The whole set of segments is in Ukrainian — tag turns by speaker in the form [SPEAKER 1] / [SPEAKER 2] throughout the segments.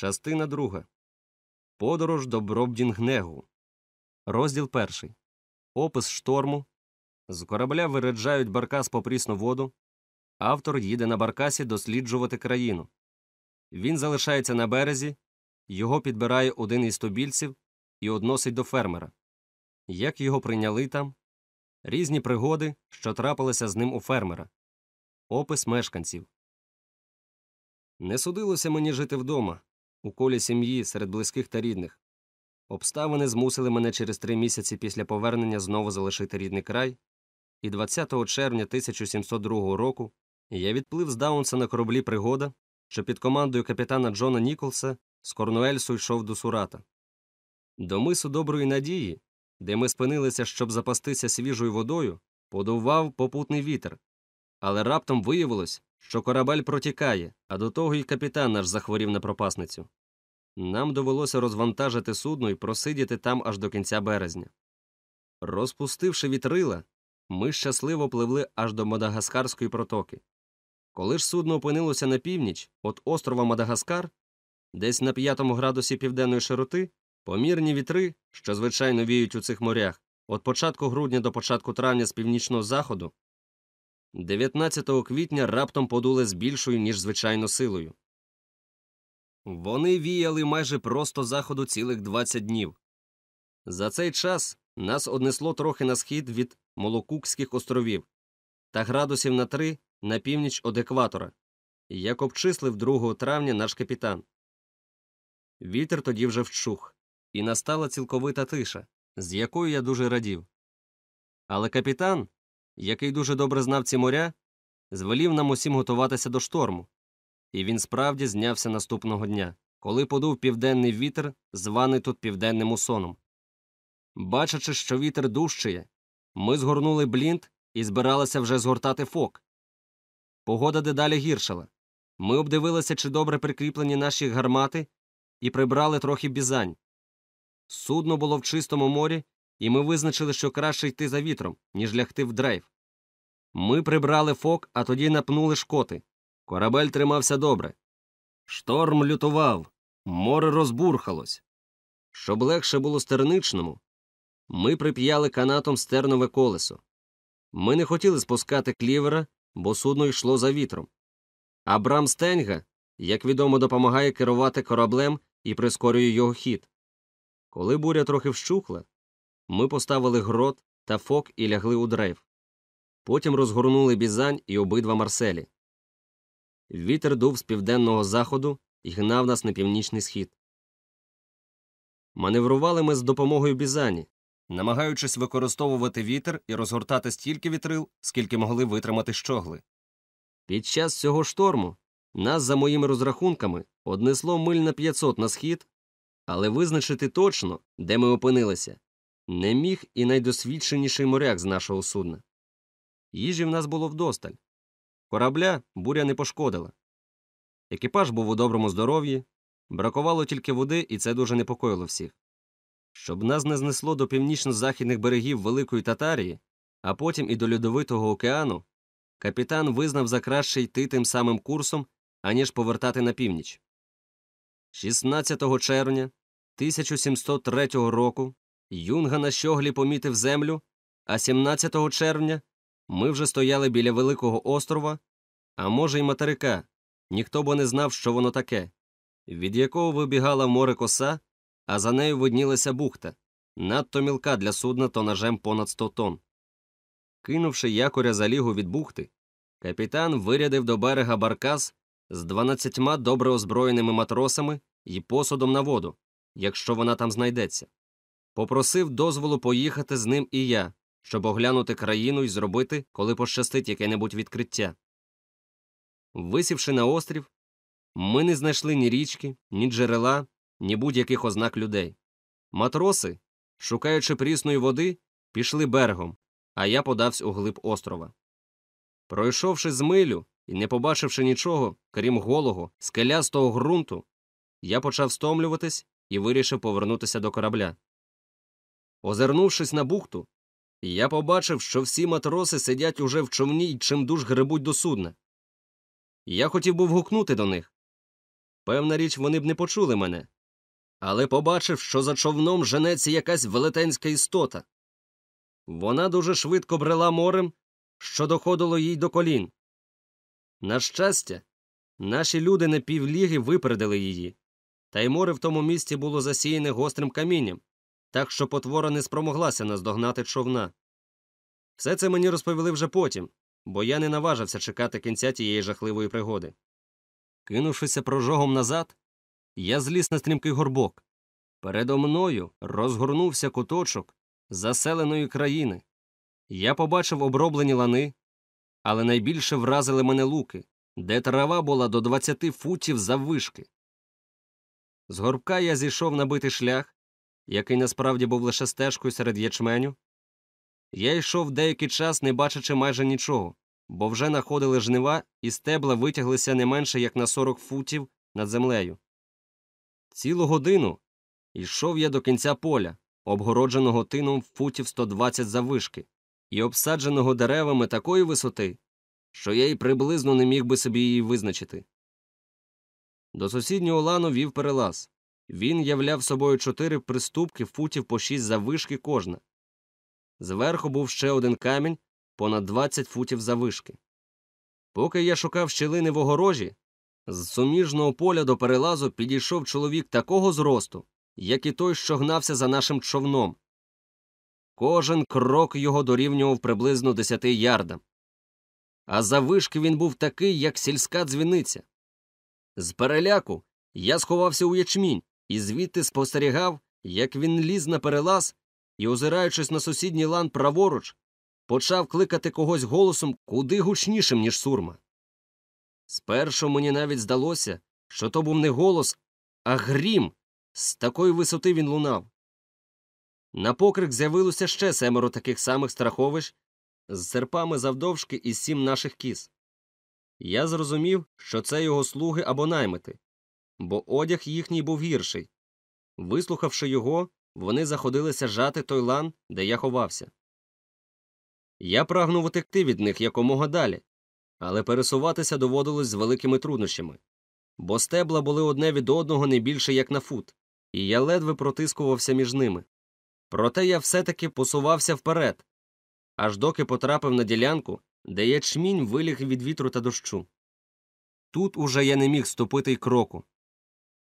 [SPEAKER 1] Частина друга. Подорож до Бробдінгнегу. Розділ перший. Опис шторму. З корабля виряджають баркас по прісну воду. Автор їде на баркасі досліджувати країну. Він залишається на березі, його підбирає один із тобільців і односить до фермера. Як його прийняли там? Різні пригоди, що трапилися з ним у фермера. Опис мешканців. Не судилося мені жити вдома, у колі сім'ї, серед близьких та рідних. Обставини змусили мене через три місяці після повернення знову залишити рідний край, і 20 червня 1702 року я відплив з Даунса на кораблі Пригода, що під командою капітана Джона Ніколса з Корнуельсу йшов до Сурата. До мису Доброї Надії, де ми спинилися, щоб запастися свіжою водою, подував попутний вітер, але раптом виявилось, що корабель протікає, а до того й капітан наш захворів на пропасницю. Нам довелося розвантажити судно і просидіти там аж до кінця березня. Розпустивши вітрила, ми щасливо пливли аж до Мадагаскарської протоки. Коли ж судно опинилося на північ від острова Мадагаскар, десь на п'ятому градусі південної широти, помірні вітри, що звичайно віють у цих морях, від початку грудня до початку травня з північного заходу, 19 квітня раптом подули з більшою, ніж звичайно силою. Вони віяли майже просто заходу цілих 20 днів. За цей час нас однесло трохи на схід від Молокукських островів та градусів на 3 на північ від екватора, як обчислив 2 травня наш капітан. Вітер тоді вже вчух, і настала цілковита тиша, з якою я дуже радів. Але капітан, який дуже добре знав ці моря, звелів нам усім готуватися до шторму. І він справді знявся наступного дня, коли подув південний вітер, званий тут південним мусоном. Бачачи, що вітер дужчає, ми згорнули блінт і збиралися вже згортати фок. Погода дедалі гіршала. Ми обдивилися, чи добре прикріплені наші гармати, і прибрали трохи бізань. Судно було в чистому морі, і ми визначили, що краще йти за вітром, ніж лягти в дрейф. Ми прибрали фок, а тоді напнули шкоти. Корабель тримався добре. Шторм лютував, море розбурхалось. Щоб легше було стерничному, ми прип'яли канатом стернове колесо. Ми не хотіли спускати клівера, бо судно йшло за вітром. Абрам Стенга, як відомо, допомагає керувати кораблем і прискорює його хід. Коли буря трохи вщухла, ми поставили грот та фок і лягли у дрейф. Потім розгорнули бізань і обидва Марселі. Вітер дув з південного заходу і гнав нас на північний схід. Маневрували ми з допомогою бізані, намагаючись використовувати вітер і розгортати стільки вітрил, скільки могли витримати щогли. Під час цього шторму нас, за моїми розрахунками, однесло миль на 500 на схід, але визначити точно, де ми опинилися, не міг і найдосвідченіший моряк з нашого судна. Їжі в нас було вдосталь. Корабля буря не пошкодила. Екіпаж був у доброму здоров'ї, бракувало тільки води, і це дуже непокоїло всіх. Щоб нас не знесло до північно-західних берегів Великої Татарії, а потім і до Льодовитого океану, капітан визнав за краще йти тим самим курсом, аніж повертати на північ. 16 червня 1703 року Юнга на щоглі помітив землю, а 17 червня ми вже стояли біля Великого острова, а може, й материка, ніхто бо не знав, що воно таке, від якого вибігала море коса, а за нею виднілася бухта, надто мілка для судна тонажем понад 100 тонн. Кинувши якоря за лігу від бухти, капітан вирядив до берега баркас з 12 добре озброєними матросами і посудом на воду, якщо вона там знайдеться. Попросив дозволу поїхати з ним і я, щоб оглянути країну і зробити, коли пощастить яке-небудь відкриття. Висівши на острів, ми не знайшли ні річки, ні джерела, ні будь-яких ознак людей. Матроси, шукаючи прісної води, пішли берегом, а я подався у глиб острова. Пройшовши з милю і не побачивши нічого, крім голого, скелястого ґрунту, я почав стомлюватись і вирішив повернутися до корабля. Озирнувшись на бухту, я побачив, що всі матроси сидять уже в човні й чимдуж гребуть до судна. Я хотів був гукнути до них, певна річ, вони б не почули мене. Але побачив, що за човном женеться якась велетенська істота. Вона дуже швидко брела морем, що доходило їй до колін. На щастя, наші люди на півліги випередили її, та й море в тому місці було засіяне гострим камінням, так що потвора не спромоглася наздогнати човна. Все це мені розповіли вже потім, бо я не наважився чекати кінця тієї жахливої пригоди. Кинувшися прожогом назад, я зліз на стрімкий горбок. Передо мною розгорнувся куточок заселеної країни. Я побачив оброблені лани, але найбільше вразили мене луки, де трава була до 20 футів заввишки. З горбка я зійшов на битий шлях, який насправді був лише стежкою серед ячменю. Я йшов деякий час, не бачачи майже нічого, бо вже находили жнива і стебла витяглися не менше як на 40 футів над землею. Цілу годину йшов я до кінця поля, обгородженого тином футів 120 заввишки, і обсадженого деревами такої висоти, що я й приблизно не міг би собі її визначити. До сусіднього лану вів перелаз. Він являв собою чотири приступки футів по шість заввишки кожна. Зверху був ще один камінь понад 20 футів заввишки. Поки я шукав щілини в огорожі, з суміжного поля до перелазу підійшов чоловік такого зросту, як і той, що гнався за нашим човном. Кожен крок його дорівнював приблизно десяти ярдам. А заввишки він був такий, як сільська дзвіниця. З переляку я сховався у ячмінь і звідти спостерігав, як він ліз на перелаз і, озираючись на сусідній лан праворуч, почав кликати когось голосом куди гучнішим, ніж сурма. Спершу мені навіть здалося, що то був не голос, а грім. З такої висоти він лунав. На покрик з'явилося ще семеро таких самих страховищ з серпами завдовжки із сім наших кіз. Я зрозумів, що це його слуги або наймити, бо одяг їхній був гірший. Вислухавши його, вони заходилися жати той лан, де я ховався. Я прагнув утекти від них якомога далі, але пересуватися доводилось з великими труднощами, бо стебла були одне від одного не більше як на фут, і я ледве протискувався між ними. Проте я все таки посувався вперед, аж доки потрапив на ділянку, де ячмінь виліг від вітру та дощу. Тут уже я не міг ступити й кроку,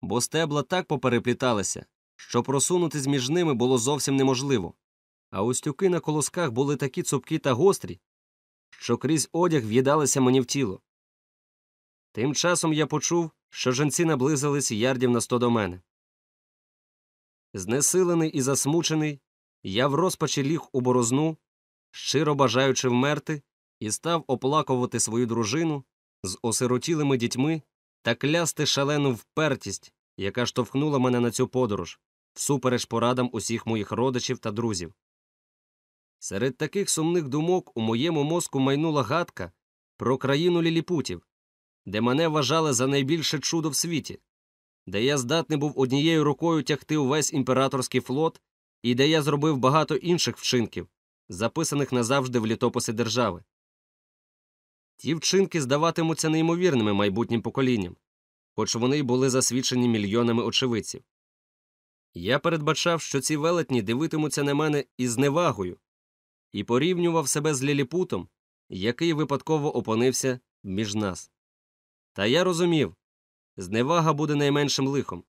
[SPEAKER 1] бо стебла так поперепліталися, що просунутись між ними було зовсім неможливо, а устюки на колосках були такі цупкі та гострі, що крізь одяг в'їдалися мені в тіло. Тим часом я почув, що женці наблизились ярдів на сто до мене. Знесилений і засмучений, я в розпачі ліг у борозну, щиро бажаючи вмерти, і став оплакувати свою дружину з осиротілими дітьми та клясти шалену впертість, яка штовхнула мене на цю подорож, всупереч порадам усіх моїх родичів та друзів. Серед таких сумних думок у моєму мозку майнула гадка про країну ліліпутів, де мене вважали за найбільше чудо в світі, де я здатний був однією рукою тягти увесь імператорський флот і де я зробив багато інших вчинків, записаних назавжди в літописи держави. Ті вчинки здаватимуться неймовірними майбутнім поколінням, хоч вони й були засвідчені мільйонами очевидців. Я передбачав, що ці велетні дивитимуться на мене із невагою, і порівнював себе з ліліпутом, який випадково опинився між нас. Та я розумів зневага буде найменшим лихом.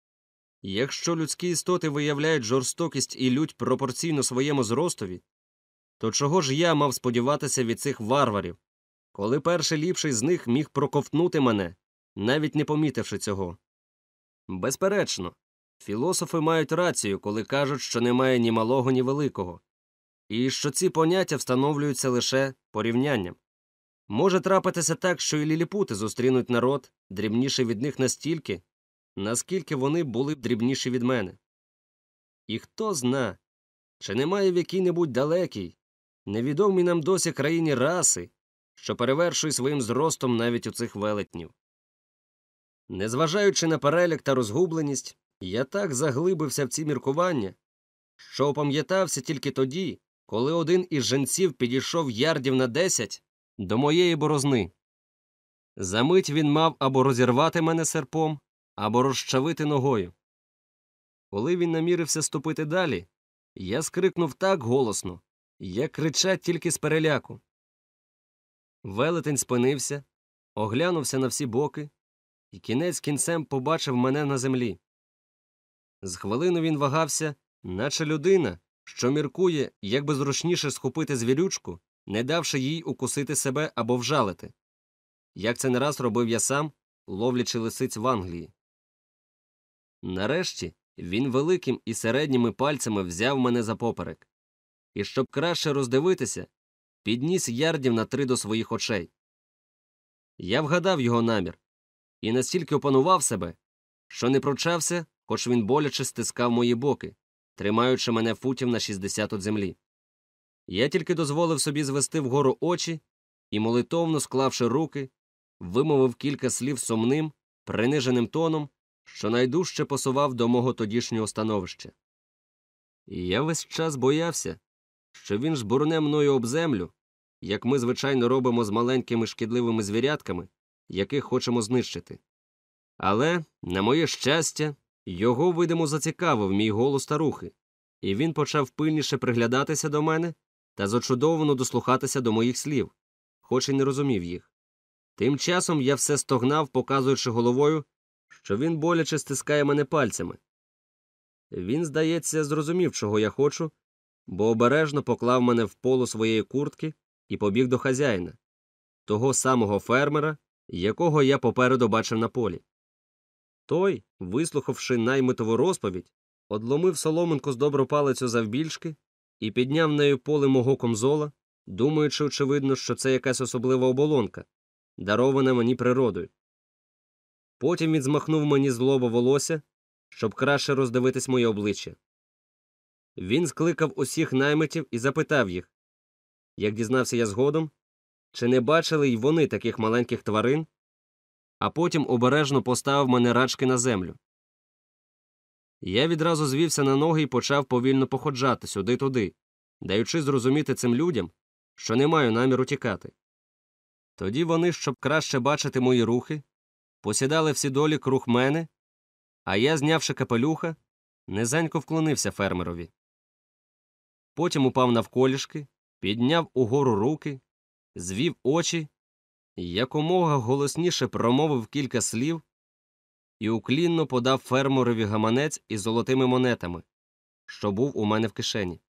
[SPEAKER 1] Якщо людські істоти виявляють жорстокість і лють пропорційно своєму зростові, то чого ж я мав сподіватися від цих варварів, коли перший ліпший з них міг проковтнути мене, навіть не помітивши цього? Безперечно, філософи мають рацію, коли кажуть, що немає ні малого, ні великого, і що ці поняття встановлюються лише порівнянням. Може трапитися так, що і ліліпути зустрінуть народ, дрібніший від них настільки, наскільки вони були б дрібніші від мене. І хто зна, чи немає в якій-небудь далекій, невідомій нам досі країні раси, що перевершує своїм зростом навіть у цих велетнів. Незважаючи на переляк та розгубленість, я так заглибився в ці міркування, що опам'ятався тільки тоді, коли один із женців підійшов ярдів на десять до моєї борозни. Замить він мав або розірвати мене серпом, або розчавити ногою. Коли він намірився ступити далі, я скрикнув так голосно, як кричать тільки з переляку. Велетень спинився, оглянувся на всі боки, і кінець кінцем побачив мене на землі. З хвилину він вагався, наче людина, що міркує, як би зручніше схопити звірючку, не давши їй укусити себе або вжалити. Як це не раз робив я сам, ловлячи лисиць в Англії. Нарешті він великим і середніми пальцями взяв мене за поперек, і, щоб краще роздивитися, підніс ярдів на три до своїх очей. Я вгадав його намір і настільки опанував себе, що не прочався, хоч він боляче стискав мої боки, тримаючи мене футів на 60 від землі. Я тільки дозволив собі звести вгору очі і, молитовно склавши руки, вимовив кілька слів сумним, приниженим тоном, що найдужче посував до мого тодішнього становища. І я весь час боявся, що він жбурне мною об землю, як ми звичайно робимо з маленькими шкідливими звірятками, яких хочемо знищити. Але, на моє щастя, його видимо зацікавив мій голос та рухи, і він почав пильніше приглядатися до мене та зачудовано дослухатися до моїх слів, хоч і не розумів їх. Тим часом я все стогнав, показуючи головою, що він боляче стискає мене пальцями. Він, здається, зрозумів, чого я хочу, бо обережно поклав мене в полу своєї куртки і побіг до хазяїна, того самого фермера, якого я попереду бачив на полі. Той, вислухавши наймитову розповідь, одломив соломинку з добру палицю завбільшки і підняв нею поле мого комзола, думаючи, очевидно, що це якась особлива оболонка, дарована мені природою. Потім він змахнув мені з лоба волосся, щоб краще роздивитись моє обличчя. Він скликав усіх наймитів і запитав їх, як дізнався я згодом, чи не бачили й вони таких маленьких тварин, а потім обережно поставив мене рачки на землю. Я відразу звівся на ноги і почав повільно походжати сюди-туди, даючи зрозуміти цим людям, що не маю наміру тікати. Тоді вони, щоб краще бачити мої рухи, посідали всі долі круг мене, а я, знявши капелюха, низенько вклонився фермерові. Потім упав навколішки, підняв угору руки, звів очі, якомога голосніше промовив кілька слів і уклінно подав фермерові гаманець із золотими монетами, що був у мене в кишені.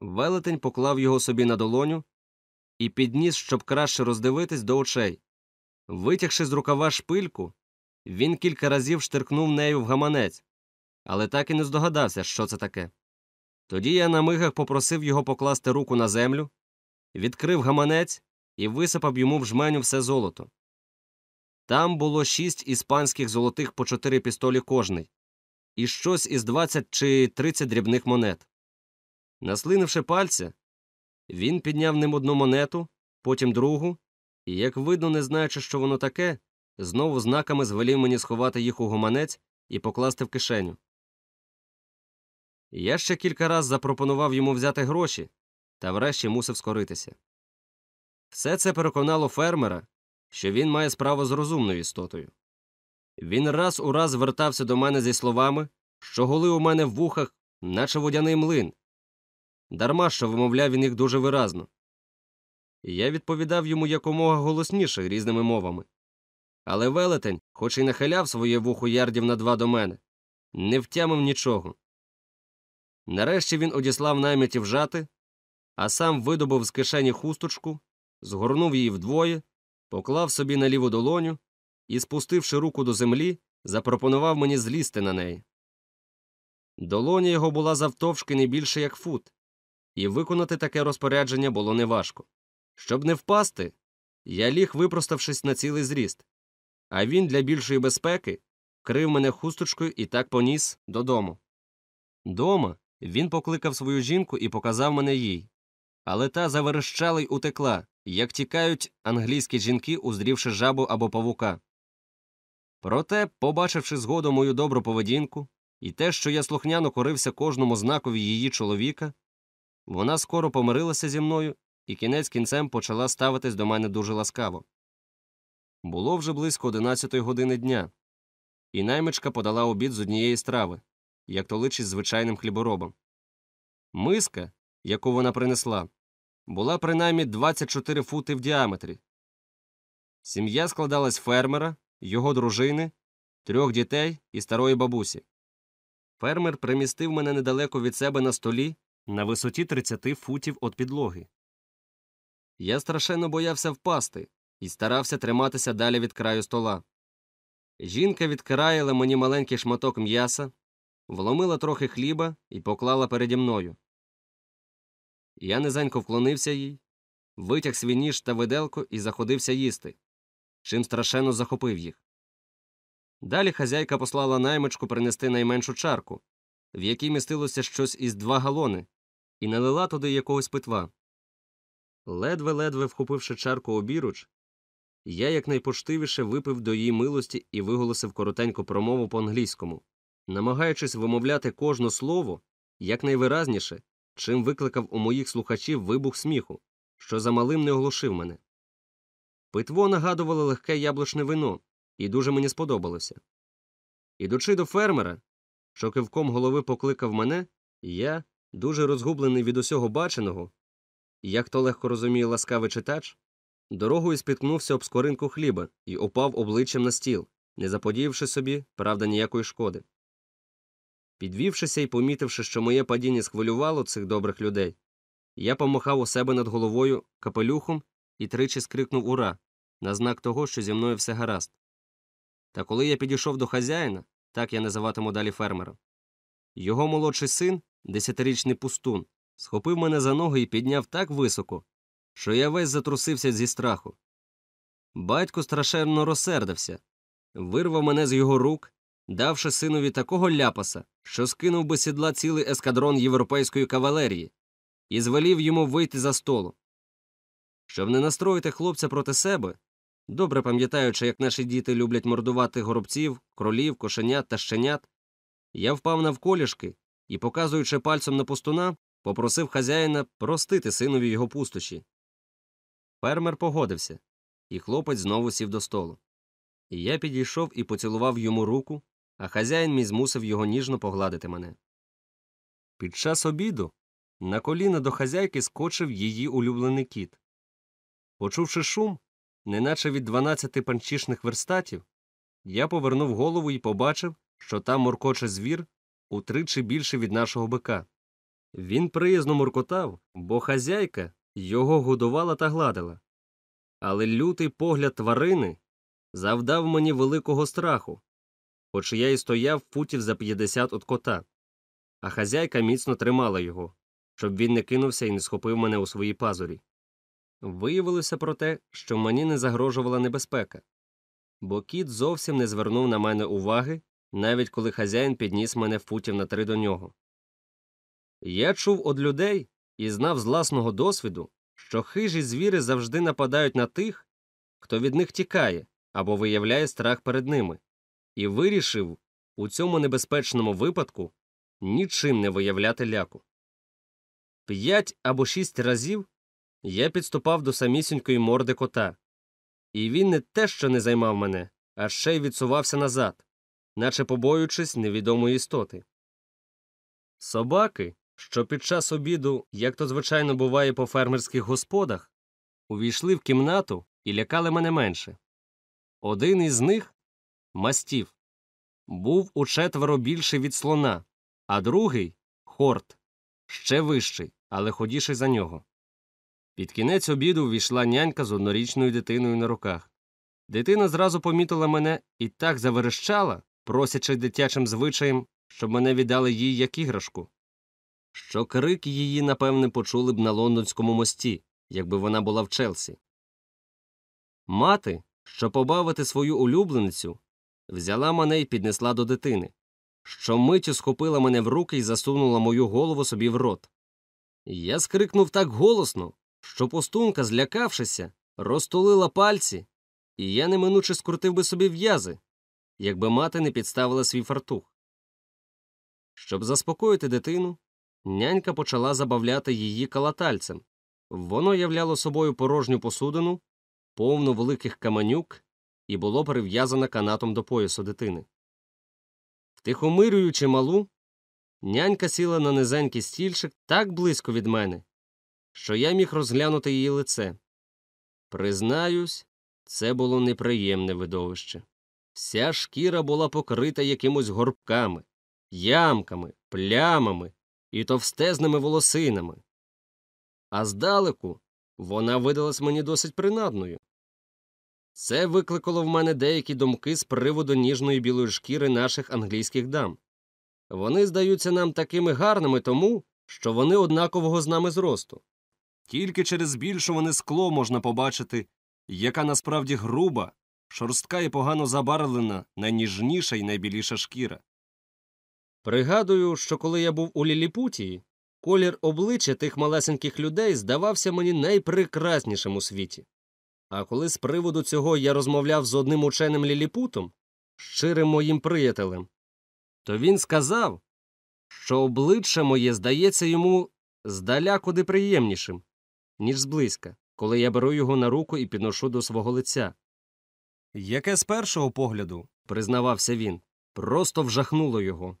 [SPEAKER 1] Велетень поклав його собі на долоню і підніс, щоб краще роздивитись до очей. Витягши з рукава шпильку, він кілька разів штиркнув нею в гаманець, але так і не здогадався, що це таке. Тоді я на мигах попросив його покласти руку на землю, відкрив гаманець і висипав йому в жменю все золото. Там було шість іспанських золотих по чотири пістолі кожний, і щось із двадцять чи тридцять дрібних монет. Наслинивши пальця, він підняв ним одну монету, потім другу, і, як видно, не знаючи, що воно таке, знову знаками звелів мені сховати їх у гуманець і покласти в кишеню. Я ще кілька раз запропонував йому взяти гроші, та врешті мусив скоритися. Все це переконало фермера, що він має справу з розумною істотою. Він раз у раз звертався до мене зі словами, що голи у мене в вухах, наче водяний млин. Дарма що вимовляв він їх дуже виразно. Я відповідав йому якомога голосніше різними мовами. Але велетень, хоч і нахиляв своє вухо ярдів на два до мене, не втямив нічого. Нарешті він одіслав наймитів жати, а сам видобув з кишені хусточку, згорнув її вдвоє, поклав собі на ліву долоню і, спустивши руку до землі, запропонував мені злізти на неї. Долоня його була завтовшки не більше як фут, і виконати таке розпорядження було неважко. Щоб не впасти, я ліг, випроставшись на цілий зріст, а він для більшої безпеки вкрив мене хусточкою і так поніс додому. Дома він покликав свою жінку і показав мене їй. Але та заверещала й утекла, як тікають англійські жінки, уздрівши жабу або павука. Проте, побачивши згодом мою добру поведінку і те, що я слухняно корився кожному знакові її чоловіка, вона скоро помирилася зі мною і кінець кінцем почала ставитись до мене дуже ласкаво. Було вже близько одинадцятої години дня, і наймичка подала обід з однієї страви, як то личить звичайним хліборобом. Миска, яку вона принесла, була принаймні 24 фути в діаметрі. Сім'я складалась фермера, його дружини, трьох дітей і старої бабусі. Фермер примістив мене недалеко від себе на столі на висоті 30 футів від підлоги. Я страшенно боявся впасти і старався триматися далі від краю стола. Жінка відкраїла мені маленький шматок м'яса, вломила трохи хліба і поклала переді мною. Я низенько вклонився їй, витяг свій ніж та виделку і заходився їсти, чим страшенно захопив їх. Далі хазяйка послала наймичку принести найменшу чарку, в якій містилося щось із два галони, і налила туди якогось питва. Ледве-ледве вхопивши чарку обіруч, я якнайпоштивіше випив до її милості і виголосив коротеньку промову по англійському, намагаючись вимовляти кожне слово якнайвиразніше, чим викликав у моїх слухачів вибух сміху, що замалим не оглушив мене. Питво нагадувало легке яблучне вино, і дуже мені сподобалося. Ідучи до фермера, що кивком голови покликав мене, я, дуже розгублений від усього баченого, як то легко розуміє ласкавий читач, дорогою спіткнувся об скоринку хліба і упав обличчям на стіл, не заподіявши собі, правда, ніякої шкоди. Підвівшися і помітивши, що моє падіння схвилювало цих добрих людей, я помахав у себе над головою капелюхом і тричі скрикнув ура на знак того, що зі мною все гаразд. Та коли я підійшов до хазяїна, так я називатиму далі фермера, його молодший син, десятирічний пустун, схопив мене за ноги і підняв так високо, що я весь затрусився зі страху. Батько страшенно розсердився, вирвав мене з його рук, давши синові такого ляпаса, що скинув би сідла цілий ескадрон європейської кавалерії, і звелів йому вийти за столу. Щоб не настроїти хлопця проти себе, добре пам'ятаючи, як наші діти люблять мордувати горобців, кролів, кошенят та щенят, я впав навколішки і, показуючи пальцем на пустуна, попросив хазяїна простити синові його пустощі. Фермер погодився, і хлопець знову сів до столу. Я підійшов і поцілував йому руку, а хазяїн мій змусив його ніжно погладити мене. Під час обіду на коліна до хазяйки скочив її улюблений кіт. Почувши шум, неначе від дванадцяти панчішних верстатів, я повернув голову і побачив, що там моркоче звір утричі більше від нашого бика. Він приязно муркотав, бо хазяйка його годувала та гладила. Але лютий погляд тварини завдав мені великого страху, хоч я й стояв футів за 50 від кота, а хазяйка міцно тримала його, щоб він не кинувся і не схопив мене у свої пазурі. Виявилося про те, що мені не загрожувала небезпека, бо кіт зовсім не звернув на мене уваги, навіть коли хазяїн підніс мене футів на три до нього. Я чув од людей і знав з власного досвіду, що хижі звіри завжди нападають на тих, хто від них тікає або виявляє страх перед ними, і вирішив у цьому небезпечному випадку нічим не виявляти ляку. П'ять або шість разів я підступав до самісінької морди кота, і він не те, що не займав мене, а ще й відсувався назад, наче побоюючись невідомої істоти. Собаки, що під час обіду, як то звичайно буває по фермерських господах, увійшли в кімнату і лякали мене менше. Один із них мастів, був учетверо більший від слона, а другий хорт, ще вищий, але ходіший за нього. Під кінець обіду ввійшла нянька з однорічною дитиною на руках. Дитина зразу помітила мене і так заверещала, просячи дитячим звичаєм, щоб мене віддали їй як іграшку. Що крик її, напевне, почули б на лондонському мості, якби вона була в Челсі. Мати, щоб побавити свою улюбленицю, взяла мене і піднесла до дитини, Щомиттю схопила мене в руки і засунула мою голову собі в рот. Я скрикнув так голосно, що пустунка, злякавшися, розтулила пальці, і я неминуче скрутив би собі в'язи, якби мати не підставила свій фартух. Щоб заспокоїти дитину, нянька почала забавляти її калатальцем. Воно являло собою порожню посудину, повну великих каменюк, і було перев'язане канатом до поясу дитини. Втихомирюючи малу, нянька сіла на низенький стільчик так близько від мене, що я міг розглянути її лице. Признаюсь, це було неприємне видовище. Вся шкіра була покрита якимось горбками, ямками, плямами і товстезними волосинами. А здалеку вона видалась мені досить принадною. Це викликало в мене деякі думки з приводу ніжної білої шкіри наших англійських дам. Вони здаються нам такими гарними тому, що вони однакового з нами зросту. Тільки через збільшуване скло можна побачити, яка насправді груба, шорстка і погано забарвлена, найніжніша і найбіліша шкіра. Пригадую, що коли я був у Ліліпутії, колір обличчя тих малесеньких людей здавався мені найпрекраснішим у світі. А коли з приводу цього я розмовляв з одним ученим Ліліпутом, щирим моїм приятелем, то він сказав, що обличчя моє здається йому здаля куди приємнішим, ніж зблизька, коли я беру його на руку і підношу до свого лиця. Яке з першого погляду, признавався він, просто вжахнуло його.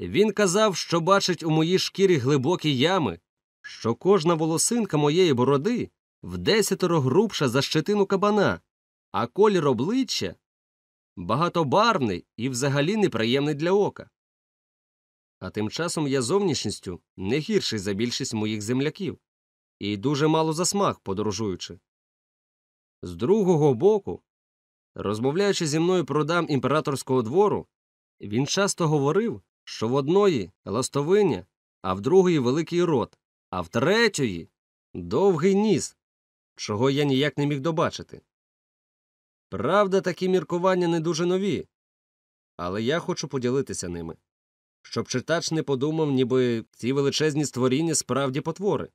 [SPEAKER 1] Він казав, що бачить у моїй шкірі глибокі ями, що кожна волосинка моєї бороди вдесятеро грубша за щетину кабана, а колір обличчя багатобарвний і взагалі неприємний для ока. А тим часом я зовнішністю не гірший за більшість моїх земляків і дуже мало за смак, подорожуючи. З другого боку, розмовляючи зі мною про дам імператорського двору, він часто говорив, що в одної ластовиня, а в другої великий рот, а в третьої довгий ніс, чого я ніяк не міг добачити. Правда, такі міркування не дуже нові, але я хочу поділитися ними, щоб читач не подумав, ніби ці величезні створіння справді потвори.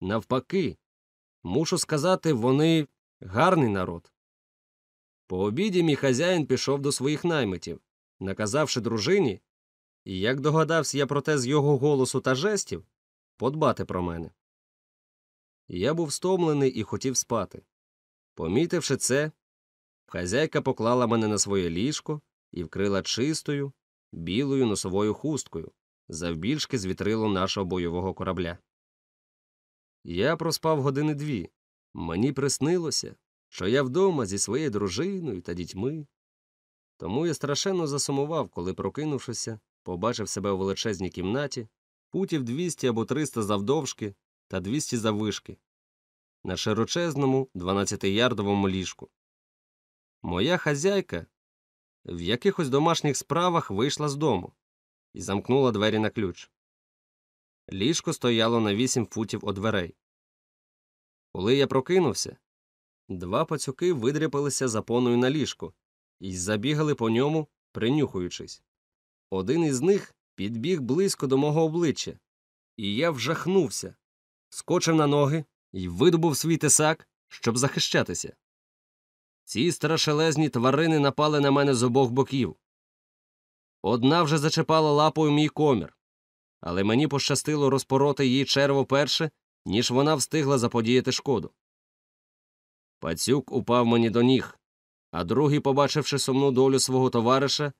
[SPEAKER 1] Навпаки, мушу сказати, вони гарний народ. По обіді мій хазяїн пішов до своїх наймитів, наказавши дружині, і як догадався я про те з його голосу та жестів, подбати про мене. Я був стомлений і хотів спати. Помітивши це, хазяйка поклала мене на своє ліжко і вкрила чистою, білою носовою хусткою, завбільшки з вітрилом нашого бойового корабля. Я проспав години дві. Мені приснилося, що я вдома зі своєю дружиною та дітьми. Тому я страшенно засумував, коли, прокинувшися, побачив себе у величезній кімнаті, путів 200 або 300 завдовжки та 200 заввишки, на широчезному 12-ярдовому ліжку. Моя хазяйка в якихось домашніх справах вийшла з дому і замкнула двері на ключ. Ліжко стояло на 8 футів од дверей. Коли я прокинувся, два пацюки видряпалися запоною на ліжко і забігали по ньому, принюхуючись. Один із них підбіг близько до мого обличчя, і я вжахнувся, скочив на ноги і видобув свій тесак, щоб захищатися. Ці страшелезні тварини напали на мене з обох боків. Одна вже зачепала лапою мій комір, але мені пощастило розпороти її черво перше, ніж вона встигла заподіяти шкоду. Пацюк упав мені до ніг, а другий, побачивши сумну долю свого товариша,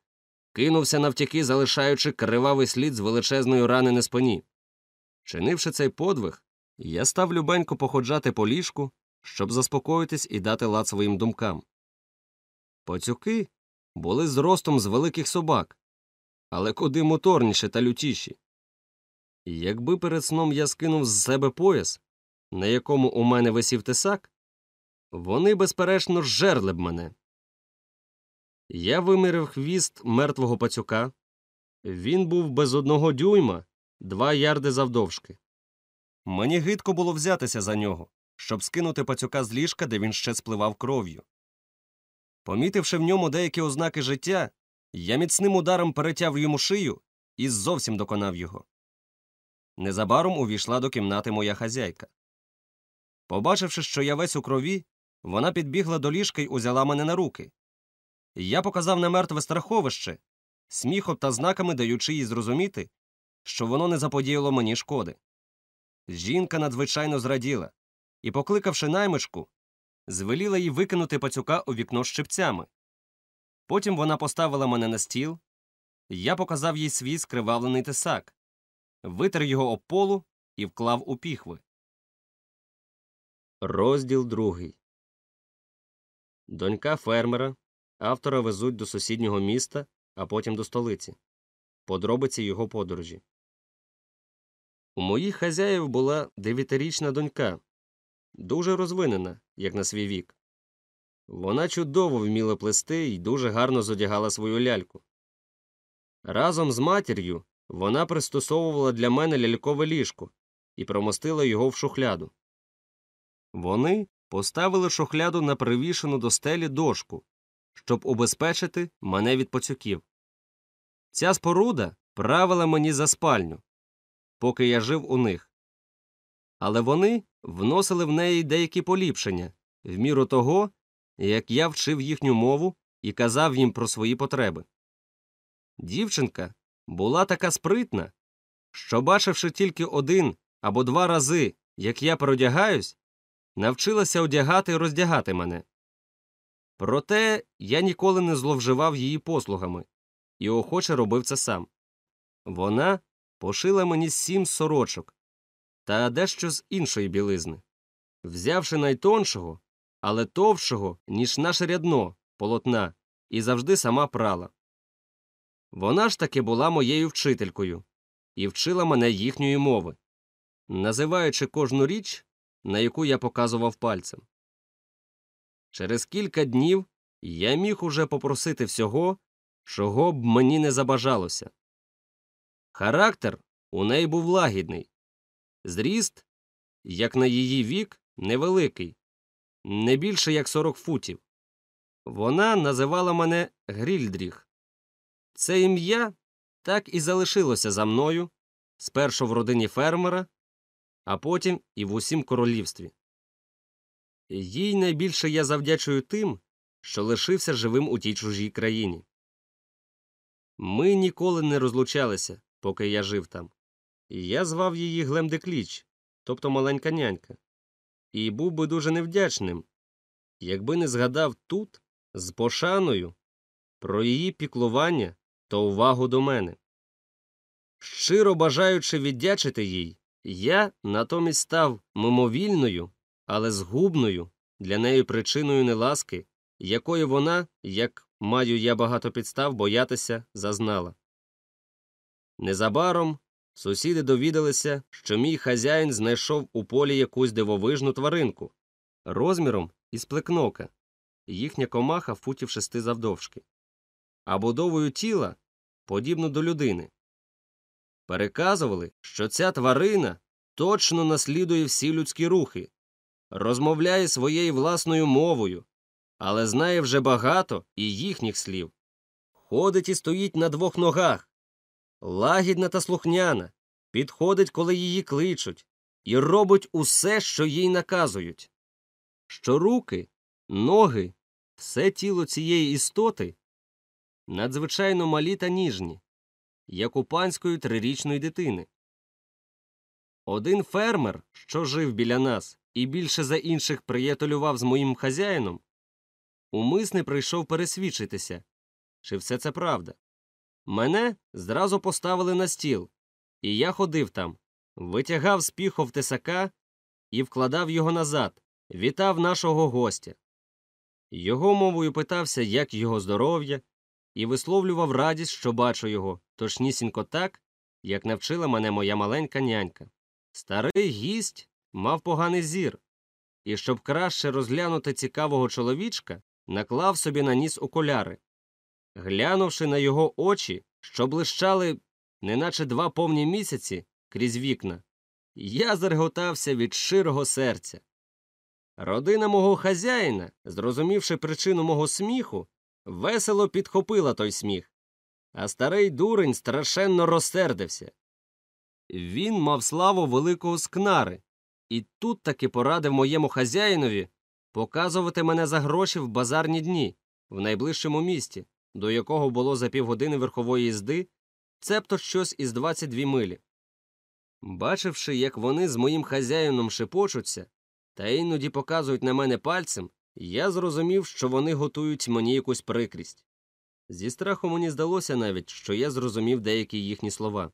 [SPEAKER 1] кинувся навтяки, залишаючи кривавий слід з величезної рани на спині. Чинивши цей подвиг, я став любенько походжати по ліжку, щоб заспокоїтись і дати лад своїм думкам. Пацюки були зростом з великих собак, але куди моторніші та лютіші. Якби перед сном я скинув з себе пояс, на якому у мене висів тесак, вони, безперечно, жерли б мене. Я вимірив хвіст мертвого пацюка. Він був без одного дюйма, два ярди завдовжки. Мені гидко було взятися за нього, щоб скинути пацюка з ліжка, де він ще спливав кров'ю. Помітивши в ньому деякі ознаки життя, я міцним ударом перетяв йому шию і зовсім доконав його. Незабаром увійшла до кімнати моя хазяйка. Побачивши, що я весь у крові, вона підбігла до ліжка й узяла мене на руки. Я показав на мертве страховище, сміхом та знаками даючи їй зрозуміти, що воно не заподіяло мені шкоди. Жінка надзвичайно зраділа і, покликавши наймичку, звеліла їй викинути пацюка у вікно щипцями. Потім вона поставила мене на стіл, я показав їй свій скривавлений тесак, витер його об полу і вклав у піхви. Розділ другий. Донька фермера. Автора везуть до сусіднього міста, а потім до столиці. Подробиці його подорожі. У моїх хазяїв була дев'ятирічна донька, дуже розвинена, як на свій вік. Вона чудово вміла плести і дуже гарно зодягала свою ляльку. Разом з матір'ю вона пристосовувала для мене лялькове ліжко і промостила його в шухляду. Вони поставили шухляду на привішену до стелі дошку, щоб убезпечити мене від пацюків. Ця споруда правила мені за спальню, поки я жив у них. Але вони вносили в неї деякі поліпшення в міру того, як я вчив їхню мову і казав їм про свої потреби. Дівчинка була така спритна, що, бачивши тільки один або два рази, як я переодягаюсь, навчилася одягати і роздягати мене. Проте я ніколи не зловживав її послугами і охоче робив це сам. Вона пошила мені сім сорочок та дещо з іншої білизни, взявши найтоншого, але товшого, ніж наше рядно полотна, і завжди сама прала. Вона ж таки була моєю вчителькою і вчила мене їхньої мови, називаючи кожну річ, на яку я показував пальцем. Через кілька днів я міг уже попросити всього, чого б мені не забажалося. Характер у неї був лагідний, зріст, як на її вік, невеликий, не більше як 40 футів. Вона називала мене Грільдріх. Це ім'я так і залишилося за мною спершу в родині фермера, а потім і в усім королівстві. Їй найбільше я завдячую тим, що лишився живим у тій чужій країні. Ми ніколи не розлучалися, поки я жив там. Я звав її Глемдекліч, тобто маленька нянька, і був би дуже невдячним, якби не згадав тут з пошаною про її піклування та увагу до мене. Щиро бажаючи віддячити їй, я натомість став мимовільною, але згубною для неї причиною неласки, якої вона, як маю я багато підстав боятися, зазнала. Незабаром сусіди довідалися, що мій хазяїн знайшов у полі якусь дивовижну тваринку розміром із плекнока, їхня комаха футів шести завдовжки, а будовою тіла подібну до людини. Переказували, що ця тварина точно наслідує всі людські рухи, розмовляє своєю власною мовою, але знає вже багато і їхніх слів. Ходить і стоїть на двох ногах, лагідна та слухняна, підходить, коли її кличуть, і робить усе, що їй наказують. Що руки, ноги, все тіло цієї істоти надзвичайно малі та ніжні, як у панської трирічної дитини. Один фермер, що жив біля нас і більше за інших приятелював з моїм хазяїном, умисне прийшов пересвідчитися, чи все це правда. Мене зразу поставили на стіл, і я ходив там, витягав з піхов тесака і вкладав його назад, вітав нашого гостя. Його мовою питався, як його здоров'я, і висловлював радість, що бачу його, точнісінько так, як навчила мене моя маленька нянька. Старий гість мав поганий зір, і щоб краще розглянути цікавого чоловічка, наклав собі на ніс окуляри. Глянувши на його очі, що блищали, неначе два повні місяці крізь вікна, я зареготався від широго серця. Родина мого хазяїна, зрозумівши причину мого сміху, весело підхопила той сміх, а старий дурень страшенно розсердився. Він мав славу великого скнари, і тут таки порадив моєму хазяїнові показувати мене за гроші в базарні дні в найближчому місті, до якого було за півгодини верхової їзди, цебто щось із 22 милі. Бачивши, як вони з моїм хазяїном шепочуться та іноді показують на мене пальцем, я зрозумів, що вони готують мені якусь прикрість. Зі страху мені здалося навіть, що я зрозумів деякі їхні слова.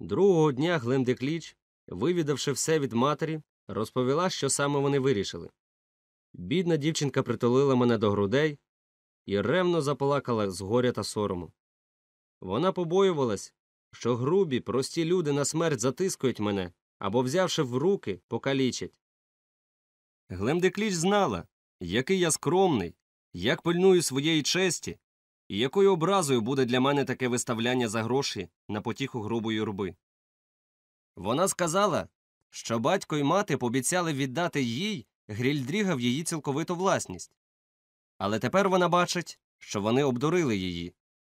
[SPEAKER 1] Другого дня Глемдекліч, вивідавши все від матері, розповіла, що саме вони вирішили. Бідна дівчинка притулила мене до грудей і ревно заплакала з горя та сорому. Вона побоювалась, що грубі, прості люди на смерть затискують мене або, взявши в руки, покалічать. Глемдекліч знала, який я скромний, як пильную своєї честі, і якою образою буде для мене таке виставляння за гроші на потіху грубої юрби. Вона сказала, що батько й мати пообіцяли віддати їй Грільдріга в її цілковиту власність. Але тепер вона бачить, що вони обдурили її,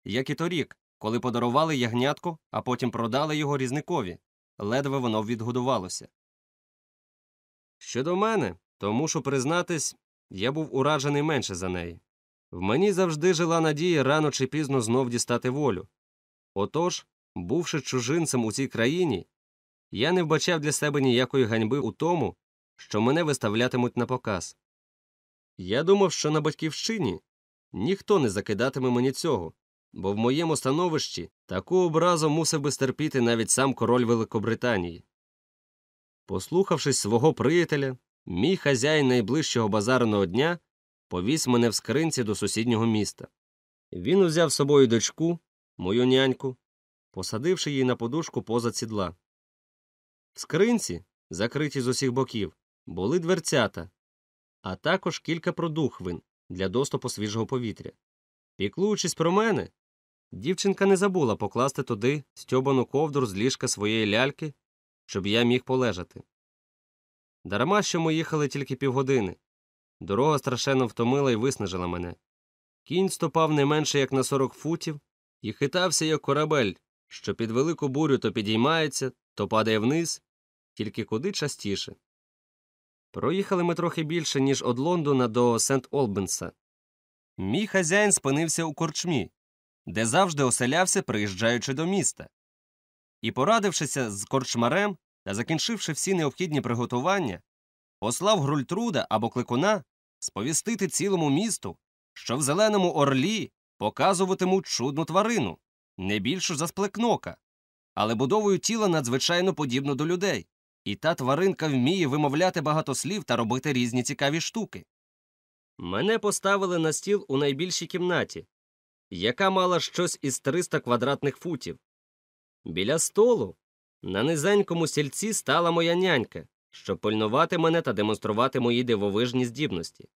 [SPEAKER 1] як і торік, коли подарували ягнятко, а потім продали його різникові, ледве воно відгодувалося. Щодо мене, то мушу признатись, я був уражений менше за неї. В мені завжди жила надія рано чи пізно знов дістати волю. Отож, бувши чужинцем у цій країні, я не вбачав для себе ніякої ганьби у тому, що мене виставлятимуть на показ. Я думав, що на батьківщині ніхто не закидатиме мені цього, бо в моєму становищі таку образу мусив би стерпіти навіть сам король Великобританії. Послухавшись свого приятеля, мій хазяїн найближчого базарного дня повіз мене в скринці до сусіднього міста. Він узяв з собою дочку, мою няньку, посадивши її на подушку позад сідла. В скринці, закриті з усіх боків, були дверцята, а також кілька продухвин для доступу свіжого повітря. Піклуючись про мене, дівчинка не забула покласти туди стьобану ковдру з ліжка своєї ляльки, щоб я міг полежати. Дарма що ми їхали тільки півгодини. Дорога страшенно втомила і виснажила мене. Кінь ступав не менше як на сорок футів і хитався, як корабель, що під велику бурю то підіймається, то падає вниз, тільки куди частіше. Проїхали ми трохи більше, ніж од Лондона до Сент Олбенса. Мій хазяїн спинився у корчмі, де завжди оселявся, приїжджаючи до міста. І, порадившися з корчмарем та закінчивши всі необхідні приготування, послав Грультруда або кликуна сповістити цілому місту, що в зеленому орлі показуватимуть чудну тварину, не більшу за сплекнока, але будовою тіла надзвичайно подібну до людей. І та тваринка вміє вимовляти багато слів та робити різні цікаві штуки. Мене поставили на стіл у найбільшій кімнаті, яка мала щось із 300 квадратних футів. Біля столу на низенькому сільці стала моя нянька, щоб пильнувати мене та демонструвати мої дивовижні здібності.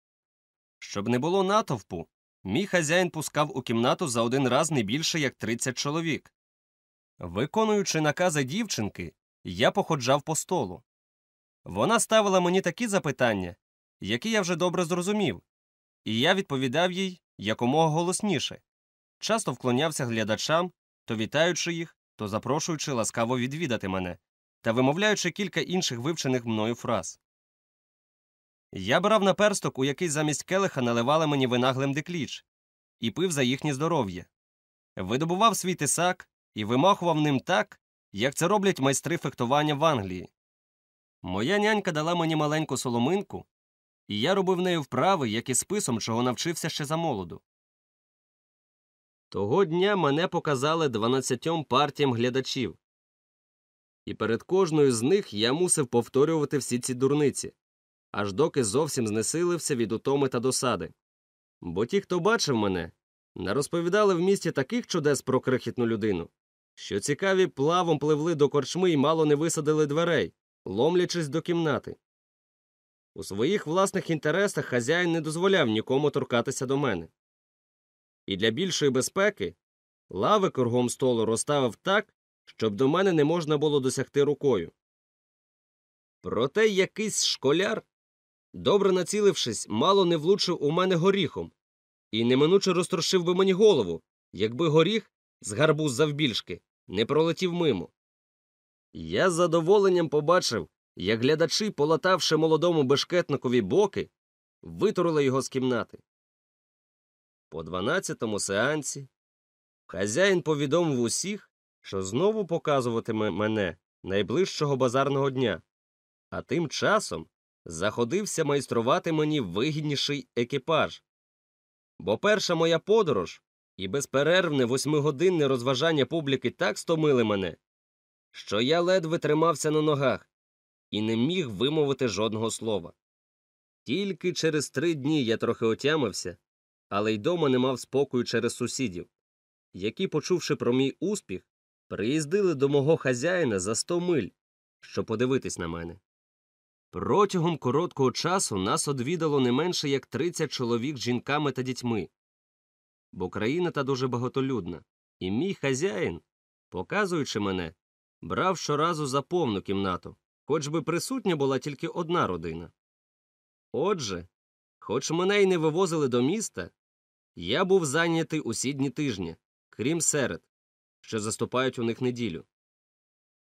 [SPEAKER 1] Щоб не було натовпу, мій хазяїн пускав у кімнату за один раз не більше як 30 чоловік. Виконуючи накази дівчинки, я походжав по столу. Вона ставила мені такі запитання, які я вже добре зрозумів, і я відповідав їй якомога голосніше, часто вклонявся глядачам, то вітаючи їх, то запрошуючи ласкаво відвідати мене та вимовляючи кілька інших вивчених мною фраз. Я брав наперсток, у який замість келиха наливали мені вина глемдекліч, і пив за їхнє здоров'я, видобував свій тисак і вимахував ним так, як це роблять майстри фехтування в Англії. Моя нянька дала мені маленьку соломинку, і я робив нею вправи, як і списом, чого навчився ще за молоду. Того дня мене показали дванадцятьом партіям глядачів, і перед кожною з них я мусив повторювати всі ці дурниці, аж доки зовсім знесилився від утоми та досади. Бо ті, хто бачив мене, не розповідали в місті таких чудес про крихітну людину, що цікаві плавом пливли до корчми і мало не висадили дверей, ломлячись до кімнати. У своїх власних інтересах хазяїн не дозволяв нікому торкатися до мене. І для більшої безпеки лави кругом столу розставив так, щоб до мене не можна було досягти рукою. Проте якийсь школяр, добре націлившись, мало не влучив у мене горіхом і неминуче розтрошив би мені голову, якби горіх з гарбуз завбільшки не пролетів мимо. Я з задоволенням побачив, як глядачі, полатавши молодому бешкетникові боки, витурили його з кімнати. По дванадцятому сеансі хазяїн повідомив усіх, що знову показуватиме мене найближчого базарного дня, а тим часом заходився майструвати мені вигідніший екіпаж. Бо перша моя подорож і безперервне восьмигодинне розважання публіки так стомили мене, що я ледве тримався на ногах і не міг вимовити жодного слова. Тільки через три дні я трохи отямився, але й дома не мав спокою через сусідів, які, почувши про мій успіх, приїздили до мого хазяїна за сто миль, щоб подивитись на мене. Протягом короткого часу нас одвідало не менше як 30 чоловік з жінками та дітьми, бо країна та дуже багатолюдна, і мій хазяїн, показуючи мене, брав щоразу за повну кімнату, хоч би присутня була тільки одна родина. Отже, хоч мене й не вивозили до міста, я був зайнятий усі дні тижня, крім серед, що заступають у них неділю.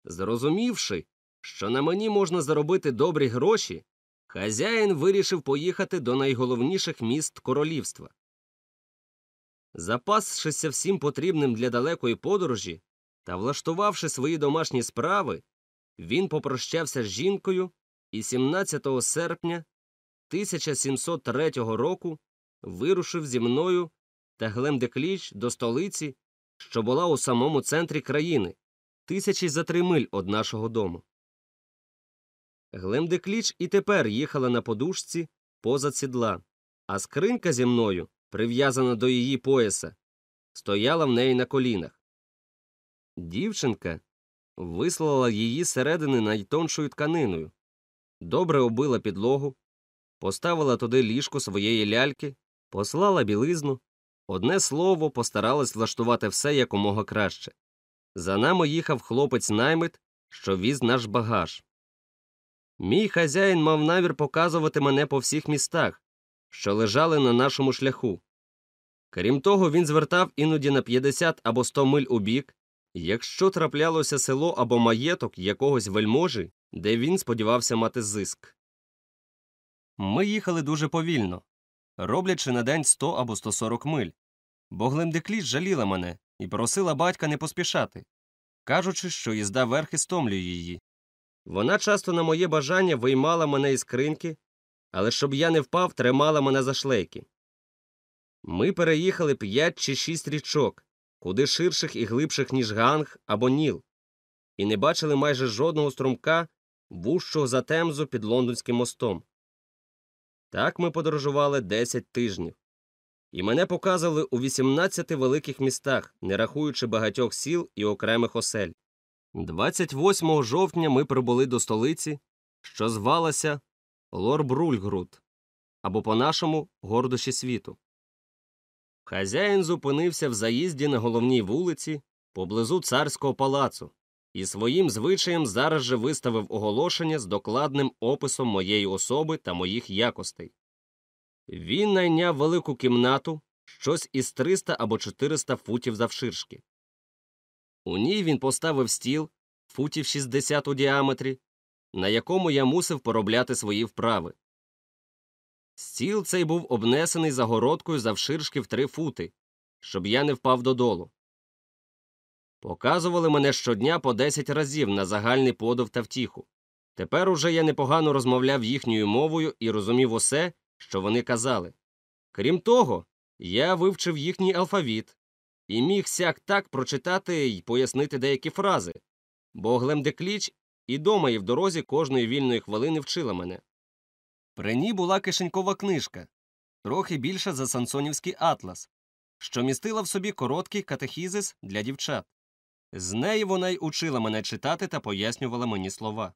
[SPEAKER 1] Зрозумівши, що на мені можна заробити добрі гроші, хазяїн вирішив поїхати до найголовніших міст королівства. Запасшися всім потрібним для далекої подорожі та влаштувавши свої домашні справи, він попрощався з жінкою і 17 серпня 1703 року вирушив зі мною та Глемдекліч до столиці, що була у самому центрі країни, тисячі за три миль од нашого дому. Глемдекліч і тепер їхала на подушці позад сідла, а скринька зі мною, прив'язана до її пояса, стояла в неї на колінах. Дівчинка вислала її всередині найтоншою тканиною, добре оббила підлогу, поставила туди ліжко своєї ляльки, послала білизну, одне слово постаралась влаштувати все якомога краще. За нами їхав хлопець наймит, що віз наш багаж. Мій хазяїн мав намір показувати мене по всіх містах, що лежали на нашому шляху. Крім того, він звертав іноді на 50 або 100 миль у бік, якщо траплялося село або маєток якогось вельможі, де він сподівався мати зиск. Ми їхали дуже повільно, роблячи на день 100 або 140 миль, бо Глемдекліч жаліла мене і просила батька не поспішати, кажучи, що їзда верхи стомлює її. Вона часто на моє бажання виймала мене із скриньки, але щоб я не впав, тримала мене за шлейки. Ми переїхали п'ять чи шість річок, куди ширших і глибших, ніж Ганг або Ніл, і не бачили майже жодного струмка, вущого за темзу під лондонським мостом. Так ми подорожували десять тижнів, і мене показували у 18 великих містах, не рахуючи багатьох сіл і окремих осель. 28 жовтня ми прибули до столиці, що звалася Лорбрульгрут, або по-нашому гордощі світу. Хазяїн зупинився в заїзді на головній вулиці поблизу царського палацу і своїм звичаєм зараз же виставив оголошення з докладним описом моєї особи та моїх якостей. Він найняв велику кімнату щось із 300 або 400 футів завширшки. У ній він поставив стіл футів 60 у діаметрі, на якому я мусив поробляти свої вправи. Стіл цей був обнесений загородкою завширшки в три фути, щоб я не впав додолу. Показували мене щодня по 10 разів на загальний подов та втіху. Тепер уже я непогано розмовляв їхньою мовою і розумів усе, що вони казали. Крім того, я вивчив їхній алфавіт і міг сяк так прочитати й пояснити деякі фрази, бо Глемдекліч і дома, і в дорозі кожної вільної хвилини вчила мене. При ній була кишенькова книжка, трохи більша за Сансонівський атлас, що містила в собі короткий катехізис для дівчат. З неї вона й учила мене читати та пояснювала мені слова.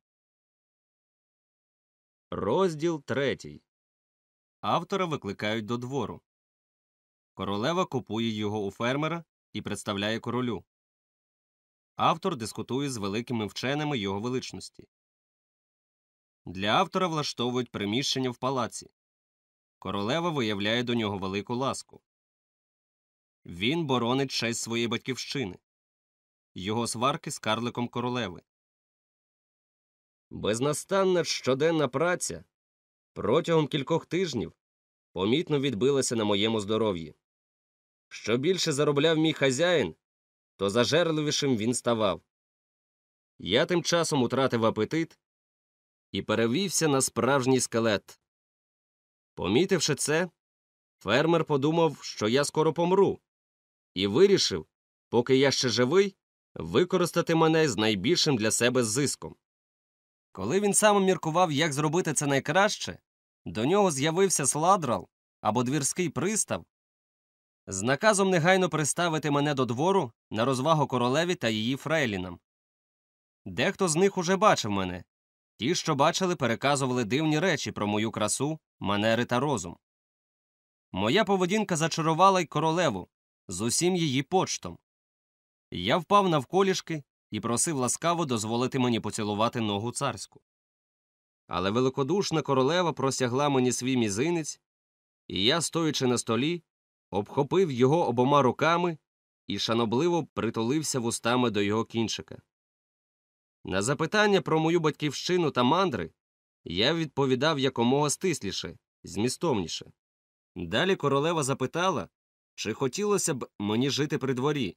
[SPEAKER 1] Розділ третій. Автора викликають до двору. Королева купує його у фермера і представляє королю. Автор дискутує з великими вченими його величності. Для автора влаштовують приміщення в палаці. Королева виявляє до нього велику ласку. Він боронить честь своєї батьківщини. Його сварки з карликом королеви. Безнастанна щоденна праця протягом кількох тижнів помітно відбилася на моєму здоров'ї. Що більше заробляв мій хазяїн, то зажерливішим він ставав. Я тим часом утратив апетит і перевівся на справжній скелет. Помітивши це, фермер подумав, що я скоро помру, і вирішив, поки я ще живий, використати мене з найбільшим для себе зиском. Коли він сам міркував, як зробити це найкраще, до нього з'явився сладрал або двірський пристав з наказом негайно приставити мене до двору на розвагу королеві та її фрейлінам. Дехто з них уже бачив мене. Ті, що бачили, переказували дивні речі про мою красу, манери та розум. Моя поведінка зачарувала й королеву з усім її почтом. Я впав навколішки і просив ласкаво дозволити мені поцілувати ногу царську. Але великодушна королева простягла мені свій мізинець, і я, стоячи на столі, обхопив його обома руками і шанобливо притулився вустами до його кінчика. На запитання про мою батьківщину та мандри я відповідав якомога стисліше, змістовніше. Далі королева запитала, чи хотілося б мені жити при дворі.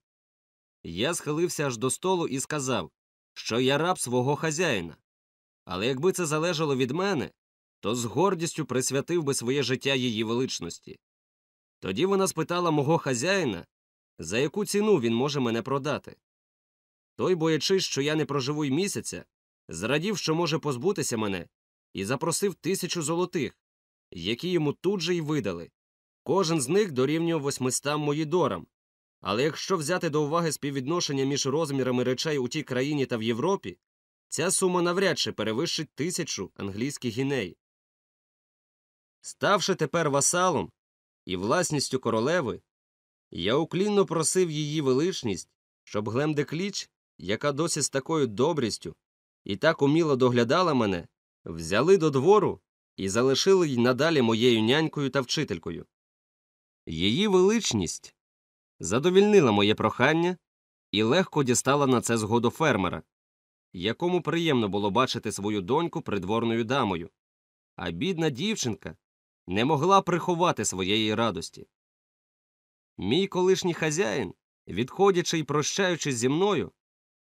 [SPEAKER 1] Я схилився аж до столу і сказав, що я раб свого хазяїна. Але якби це залежало від мене, то з гордістю присвятив би своє життя її величності. Тоді вона спитала мого хазяїна, за яку ціну він може мене продати. Той, боячись, що я не проживу й місяця, зрадів, що може позбутися мене, і запросив тисячу золотих, які йому тут же й видали. Кожен з них дорівнював восьмистам моїдорам. Але якщо взяти до уваги співвідношення між розмірами речей у тій країні та в Європі, ця сума навряд чи перевищить тисячу англійських гіней. Ставши тепер васалом і власністю королеви, я уклінно просив її величність, щоб Глемдекліч, яка досі з такою добрістю і так уміло доглядала мене, взяли до двору і залишили й надалі моєю нянькою та вчителькою. Її величність задовільнила моє прохання і легко дістала на це згоду фермера, якому приємно було бачити свою доньку придворною дамою, а бідна дівчинка не могла приховати своєї радості. Мій колишній хазяїн, відходячи й прощаючись зі мною,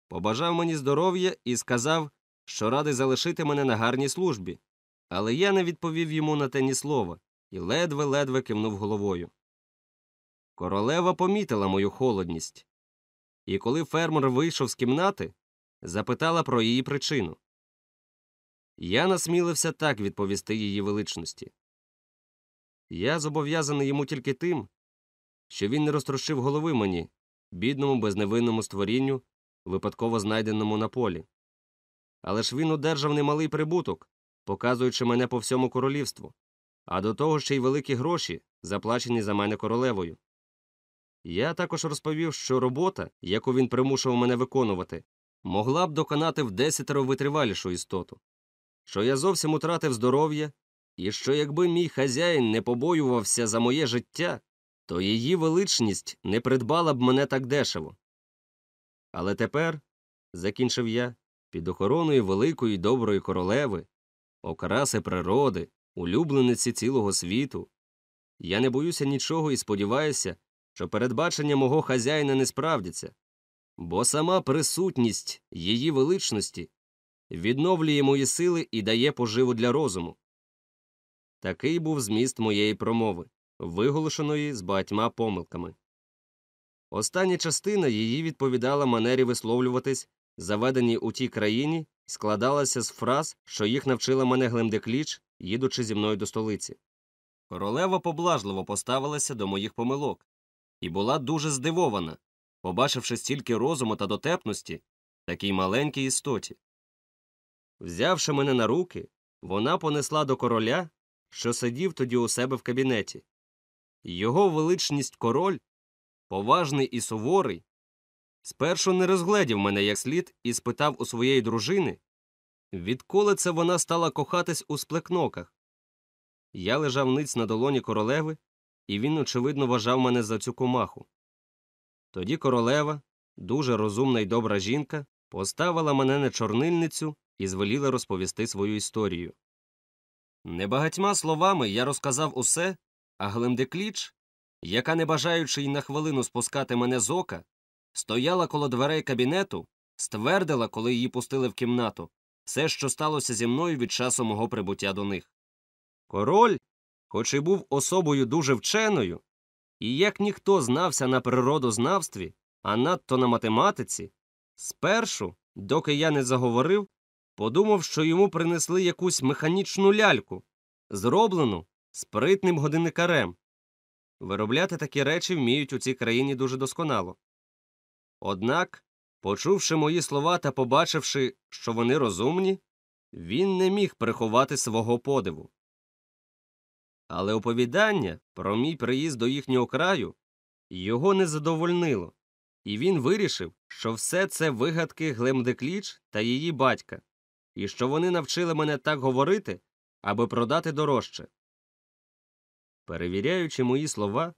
[SPEAKER 1] побажав мені здоров'я і сказав, що радий залишити мене на гарній службі, але я не відповів йому на те ні слова і ледве-ледве кивнув головою. Королева помітила мою холодність, і коли фермер вийшов з кімнати, запитала про її причину. Я насмілився так відповісти її величності. Я зобов'язаний йому тільки тим, що він не розтрощив голови мені, бідному, безневинному створінню, випадково знайденому на полі. Але ж він одержав немалий прибуток, показуючи мене по всьому королівству, а до того ще й великі гроші, заплачені за мене королевою. Я також розповів, що робота, яку він примушував мене виконувати, могла б доконати в десятеро витривалішу істоту, що я зовсім утратив здоров'я, і що якби мій хазяїн не побоювався за моє життя, то її величність не придбала б мене так дешево. Але тепер, закінчив я, під охороною великої доброї королеви, окраси природи, улюблениці цілого світу, я не боюся нічого і сподіваюся, що передбачення мого хазяїна не справдяться, бо сама присутність її величності відновлює мої сили і дає поживу для розуму. Такий був зміст моєї промови, виголошеної з багатьма помилками. Остання частина її відповідала манері висловлюватись, заведеній у тій країні, складалася з фраз, що їх навчила мене Глемдекліч, їдучи зі мною до столиці. Королева поблажливо поставилася до моїх помилок і була дуже здивована, побачивши стільки розуму та дотепності такій маленькій істоті. Взявши мене на руки, вона понесла до короля, що сидів тоді у себе в кабінеті. Його величність король, поважний і суворий, спершу не розгледів мене як слід і спитав у своєї дружини, відколи це вона стала кохатись у сплекноках. Я лежав ниць на долоні королеви, і він, очевидно, вважав мене за цю комаху. Тоді королева, дуже розумна й добра жінка, поставила мене на чорнильницю і звеліла розповісти свою історію. Небагатьма словами я розказав усе, а Глемдекліч, яка, не бажаючи й на хвилину спускати мене з ока, стояла коло дверей кабінету, ствердила, коли її пустили в кімнату, все, що сталося зі мною від часу мого прибуття до них. Король, хоч і був особою дуже вченою, і як ніхто знався на природознавстві, а надто на математиці, спершу, доки я не заговорив, подумав, що йому принесли якусь механічну ляльку, зроблену спритним годинникарем. Виробляти такі речі вміють у цій країні дуже досконало. Однак, почувши мої слова та побачивши, що вони розумні, він не міг приховати свого подиву. Але оповідання про мій приїзд до їхнього краю його не задовольнило, і він вирішив, що все це вигадки Глемдекліч та її батька, і що вони навчили мене так говорити, аби продати дорожче. Перевіряючи мої слова,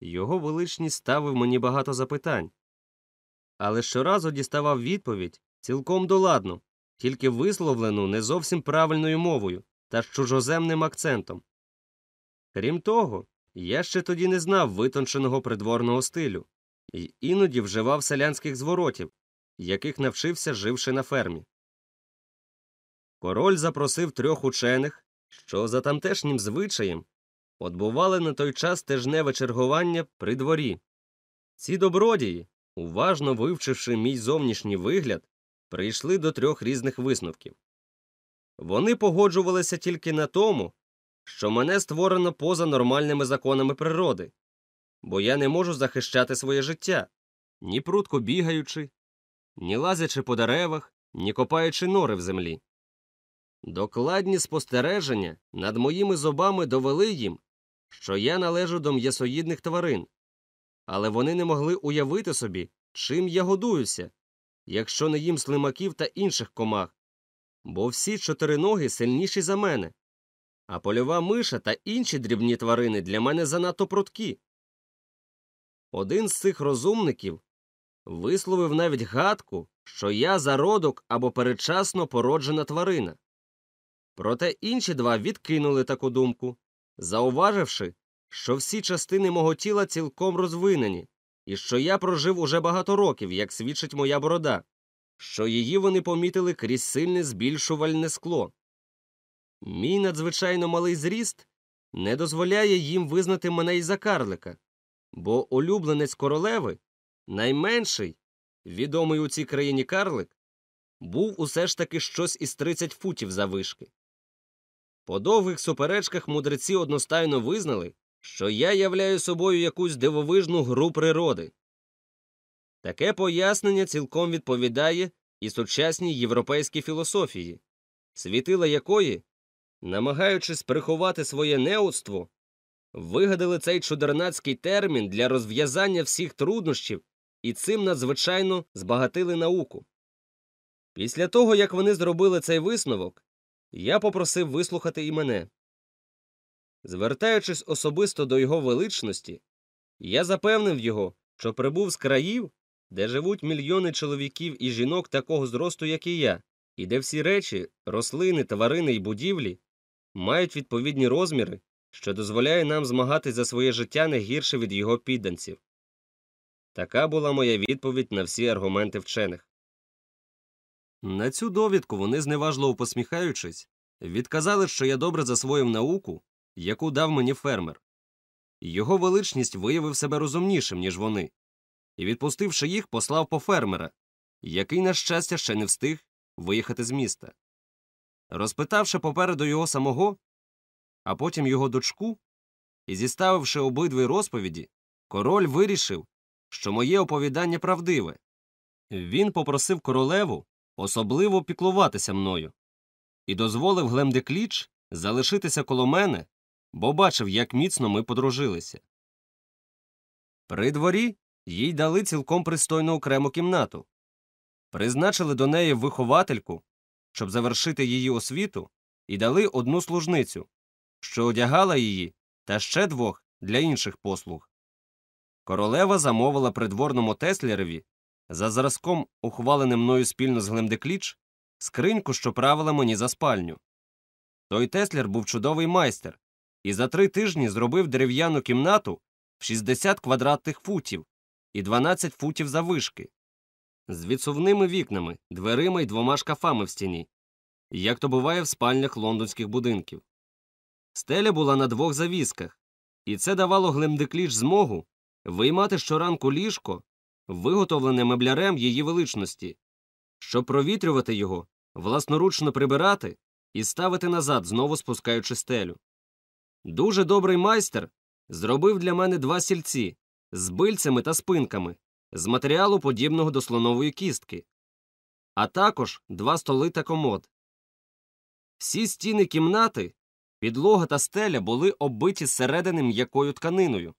[SPEAKER 1] його величність ставив мені багато запитань, але щоразу діставав відповідь цілком доладну, тільки висловлену не зовсім правильною мовою та з чужоземним акцентом. Крім того, я ще тоді не знав витонченого придворного стилю і іноді вживав селянських зворотів, яких навчився, живши на фермі. Король запросив трьох учених, що за тамтешнім звичаєм отбували на той час тижневе чергування при дворі. Ці добродії, уважно вивчивши мій зовнішній вигляд, прийшли до трьох різних висновків. Вони погоджувалися тільки на тому, що мене створено поза нормальними законами природи, бо я не можу захищати своє життя, ні прудко бігаючи, ні лазячи по деревах, ні копаючи нори в землі. Докладні спостереження над моїми зубами довели їм, що я належу до м'ясоїдних тварин, але вони не могли уявити собі, чим я годуюся, якщо не їм слимаків та інших комах, бо всі чотириноги сильніші за мене, а польова миша та інші дрібні тварини для мене занадто прудкі. Один з цих розумників висловив навіть гадку, що я зародок або передчасно породжена тварина. Проте інші два відкинули таку думку, зауваживши, що всі частини мого тіла цілком розвинені, і що я прожив уже багато років, як свідчить моя борода, що її вони помітили крізь сильне збільшувальне скло. Мій надзвичайно малий зріст не дозволяє їм визнати мене й за карлика, бо улюбленець королеви, найменший, відомий у цій країні карлик, був усе ж таки щось із 30 футів завишки. По довгих суперечках мудреці одностайно визнали, що я являю собою якусь дивовижну гру природи. Таке пояснення цілком відповідає і сучасній європейській філософії, світила якої, намагаючись приховати своє неудство, вигадали цей чудернацький термін для розв'язання всіх труднощів і цим надзвичайно збагатили науку. Після того, як вони зробили цей висновок, я попросив вислухати і мене. Звертаючись особисто до його величності, я запевнив його, що прибув з країв, де живуть мільйони чоловіків і жінок такого зросту, як і я, і де всі речі, рослини, тварини і будівлі мають відповідні розміри, що дозволяє нам змагатись за своє життя не гірше від його підданців. Така була моя відповідь на всі аргументи вчених. На цю довідку вони, зневажливо посміхаючись, відказали, що я добре засвоїв науку, яку дав мені фермер. Його величність виявив себе розумнішим, ніж вони, і, відпустивши їх, послав по фермера, який, на щастя, ще не встиг виїхати з міста. Розпитавши попереду його самого, а потім його дочку, і зіставивши обидві розповіді, король вирішив, що моє оповідання правдиве. Він попросив королеву особливо піклуватися мною і дозволив Глемдекліч залишитися коло мене, бо бачив, як міцно ми подружилися. При дворі їй дали цілком пристойну окрему кімнату, призначили до неї виховательку, щоб завершити її освіту, і дали одну служницю, що одягала її, та ще двох для інших послуг. Королева замовила придворному Теслєреві за зразком, ухваленим мною спільно з Глемдекліч, скриньку, що правила мені за спальню. Той Теслер був чудовий майстер і за три тижні зробив дерев'яну кімнату в 60 квадратних футів і 12 футів завишки, з відсувними вікнами, дверима й двома шкафами в стіні, як то буває в спальнях лондонських будинків. Стеля була на двох завісках, І це давало Глемдекліч змогу виймати щоранку ліжко, виготовлене меблярем її величності, щоб провітрювати його, власноручно прибирати і ставити назад, знову спускаючи стелю. Дуже добрий майстер зробив для мене два сільці з бильцями та спинками з матеріалу, подібного до слонової кістки, а також два столи та комод. Всі стіни кімнати, підлога та стеля були оббиті зсередини м'якою тканиною,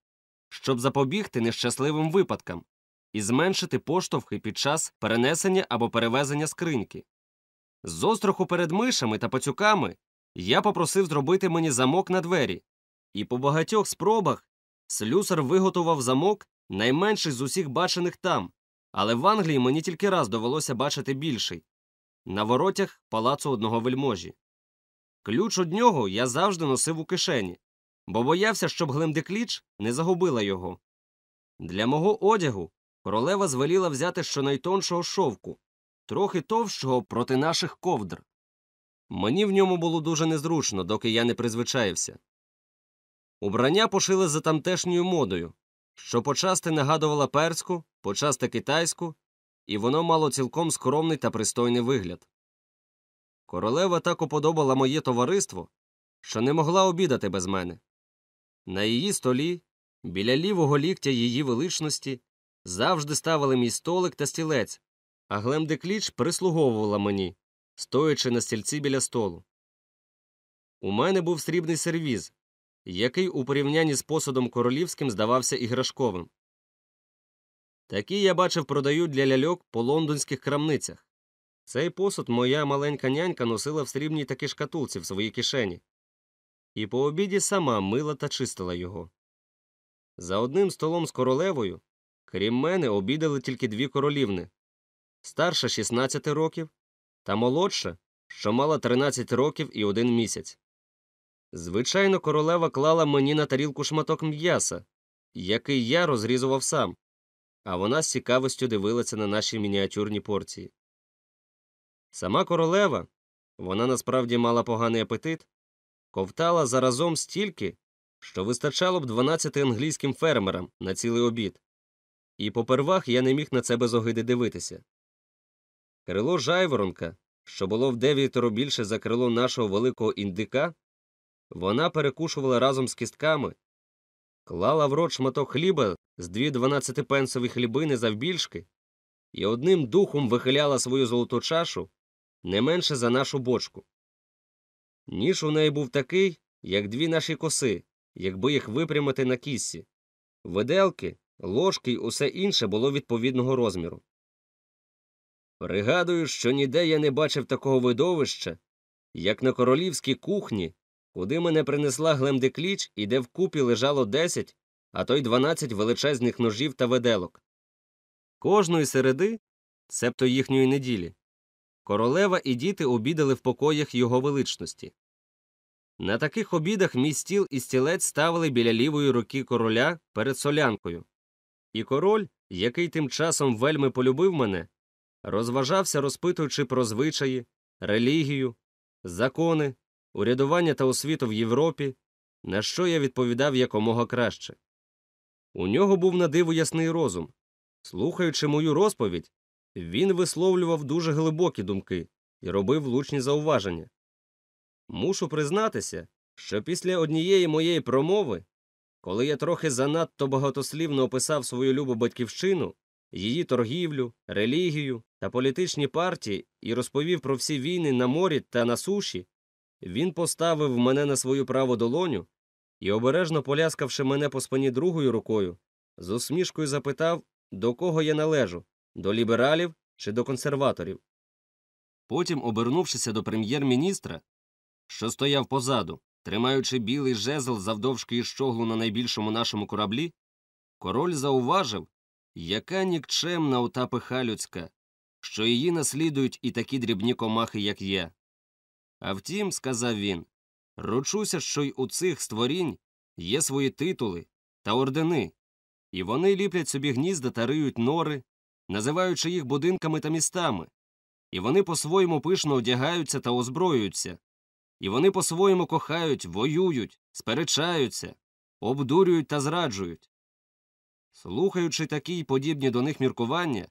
[SPEAKER 1] щоб запобігти нещасливим випадкам і зменшити поштовхи під час перенесення або перевезення скриньки. З остраху перед мишами та пацюками я попросив зробити мені замок на двері, і по багатьох спробах слюсар виготував замок найменший з усіх бачених там, але в Англії мені тільки раз довелося бачити більший на воротях палацу одного вельможі. Ключ од нього я завжди носив у кишені, бо боявся, щоб Глемдекліч не загубила його. Для мого одягу королева звеліла взяти щонайтоншого шовку, трохи товщого проти наших ковдр. Мені в ньому було дуже незручно, доки я не призвичаївся. Убрання пошили за тамтешньою модою, що почасти нагадувала перську, почасти китайську, і воно мало цілком скромний та пристойний вигляд. Королева так уподобала моє товариство, що не могла обідати без мене. На її столі, біля лівого ліктя її величності, завжди ставили мій столик та стілець, а Глемдекліч прислуговувала мені, стоячи на стільці біля столу. У мене був срібний сервіз, який у порівнянні з посудом королівським здавався іграшковим. Такі я бачив продають для ляльок по лондонських крамницях. Цей посуд моя маленька нянька носила в срібній такій шкатулці в своїй кишені, і по обіді сама мила та чистила його. За одним столом з королевою, крім мене, обідали тільки дві королівни старша 16 років та молодша, що мала 13 років і один місяць. Звичайно, королева клала мені на тарілку шматок м'яса, який я розрізував сам, а вона з цікавістю дивилася на наші мініатюрні порції. Сама королева вона насправді мала поганий апетит, ковтала заразом стільки, що вистачало б 12 англійським фермерам на цілий обід, і попервах я не міг на це без огиди дивитися. Крило жайворонка, що було в дев'ятеро більше за крило нашого великого індика, вона перекушувала разом з кістками, клала в рот шматок хліба з дві дванадцятипенсові хлібини завбільшки і одним духом вихиляла свою золоту чашу не менше за нашу бочку. Ніж у неї був такий, як дві наші коси, якби їх випрямити на кіссі. Виделки, ложки й усе інше було відповідного розміру. Пригадую, що ніде я не бачив такого видовища, як на королівській кухні, куди мене принесла Глемдекліч і де вкупі лежало десять, а то й дванадцять величезних ножів та виделок. Кожної середи, себто їхньої неділі, королева і діти обідали в покоях його величності. На таких обідах мій стіл і стілець ставили біля лівої руки короля перед солянкою, і король, який тим часом вельми полюбив мене, розважався, розпитуючи про звичаї, релігію, закони, урядування та освіту в Європі, на що я відповідав якомога краще. У нього був на диво ясний розум. Слухаючи мою розповідь, він висловлював дуже глибокі думки і робив влучні зауваження. Мушу признатися, що після однієї моєї промови, коли я трохи занадто багатослівно описав свою любу батьківщину, її торгівлю, релігію та політичні партії і розповів про всі війни на морі та на суші, він поставив мене на свою праву долоню і, обережно поляскавши мене по спині другою рукою, з усмішкою запитав, до кого я належу до лібералів чи до консерваторів. Потім, обернувшися до прем'єр-міністра, що стояв позаду, тримаючи білий жезл завдовжки і щоглу на найбільшому нашому кораблі, король зауважив, яка нікчемна ота пиха людська, що її наслідують і такі дрібні комахи, як я. А втім, сказав він, ручуся, що й у цих створінь є свої титули та ордени, і вони ліплять собі гнізда та риють нори, називаючи їх будинками та містами, і вони по-своєму пишно одягаються та озброюються, і вони по-своєму кохають, воюють, сперечаються, обдурюють та зраджують. Слухаючи такі й подібні до них міркування,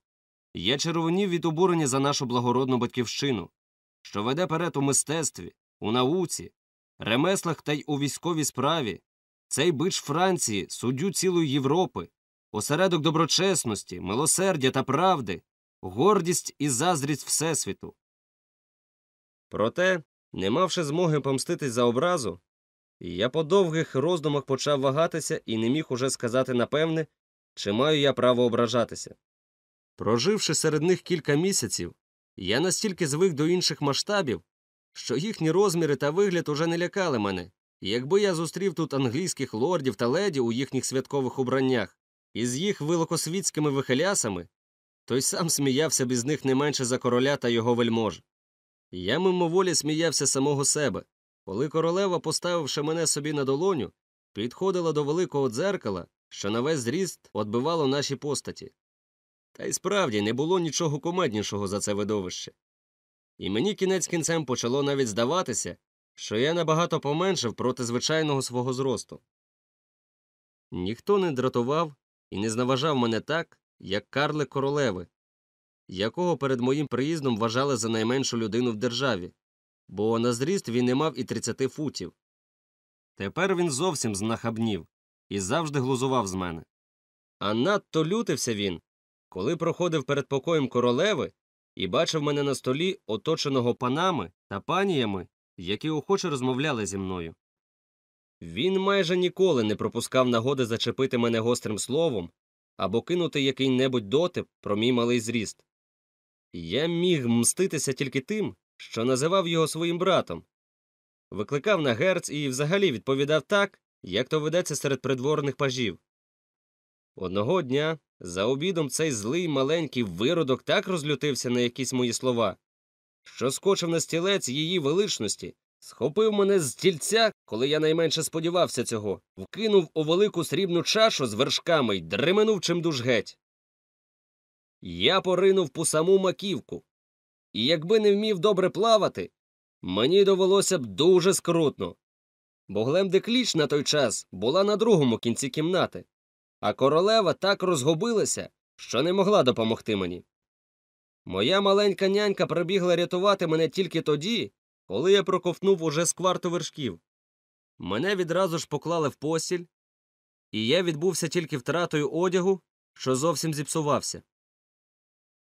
[SPEAKER 1] я червонів від обурення за нашу благородну батьківщину, що веде перед у мистецтві, у науці, ремеслах та й у військовій справі, цей бич Франції, суддю цілої Європи, осередок доброчесності, милосердя та правди, гордість і заздрість Всесвіту. Проте, не мавши змоги помститись за образу, я по довгих роздумах почав вагатися і не міг уже сказати напевне, чи маю я право ображатися. Проживши серед них кілька місяців, я настільки звик до інших масштабів, що їхні розміри та вигляд уже не лякали мене, якби я зустрів тут англійських лордів та леді у їхніх святкових убраннях із їх великосвітськими вихилясами, то й сам сміявся б із них не менше за короля та його вельмож. Я мимоволі сміявся самого себе, коли королева, поставивши мене собі на долоню, підходила до великого дзеркала, що на весь зріст отбивало наші постаті. Та й справді не було нічого комеднішого за це видовище. І мені кінець кінцем почало навіть здаватися, що я набагато поменшив проти звичайного свого зросту. Ніхто не дратував і не зневажав мене так, як карлик королеви, якого перед моїм приїздом вважали за найменшу людину в державі, бо на зріст він не мав і 30 футів. Тепер він зовсім знахабнів і завжди глузував з мене. А надто лютився він, коли проходив перед покоєм королеви і бачив мене на столі, оточеного панами та паніями, які охоче розмовляли зі мною. Він майже ніколи не пропускав нагоди зачепити мене гострим словом або кинути який небудь дотип про мій малий зріст. Я міг мститися тільки тим, що називав його своїм братом, викликав на герц і взагалі відповідав так, як то ведеться серед придворних пажів. Одного дня за обідом цей злий маленький виродок так розлютився на якісь мої слова, що скочив на стілець її величності, схопив мене з стільця, коли я найменше сподівався цього, вкинув у велику срібну чашу з вершками й дременув чимдуж геть. Я поринув по саму маківку, і якби не вмів добре плавати, мені довелося б дуже скрутно. Бо Глемдекліч на той час була на другому кінці кімнати, а королева так розгубилася, що не могла допомогти мені. Моя маленька нянька прибігла рятувати мене тільки тоді, коли я проковтнув уже з кварту вершків. Мене відразу ж поклали в постіль, і я відбувся тільки втратою одягу, що зовсім зіпсувався.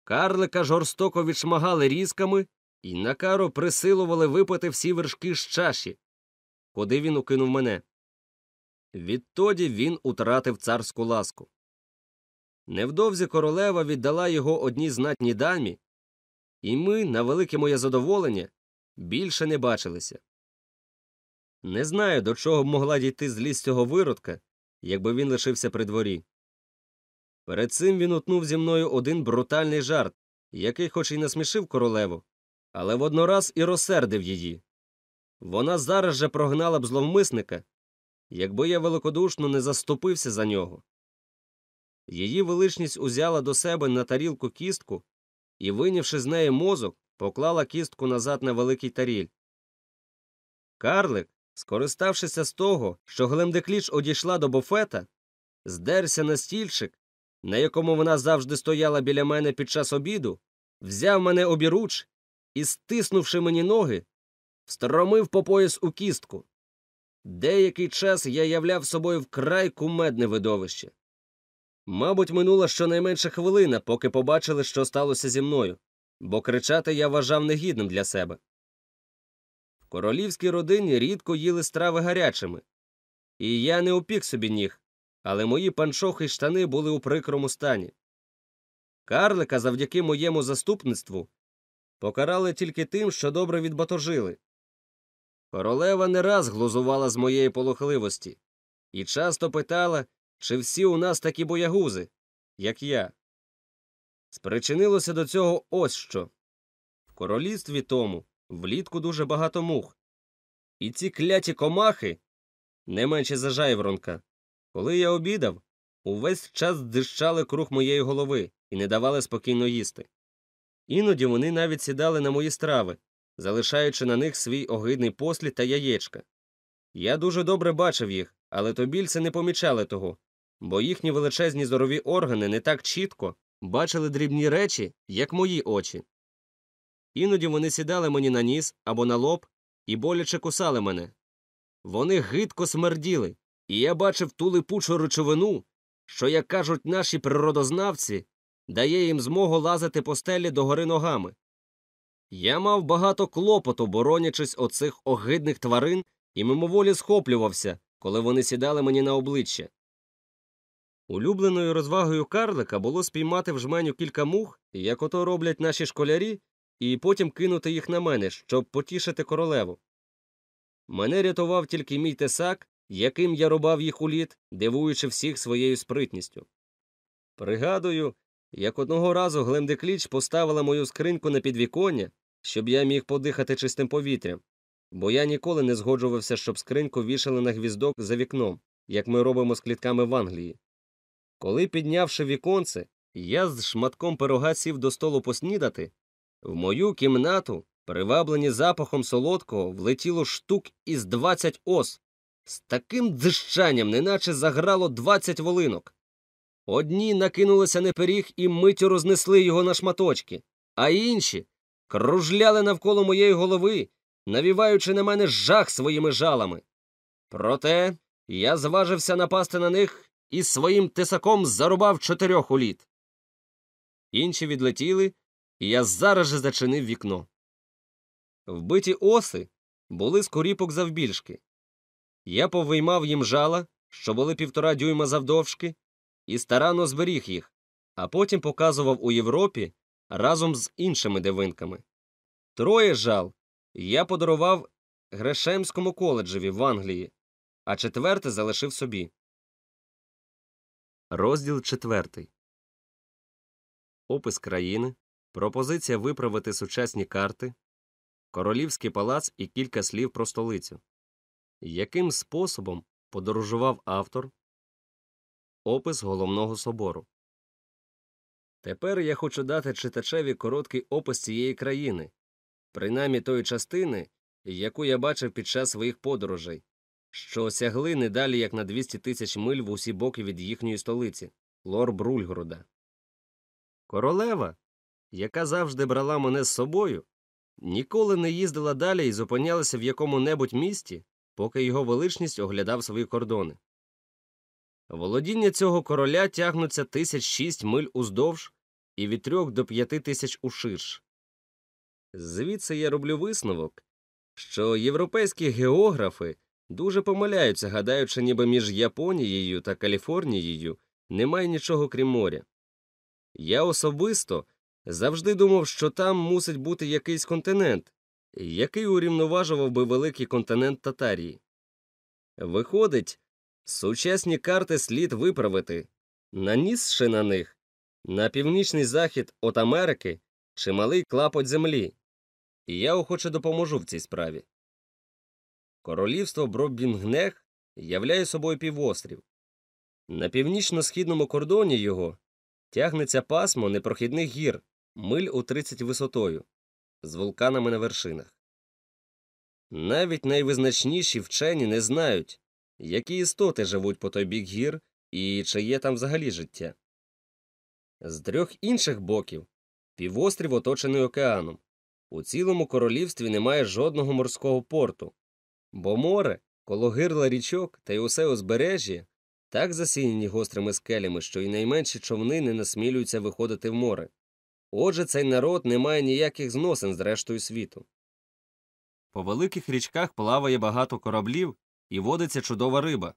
[SPEAKER 1] Карлика жорстоко відшмагали різками і на кару присилували випити всі вершки з чаші, куди він укинув мене. Відтоді він утратив царську ласку. Невдовзі королева віддала його одній знатній дамі, і ми, на велике моє задоволення, більше не бачилися. Не знаю, до чого б могла дійти злість цього виродка, якби він лишився при дворі. Перед цим він утнув зі мною один брутальний жарт, який хоч і насмішив королеву, але воднораз і розсердив її. Вона зараз же прогнала б зловмисника, якби я великодушно не заступився за нього. Її величність узяла до себе на тарілку кістку і, винявши з неї мозок, поклала кістку назад на великий таріль. Карлик, скориставшися з того, що Глемдекліч одійшла до буфета, здерся на стільчик, на якому вона завжди стояла біля мене під час обіду, взяв мене обіруч і, стиснувши мені ноги, встромив по пояс у кістку. Деякий час я являв собою вкрай кумедне видовище. Мабуть, минула щонайменше хвилина, поки побачили, що сталося зі мною, бо кричати я вважав негідним для себе. В королівській родині рідко їли страви гарячими, і я не опік собі ніг, але мої панчохи й штани були у прикрому стані. Карлика завдяки моєму заступництву покарали тільки тим, що добре відбатожили. Королева не раз глузувала з моєї полохливості і часто питала, чи всі у нас такі боягузи, як я. Спричинилося до цього ось що. В королівстві тому влітку дуже багато мух, і ці кляті комахи не менше за жайворонка. Коли я обідав, увесь час дищали круг моєї голови і не давали спокійно їсти. Іноді вони навіть сідали на мої страви, залишаючи на них свій огидний послід та яєчка. Я дуже добре бачив їх, але тобільці не помічали того, бо їхні величезні зорові органи не так чітко бачили дрібні речі, як мої очі. Іноді вони сідали мені на ніс або на лоб і боляче кусали мене. Вони гидко смерділи, і я бачив ту липучу речовину, що, як кажуть наші природознавці, дає їм змогу лазити по стелі догори ногами. Я мав багато клопоту, боронячись оцих огидних тварин, і мимоволі схоплювався, коли вони сідали мені на обличчя. Улюбленою розвагою карлика було спіймати в жменю кілька мух, як ото роблять наші школярі, і потім кинути їх на мене, щоб потішити королеву. Мене рятував тільки мій тесак, яким я рубав їх у лід, дивуючи всіх своєю спритністю. Пригадую, як одного разу Глемдекліч поставила мою скриньку на підвіконня, щоб я міг подихати чистим повітрям, бо я ніколи не згоджувався, щоб скриньку вішали на гвіздок за вікном, як ми робимо з клітками в Англії. Коли, піднявши віконце, я з шматком пирога сів до столу поснідати, в мою кімнату, приваблені запахом солодкого, влетіло штук із двадцять ос, з таким дзищанням, неначе заграло двадцять волинок. Одні накинулися на пиріг і миттю рознесли його на шматочки, а інші кружляли навколо моєї голови, навіваючи на мене жах своїми жалами. Проте я зважився напасти на них і своїм тисаком зарубав чотирьох у лід. Інші відлетіли, і я зараз же зачинив вікно. Вбиті оси були з коріпок завбільшки. Я повиймав їм жала, що були півтора дюйма завдовжки, і старанно зберіг їх, а потім показував у Європі разом з іншими дивинками. Троє жал я подарував Грешемському коледжеві в Англії, а четверте залишив собі. Розділ четвертий. Опис країни. Пропозиція виправити сучасні карти. Королівський палац і кілька слів про столицю. Яким способом подорожував автор? Опис головного собору. Тепер я хочу дати читачеві короткий опис цієї країни, принаймні тої частини, яку я бачив під час своїх подорожей, що осягли не далі як на 200 тисяч миль в усі боки від їхньої столиці Лор Брульгорода. Королева, яка завжди брала мене з собою, ніколи не їздила далі і зупинялася в якому небудь місті, поки його величність оглядав свої кордони. Володіння цього короля тягнуться тисяч шість миль уздовж і від трьох до п'яти тисяч уширш. Звідси я роблю висновок, що європейські географи дуже помиляються, гадаючи, ніби між Японією та Каліфорнією немає нічого крім моря. Я особисто завжди думав, що там мусить бути якийсь континент, який урівноважував би великий континент Татарії. Виходить, сучасні карти слід виправити, нанісши на них на північний захід від Америки чималий клапоть землі, і я охоче допоможу в цій справі. Королівство Бробінгнег являє собою півострів. На північно-східному кордоні його тягнеться пасмо непрохідних гір, миль у 30 висотою, з вулканами на вершинах. Навіть найвизначніші вчені не знають, які істоти живуть по той бік гір і чи є там взагалі життя. З трьох інших боків півострів оточений океаном. У цілому королівстві немає жодного морського порту, бо море, коло гирла річок та й усе узбережжя так засіяні гострими скелями, що й найменші човни не насмілюються виходити в море. Отже, цей народ не має ніяких зносин з рештою світу. По великих річках плаває багато кораблів і водиться чудова риба.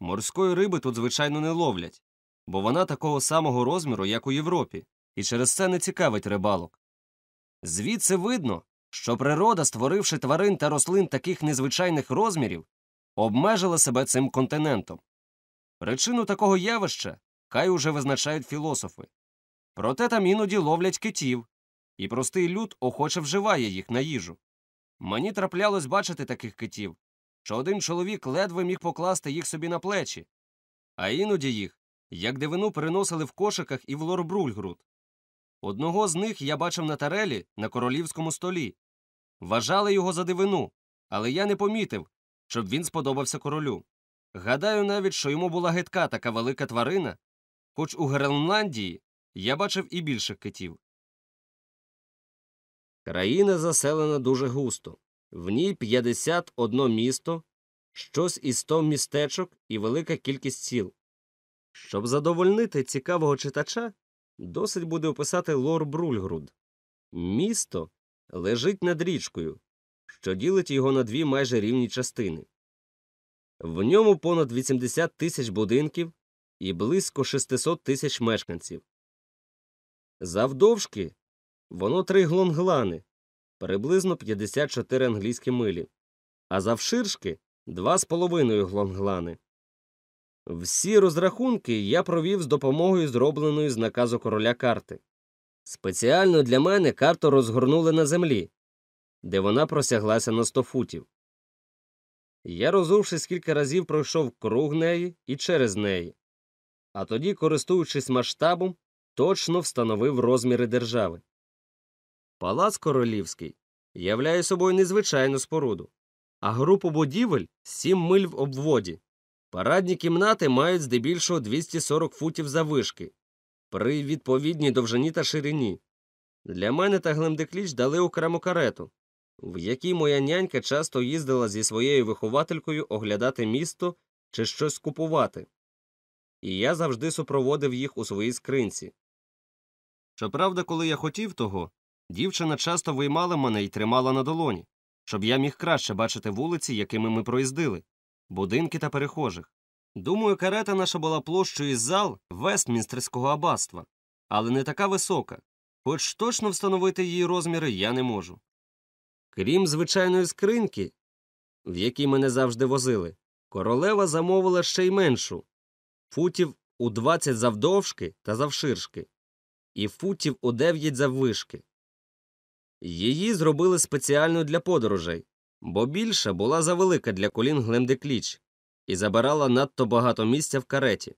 [SPEAKER 1] Морської риби тут, звичайно, не ловлять, бо вона такого самого розміру, як у Європі, і через це не цікавить рибалок. Звідси видно, що природа, створивши тварин та рослин таких незвичайних розмірів, обмежила себе цим континентом. Причину такого явища хай уже визначають філософи. Проте там іноді ловлять китів, і простий люд охоче вживає їх на їжу. Мені траплялось бачити таких китів, що один чоловік ледве міг покласти їх собі на плечі, а іноді їх, як дивину, переносили в кошиках і в лорбрульгрут. Одного з них я бачив на тарелі на королівському столі. Вважали його за дивину, але я не помітив, щоб він сподобався королю. Гадаю навіть, що йому була гидка така велика тварина, хоч у Гренландії я бачив і більших китів. Країна заселена дуже густо. В ній 51 місто, щось із 100 містечок і велика кількість сіл. Щоб задовольнити цікавого читача, досить буде описати лор Брульгруд. Місто лежить над річкою, що ділить його на дві майже рівні частини. В ньому понад 80 тисяч будинків і близько 600 тисяч мешканців. Завдовжки воно три глонглани, приблизно 54 англійські милі, а завширшки два з половиною глонглани. Всі розрахунки я провів з допомогою зробленої з наказу короля карти. Спеціально для мене карту розгорнули на землі, де вона просяглася на 100 футів. Я, розувшись кілька разів, пройшов круг неї і через неї, а тоді, користуючись масштабом, точно встановив розміри держави. Палац королівський являє собою незвичайну споруду, а групу будівель сім миль в обводі. Парадні кімнати мають здебільшого 240 футів заввишки, при відповідній довжині та ширині. Для мене та Глемдекліч дали окрему карету, в якій моя нянька часто їздила зі своєю вихователькою оглядати місто чи щось купувати, і я завжди супроводив їх у своїй скринці. Щоправда, коли я хотів того, дівчина часто виймала мене і тримала на долоні, щоб я міг краще бачити вулиці, якими ми проїздили, будинки та перехожих. Думаю, карета наша була площою із зал Вестмінстерського аббатства, але не така висока, хоч точно встановити її розміри я не можу. Крім звичайної скриньки, в якій мене завжди возили, королева замовила ще й меншу футів у 20 завдовжки та завширшки, і футів у 9 заввишки. Її зробили спеціально для подорожей, бо більша була завелика для колін Глемдекліч і забирала надто багато місця в кареті.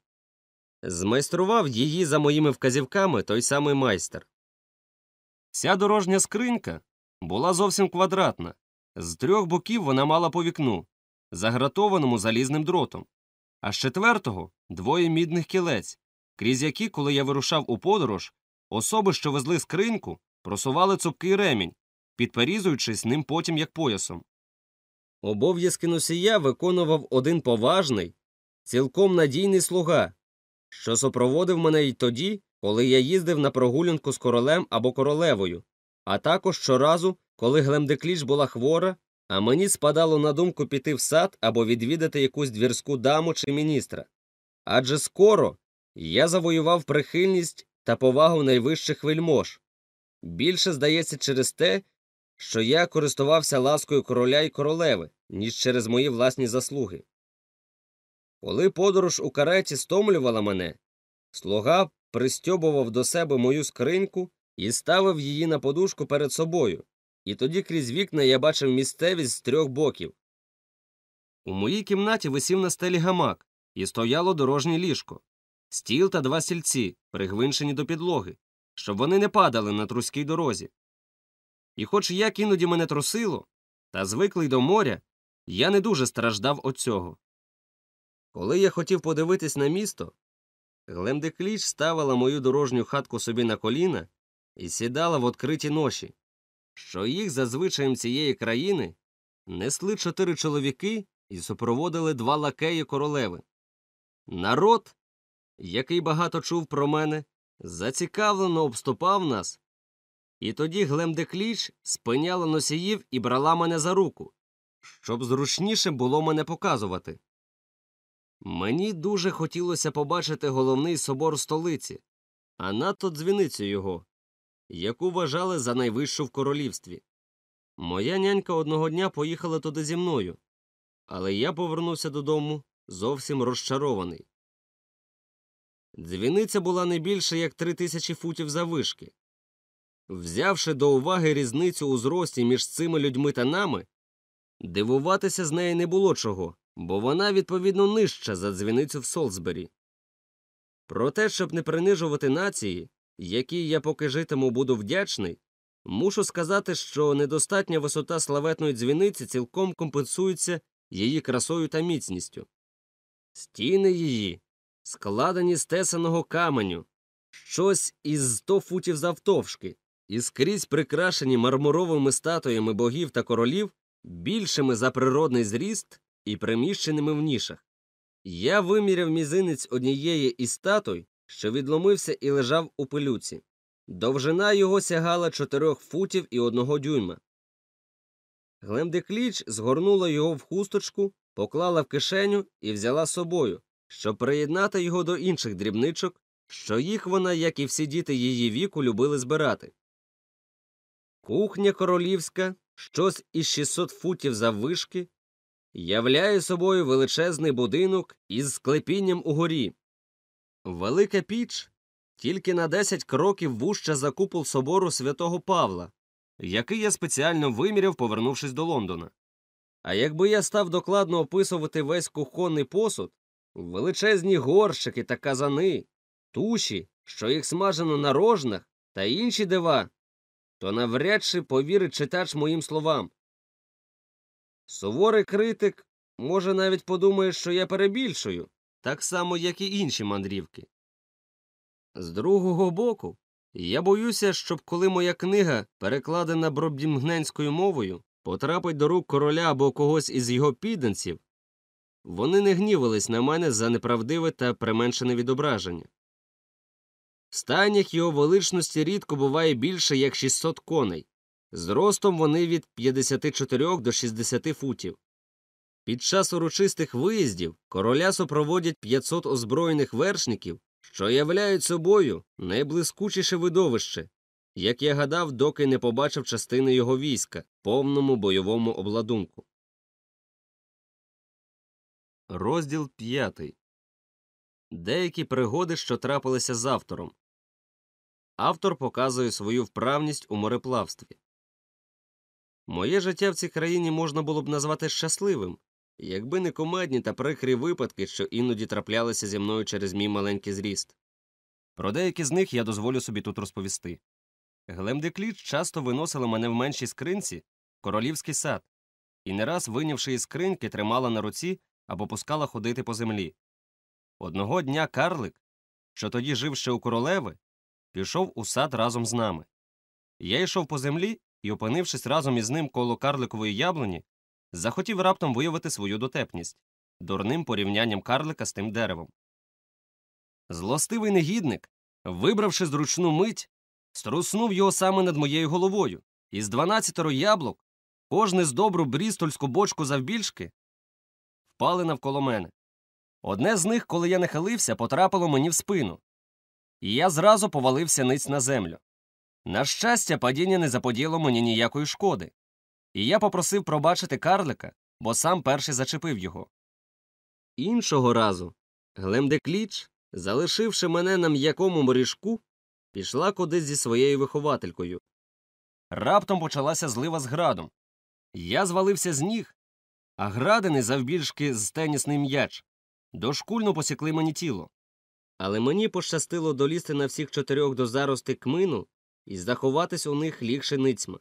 [SPEAKER 1] Змайстрував її за моїми вказівками той самий майстер. Ця дорожня скринька була зовсім квадратна, з трьох боків вона мала по вікну, загратованому залізним дротом, а з четвертого двоє мідних кілець, крізь які, коли я вирушав у подорож, особи, що везли скриньку, просували цупкий ремінь, підперізуючись ним потім як поясом. Обов'язки носія виконував один поважний, цілком надійний слуга, що супроводив мене й тоді, коли я їздив на прогулянку з королем або королевою, а також щоразу, коли Глемдекліч була хвора, а мені спадало на думку піти в сад або відвідати якусь двірську даму чи міністра. Адже скоро я завоював прихильність та повагу найвищих вельмож. Більше здається через те, що я користувався ласкою короля і королеви, ніж через мої власні заслуги. Коли подорож у кареті стомлювала мене, слуга пристьобував до себе мою скриньку і ставив її на подушку перед собою, і тоді крізь вікна я бачив місцевість з трьох боків. У моїй кімнаті висів на стелі гамак, і стояло дорожнє ліжко, стіл та два сільці, пригвинчені до підлоги, щоб вони не падали на труській дорозі. І хоч як іноді мене трусило, та звиклий до моря, я не дуже страждав от цього. Коли я хотів подивитись на місто, Глемдекліч ставила мою дорожню хатку собі на коліна і сідала в відкриті ноші, що їх за звичаєм цієї країни несли чотири чоловіки і супроводили два лакеї королеви. Народ, який багато чув про мене, зацікавлено обступав нас, і тоді Глемдекліч спиняла носіїв і брала мене за руку, щоб зручніше було мене показувати. Мені дуже хотілося побачити головний собор столиці, а надто дзвіницю його, яку вважали за найвищу в королівстві. Моя нянька одного дня поїхала туди зі мною, але я повернувся додому зовсім розчарований. Дзвіниця була не більше як три тисячі футів заввишки. Взявши до уваги різницю у зрості між цими людьми та нами, дивуватися з неї не було чого, бо вона відповідно нижча за дзвіницю в Солсбері. Проте, щоб не принижувати нації, якій я поки житиму буду вдячний, мушу сказати, що недостатня висота славетної дзвіниці цілком компенсується її красою та міцністю. Стіни її складені з тесаного каменю, щось із сто футів завтовшки, і скрізь прикрашені мармуровими статуями богів та королів, більшими за природний зріст і приміщеними в нішах. Я виміряв мізинець однієї із статуй, що відломився і лежав у пилюці. Довжина його сягала чотирьох футів і одного дюйма. Глемдекліч згорнула його в хусточку, поклала в кишеню і взяла з собою, щоб приєднати його до інших дрібничок, що їх вона, як і всі діти її віку, любили збирати. Кухня королівська, щось із 600 футів заввишки, являє собою величезний будинок із склепінням угорі. Велика піч тільки на 10 кроків вужча за купол собору святого Павла, який я спеціально виміряв, повернувшись до Лондона. А якби я став докладно описувати весь кухонний посуд, величезні горщики та казани, туші, що їх смажено на рожнах, та інші дива, то навряд чи повірить читач моїм словам. Суворий критик, може, навіть подумає, що я перебільшую, так само, як і інші мандрівки. З другого боку, я боюся, щоб коли моя книга, перекладена бробдімгненською мовою, потрапить до рук короля або когось із його підданців, вони не гнівались на мене за неправдиве та применшене відображення. В станях його величності рідко буває більше як 600 коней, зростом вони від 54 до 60 футів. Під час урочистих виїздів короля супроводять 500 озброєних вершників, що являють собою найблискучіше видовище, як я гадав, доки не побачив частини його війська, повному бойовому обладунку. Розділ п'ятий. Деякі пригоди, що трапилися з автором. Автор показує свою вправність у мореплавстві. Моє життя в цій країні можна було б назвати щасливим, якби не комедні та прикрі випадки, що іноді траплялися зі мною через мій маленький зріст. Про деякі з них я дозволю собі тут розповісти. Глемдекліч часто виносила мене в меншій скринці королівський сад, і не раз, винявши із скриньки, тримала на руці або пускала ходити по землі. Одного дня карлик, що тоді жив ще у королеви, пішов у сад разом з нами. Я йшов по землі і, опинившись разом із ним коло карликової яблуні, захотів раптом виявити свою дотепність дурним порівнянням карлика з тим деревом. Злостивий негідник, вибравши зручну мить, струснув його саме над моєю головою, і з дванадцятеро яблук, кожне з добру брістольську бочку завбільшки, впали навколо мене. Одне з них, коли я нахилився, потрапило мені в спину, і я зразу повалився ниць на землю. На щастя, падіння не заподіло мені ніякої шкоди, і я попросив пробачити карлика, бо сам перший зачепив його. Іншого разу Глемдекліч, залишивши мене на м'якому моріжку, пішла кудись зі своєю вихователькою. Раптом почалася злива з градом. Я звалився з ніг, а градини завбільшки з тенісний м'яч. Дошкульно посікли мені тіло. Але мені пощастило долізти на всіх чотирьох до зарости кмину і заховатись у них лігше ницьма.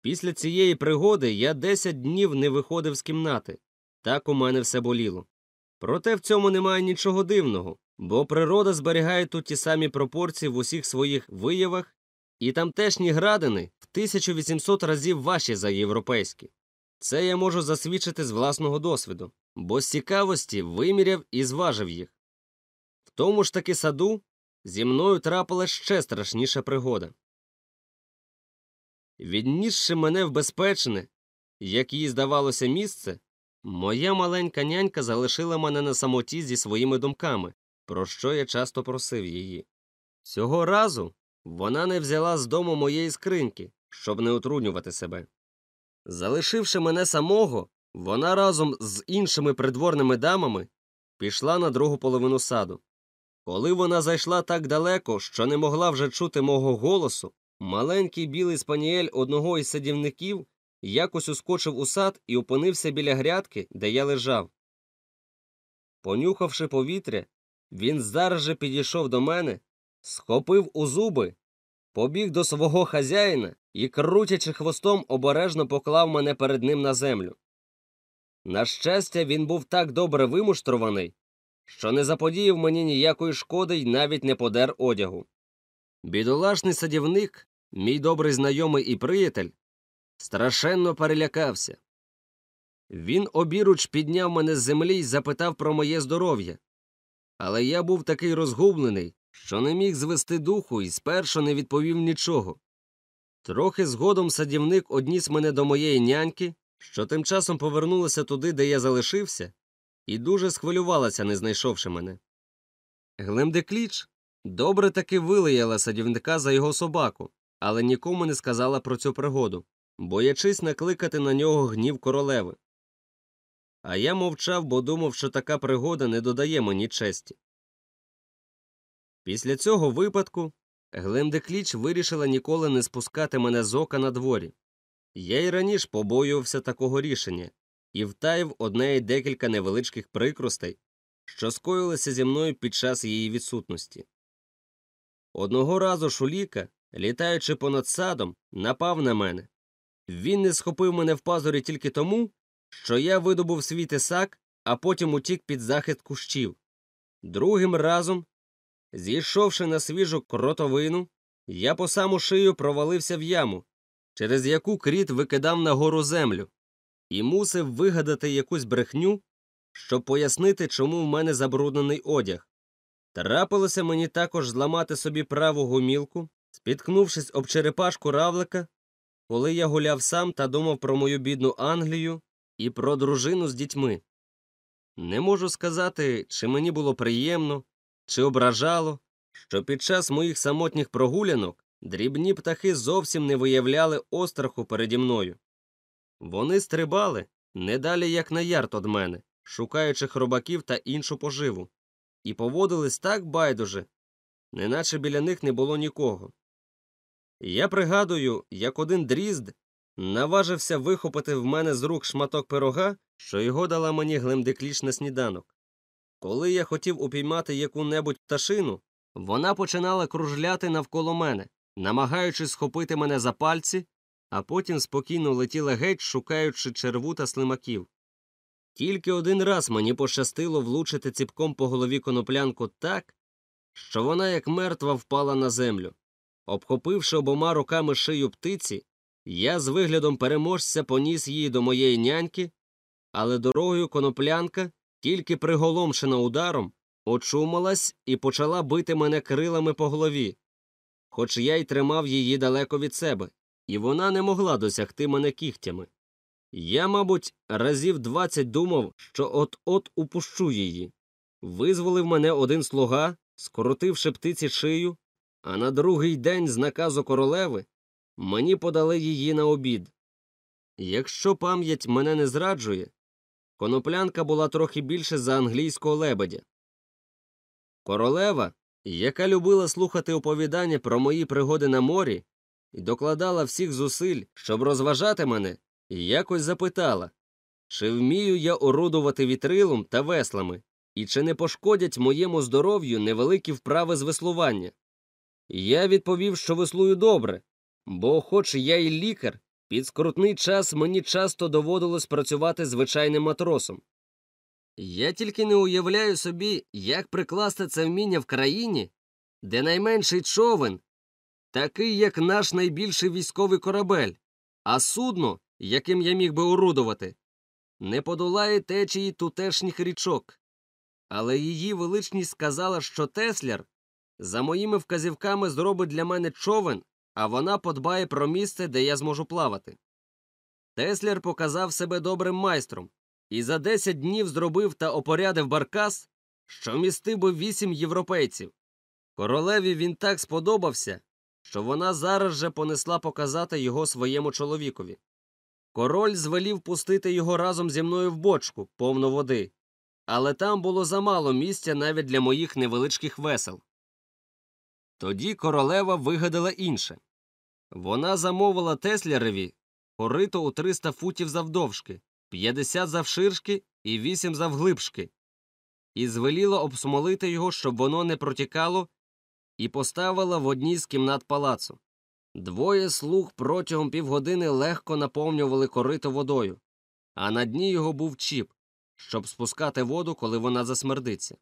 [SPEAKER 1] Після цієї пригоди я десять днів не виходив з кімнати. Так у мене все боліло. Проте в цьому немає нічого дивного, бо природа зберігає тут ті самі пропорції в усіх своїх виявах, і тамтешні градини в 1800 разів важчі за європейські. Це я можу засвідчити з власного досвіду, бо з цікавості виміряв і зважив їх. В тому ж таки саду зі мною трапила ще страшніша пригода. Віднісши мене в безпечне, як їй здавалося, місце, моя маленька нянька залишила мене на самоті зі своїми думками, про що я часто просив її. Цього разу вона не взяла з дому моєї скриньки, щоб не утруднювати себе. Залишивши мене самого, вона разом з іншими придворними дамами пішла на другу половину саду. Коли вона зайшла так далеко, що не могла вже чути мого голосу, маленький білий спаніель одного із садівників якось ускочив у сад і опинився біля грядки, де я лежав. Понюхавши повітря, він зараз же підійшов до мене, схопив у зуби, побіг до свого хазяїна і, крутячи хвостом, обережно поклав мене перед ним на землю. На щастя, він був так добре вимуштрований, що не заподіяв мені ніякої шкоди й навіть не подер одягу. Бідолашний садівник, мій добрий знайомий і приятель, страшенно перелякався. Він обіруч підняв мене з землі й запитав про моє здоров'я. Але я був такий розгублений, що не міг звести духу і спершу не відповів нічого. Трохи згодом садівник одніс мене до моєї няньки, що тим часом повернулася туди, де я залишився, і дуже схвилювалася, не знайшовши мене. Глемдекліч добре таки вилаяла садівника за його собаку, але нікому не сказала про цю пригоду, боячись накликати на нього гнів королеви. А я мовчав, бо думав, що така пригода не додає мені честі. Після цього випадку Глемдекліч вирішила ніколи не спускати мене з ока на дворі. Я й раніше побоювався такого рішення і втаїв од неї декілька невеличких прикростей, що скоїлися зі мною під час її відсутності. Одного разу шуліка, літаючи понад садом, напав на мене. Він не схопив мене в пазурі тільки тому, що я видобув свій тисак, а потім утік під захист кущів. Другим разом, зійшовши на свіжу кротовину, я по саму шию провалився в яму, через яку кріт викидав нагору землю, і мусив вигадати якусь брехню, щоб пояснити, чому в мене забруднений одяг. Трапилося мені також зламати собі праву гумілку, спіткнувшись об черепашку равлика, коли я гуляв сам та думав про мою бідну Англію і про дружину з дітьми. Не можу сказати, чи мені було приємно, чи ображало, що під час моїх самотніх прогулянок дрібні птахи зовсім не виявляли остраху переді мною. Вони стрибали не далі як на ярд од мене, шукаючи хробаків та іншу поживу, і поводились так байдуже, неначе біля них не було нікого. Я пригадую, як один дрізд наважився вихопити в мене з рук шматок пирога, що його дала мені глемдекліч на сніданок. Коли я хотів упіймати яку-небудь пташину, вона починала кружляти навколо мене, намагаючись схопити мене за пальці, а потім спокійно летіла геть, шукаючи черву та слимаків. Тільки один раз мені пощастило влучити ціпком по голові коноплянку так, що вона, як мертва, впала на землю. Обхопивши обома руками шию птиці, я з виглядом переможця поніс її до моєї няньки, але дорогою коноплянка, тільки приголомшена ударом, очумалась і почала бити мене крилами по голові, хоч я й тримав її далеко від себе, і вона не могла досягти мене кігтями. Я, мабуть, разів двадцять думав, що от-от упущу її. Визволив мене один слуга, скоротивши птиці шию, а на другий день з наказу королеви мені подали її на обід. Якщо пам'ять мене не зраджує, коноплянка була трохи більше за англійського лебедя. Королева, яка любила слухати оповідання про мої пригоди на морі, і докладала всіх зусиль, щоб розважати мене, якось запитала, чи вмію я орудувати вітрилом та веслами, і чи не пошкодять моєму здоров'ю невеликі вправи з веслування. Я відповів, що веслую добре, бо, хоч я й лікар, під скрутний час мені часто доводилось працювати звичайним матросом. Я тільки не уявляю собі, як прикласти це вміння в країні, де найменший човен такий, як наш найбільший військовий корабель, а судно, яким я міг би орудувати, не подолає течії тутешніх річок. Але її величність сказала, що Тесляр за моїми вказівками зробить для мене човен, а вона подбає про місце, де я зможу плавати. Тесляр показав себе добрим майстром і за 10 днів зробив та опорядив баркас, що містив би вісім європейців. Королеві він так сподобався, що вона зараз же понесла показати його своєму чоловікові. Король звелів пустити його разом зі мною в бочку, повну води, але там було замало місця навіть для моїх невеличких весел. Тоді королева вигадала інше вона замовила Тесляреві корито у 300 футів завдовжки, 50 завширшки і 8 завглибшки, і звеліла обсмолити його, щоб воно не протікало, і поставила в одній з кімнат палацу. Двоє слуг протягом півгодини легко наповнювали корито водою, а на дні його був чіп, щоб спускати воду, коли вона засмердиться.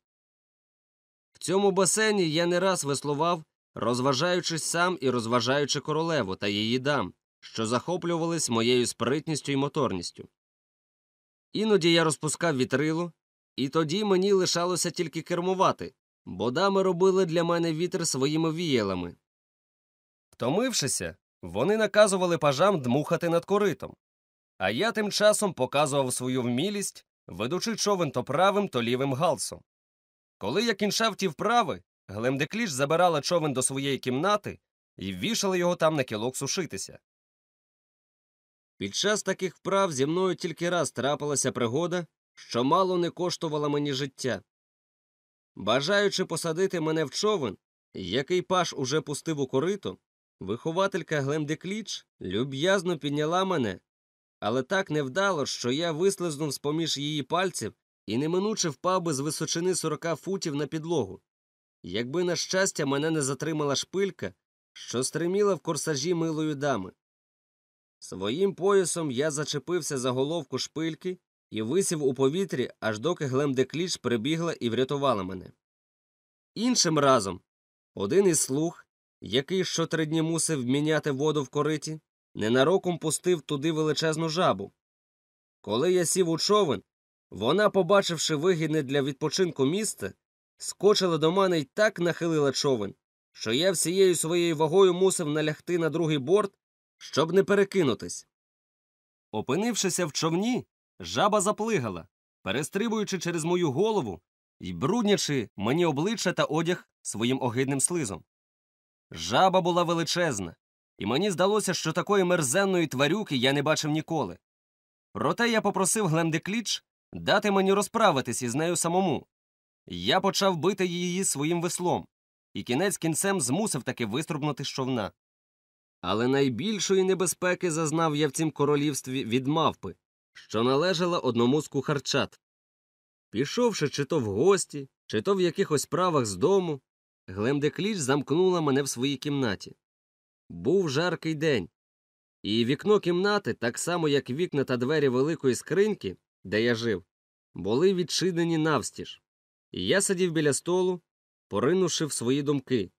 [SPEAKER 1] В цьому басейні я не раз веслував, розважаючись сам і розважаючи королеву та її дам, що захоплювались моєю спритністю і моторністю. Іноді я розпускав вітрило, і тоді мені лишалося тільки кермувати, бо дами робили для мене вітер своїми віялами. Втомившися, вони наказували пажам дмухати над коритом. А я тим часом показував свою вмілість, ведучи човен то правим, то лівим галсом. Коли я кінчав ті вправи, Глемдекліч забирала човен до своєї кімнати і вішала його там на кілок сушитися. Під час таких вправ зі мною тільки раз трапилася пригода, що мало не коштувала мені життя. Бажаючи посадити мене в човен, який паш уже пустив у корито, вихователька Глемдекліч люб'язно підняла мене, але так невдало, що я вислизнув з поміж її пальців і неминуче впав би з височини 40 футів на підлогу. Якби, на щастя, мене не затримала шпилька, що стриміла в корсажі милої дами. Своїм поясом я зачепився за головку шпильки і висів у повітрі, аж доки Глемдекліч прибігла і врятувала мене. Іншим разом один із слуг, який щотри дні мусив міняти воду в кориті, ненароком пустив туди величезну жабу. Коли я сів у човен, вона, побачивши вигідне для відпочинку місце, скочила до мене й так нахилила човен, що я всією своєю вагою мусив налягти на другий борт, щоб не перекинутись. Опинившися в човні, жаба заплигала, перестрибуючи через мою голову і бруднячи мені обличчя та одяг своїм огидним слизом. Жаба була величезна, і мені здалося, що такої мерзенної тварюки я не бачив ніколи. Проте я попросив Глемдекліч дати мені розправитись із нею самому. Я почав бити її своїм веслом, і кінець кінцем змусив таки виструбнути з човна. Але найбільшої небезпеки зазнав я в цім королівстві від мавпи, що належала одному з кухарчат. Пішовши чи то в гості, чи то в якихось справах з дому, Глемдекліч замкнула мене в своїй кімнаті. Був жаркий день, і вікно кімнати, так само як вікна та двері великої скриньки, де я жив, були відчинені навстіж. Я сидів біля столу, поринувши в свої думки,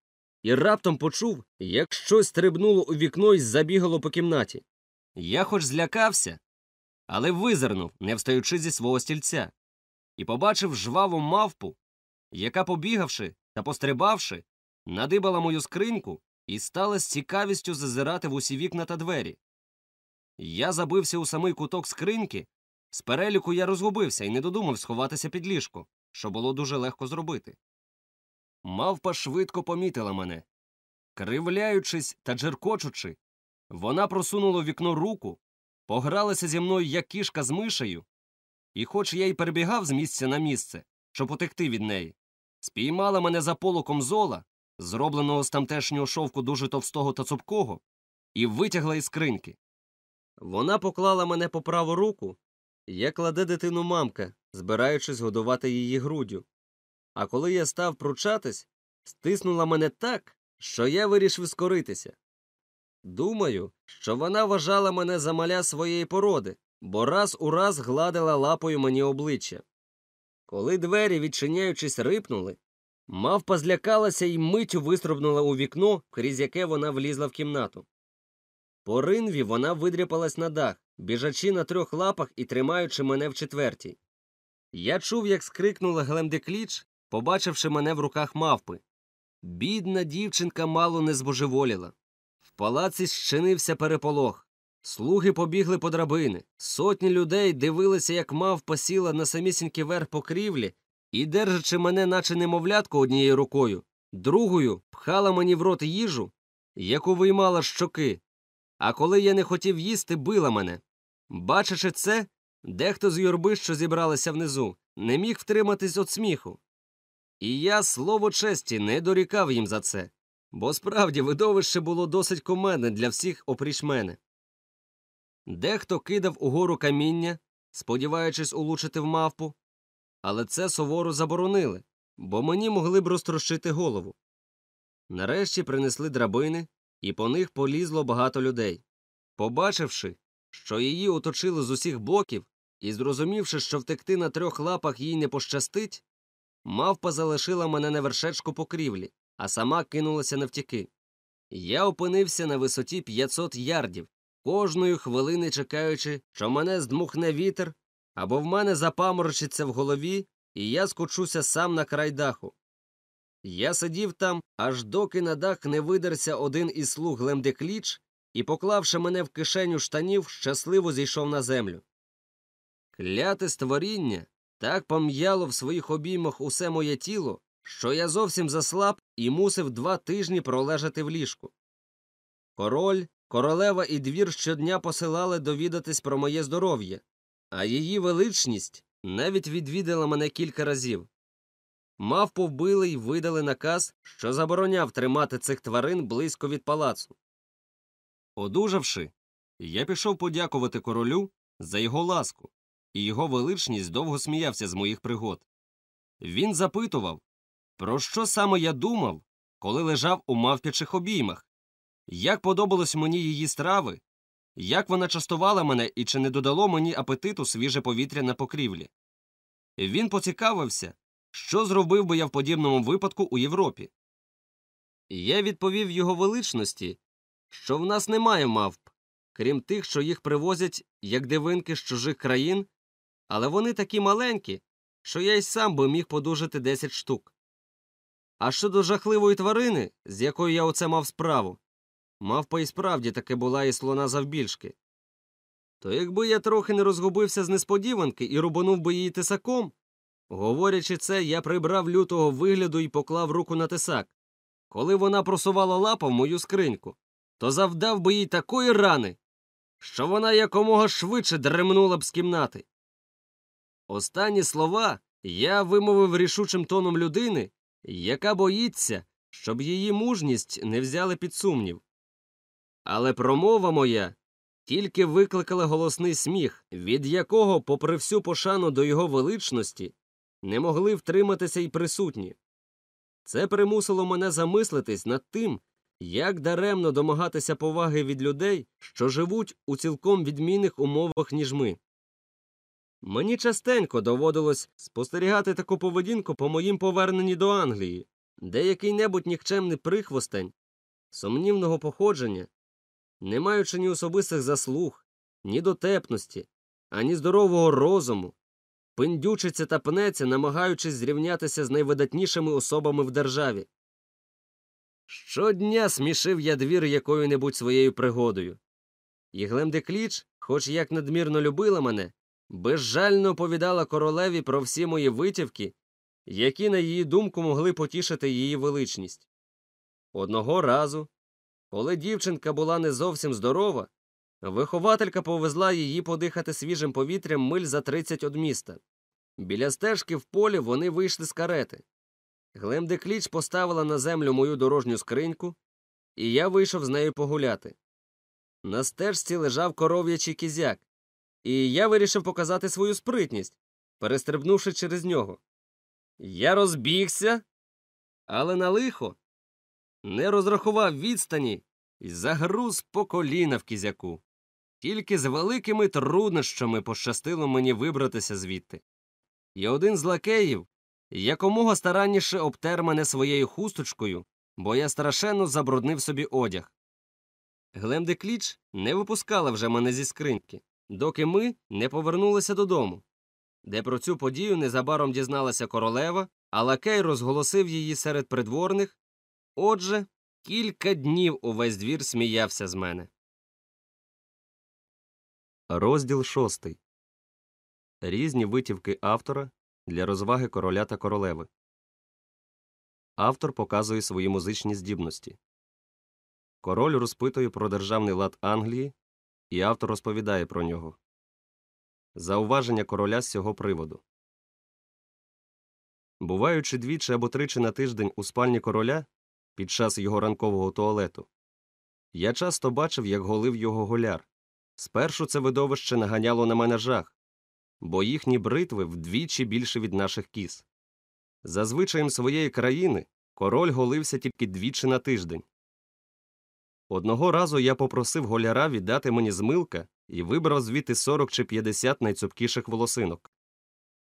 [SPEAKER 1] і раптом почув, як щось стрибнуло у вікно і забігало по кімнаті. Я хоч злякався, але визирнув, не встаючи зі свого стільця, і побачив жваву мавпу, яка, побігавши та пострибавши, надибала мою скриньку і стала з цікавістю зазирати в усі вікна та двері. Я забився у самий куток скриньки, з переліку я розгубився і не додумав сховатися під ліжко, що було дуже легко зробити. Мавпа швидко помітила мене. Кривляючись та джеркочучи, вона просунула вікно руку, погралася зі мною як кішка з мишею, і, хоч я й перебігав з місця на місце, щоб утекти від неї, спіймала мене за полоком зола, зробленого з тамтешнього шовку дуже товстого та цупкого, і витягла із скриньки. Вона поклала мене по праву руку, як кладе дитину мамка, збираючись годувати її груддю. А коли я став пручатись, стиснула мене так, що я вирішив скоритися. Думаю, що вона вважала мене за маля своєї породи, бо раз у раз гладила лапою мені обличчя. Коли двері, відчиняючись, рипнули, мавпа злякалася і миттю виструбнула у вікно, крізь яке вона влізла в кімнату. По ринві вона видряпалась на дах, біжачи на трьох лапах і тримаючи мене в четвертій. Я чув, як скрикнула Глемдекліч, побачивши мене в руках мавпи. Бідна дівчинка мало не збожеволіла. В палаці щинився переполох. Слуги побігли по драбини. Сотні людей дивилися, як мавпа сіла на самісінький верх покрівлі і, держачи мене, наче немовлятку однією рукою, другою пхала мені в рот їжу, яку виймала з щоки. А коли я не хотів їсти, била мене. Бачачи це, дехто з юрби, що зібралися внизу, не міг втриматись від сміху. І я, слово честі, не дорікав їм за це, бо справді видовище було досить комедне для всіх опріч мене. Дехто кидав угору каміння, сподіваючись улучити в мавпу, але це суворо заборонили, бо мені могли б розтрощити голову. Нарешті принесли драбини, і по них полізло багато людей. Побачивши, що її оточили з усіх боків, і зрозумівши, що втекти на трьох лапах їй не пощастить, мавпа залишила мене на вершечку покрівлі, а сама кинулася навтіки. Я опинився на висоті 500 ярдів, кожної хвилини чекаючи, що мене здмухне вітер, або в мене запаморочиться в голові, і я скочуся сам на край даху. Я сидів там, аж доки на дах не видерся один із слуг Лемдекліч і, поклавши мене в кишеню штанів, щасливо зійшов на землю. Кляте створіння так пом'яло в своїх обіймах усе моє тіло, що я зовсім заслаб і мусив два тижні пролежати в ліжку. Король, королева і двір щодня посилали довідатись про моє здоров'я, а її величність навіть відвідала мене кілька разів. Мавпу вбили й видали наказ, що забороняв тримати цих тварин близько від палацу. Одужавши, я пішов подякувати королю за його ласку, і його величність довго сміявся з моїх пригод. Він запитував, про що саме я думав, коли лежав у мавпячих обіймах, як подобалось мені її страви, як вона частувала мене і чи не додало мені апетиту свіже повітря на покрівлі. Він поцікавився, що зробив би я в подібному випадку у Європі. Я відповів його величності, що в нас немає мавп, крім тих, що їх привозять як дивинки з чужих країн, але вони такі маленькі, що я й сам би міг подужати 10 штук. А щодо жахливої тварини, з якою я оце мав справу, мавпа і справді таки була і слона завбільшки. То якби я трохи не розгубився з несподіванки і рубанув би її тисаком, говорячи це, я прибрав лютого вигляду і поклав руку на тисак. Коли вона просувала лапу в мою скриньку, то завдав би їй такої рани, що вона якомога швидше дремнула б з кімнати. Останні слова я вимовив рішучим тоном людини, яка боїться, щоб її мужність не взяли під сумнів. Але промова моя тільки викликала голосний сміх, від якого, попри всю пошану до його величності, не могли втриматися й присутні. Це примусило мене замислитись над тим, як даремно домагатися поваги від людей, що живуть у цілком відмінних умовах, ніж ми. Мені частенько доводилось спостерігати таку поведінку по моїм поверненні до Англії, де який-небудь нікчемний прихвостень, сумнівного походження, не маючи ні особистих заслуг, ні дотепності, ані здорового розуму, пиндючиться та пнеться, намагаючись зрівнятися з найвидатнішими особами в державі. Щодня смішив я двір якою небудь своєю пригодою. І Глемдекліч, хоч як надмірно любила мене, безжально оповідала королеві про всі мої витівки, які, на її думку, могли потішити її величність. Одного разу, коли дівчинка була не зовсім здорова, вихователька повезла її подихати свіжим повітрям миль за тридцять од міста. Біля стежки в полі вони вийшли з карети. Глемдекліч поставила на землю мою дорожню скриньку, і я вийшов з нею погуляти. На стежці лежав коров'ячий кізяк, і я вирішив показати свою спритність, перестрибнувши через нього. Я розбігся, але на лихо не розрахував відстані і загруз по коліна в кізяку. Тільки з великими труднощами пощастило мені вибратися звідти. І один з лакеїв якомога старанніше обтер мене своєю хусточкою, бо я страшенно забруднив собі одяг. Глемдекліч не випускала вже мене зі скриньки, доки ми не повернулися додому, де про цю подію незабаром дізналася королева, а лакей розголосив її серед придворних. Отже, кілька днів увесь двір сміявся з мене. Розділ шостий. Різні витівки автора для розваги короля та королеви. Автор показує свої музичні здібності. Король розпитує про державний лад Англії, і автор розповідає про нього. Зауваження короля з цього приводу. Буваючи двічі або тричі на тиждень у спальні короля під час його ранкового туалету, я часто бачив, як голив його голяр. Спершу це видовище наганяло на мене жах, бо їхні бритви вдвічі більше від наших кіз. За звичаєм своєї країни король голився тільки двічі на тиждень. Одного разу я попросив голяра віддати мені змилка і вибрав звідти 40 чи 50 найцупкіших волосинок.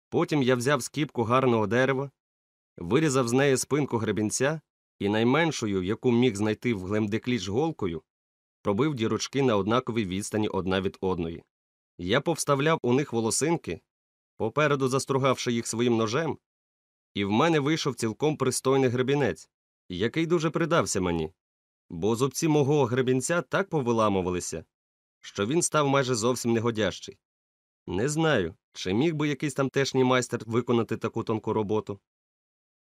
[SPEAKER 1] Потім я взяв скіпку гарного дерева вирізав з неї спинку гребінця і найменшою, яку міг знайти в глемдекліч голкою, пробив дірочки на однаковій відстані одна від одної. Я повставляв у них волосинки, попереду застругавши їх своїм ножем, і в мене вийшов цілком пристойний гребінець, який дуже придався мені, бо зубці мого гребінця так повиламувалися, що він став майже зовсім негодящий. Не знаю, чи міг би якийсь тамтешній майстер виконати таку тонку роботу.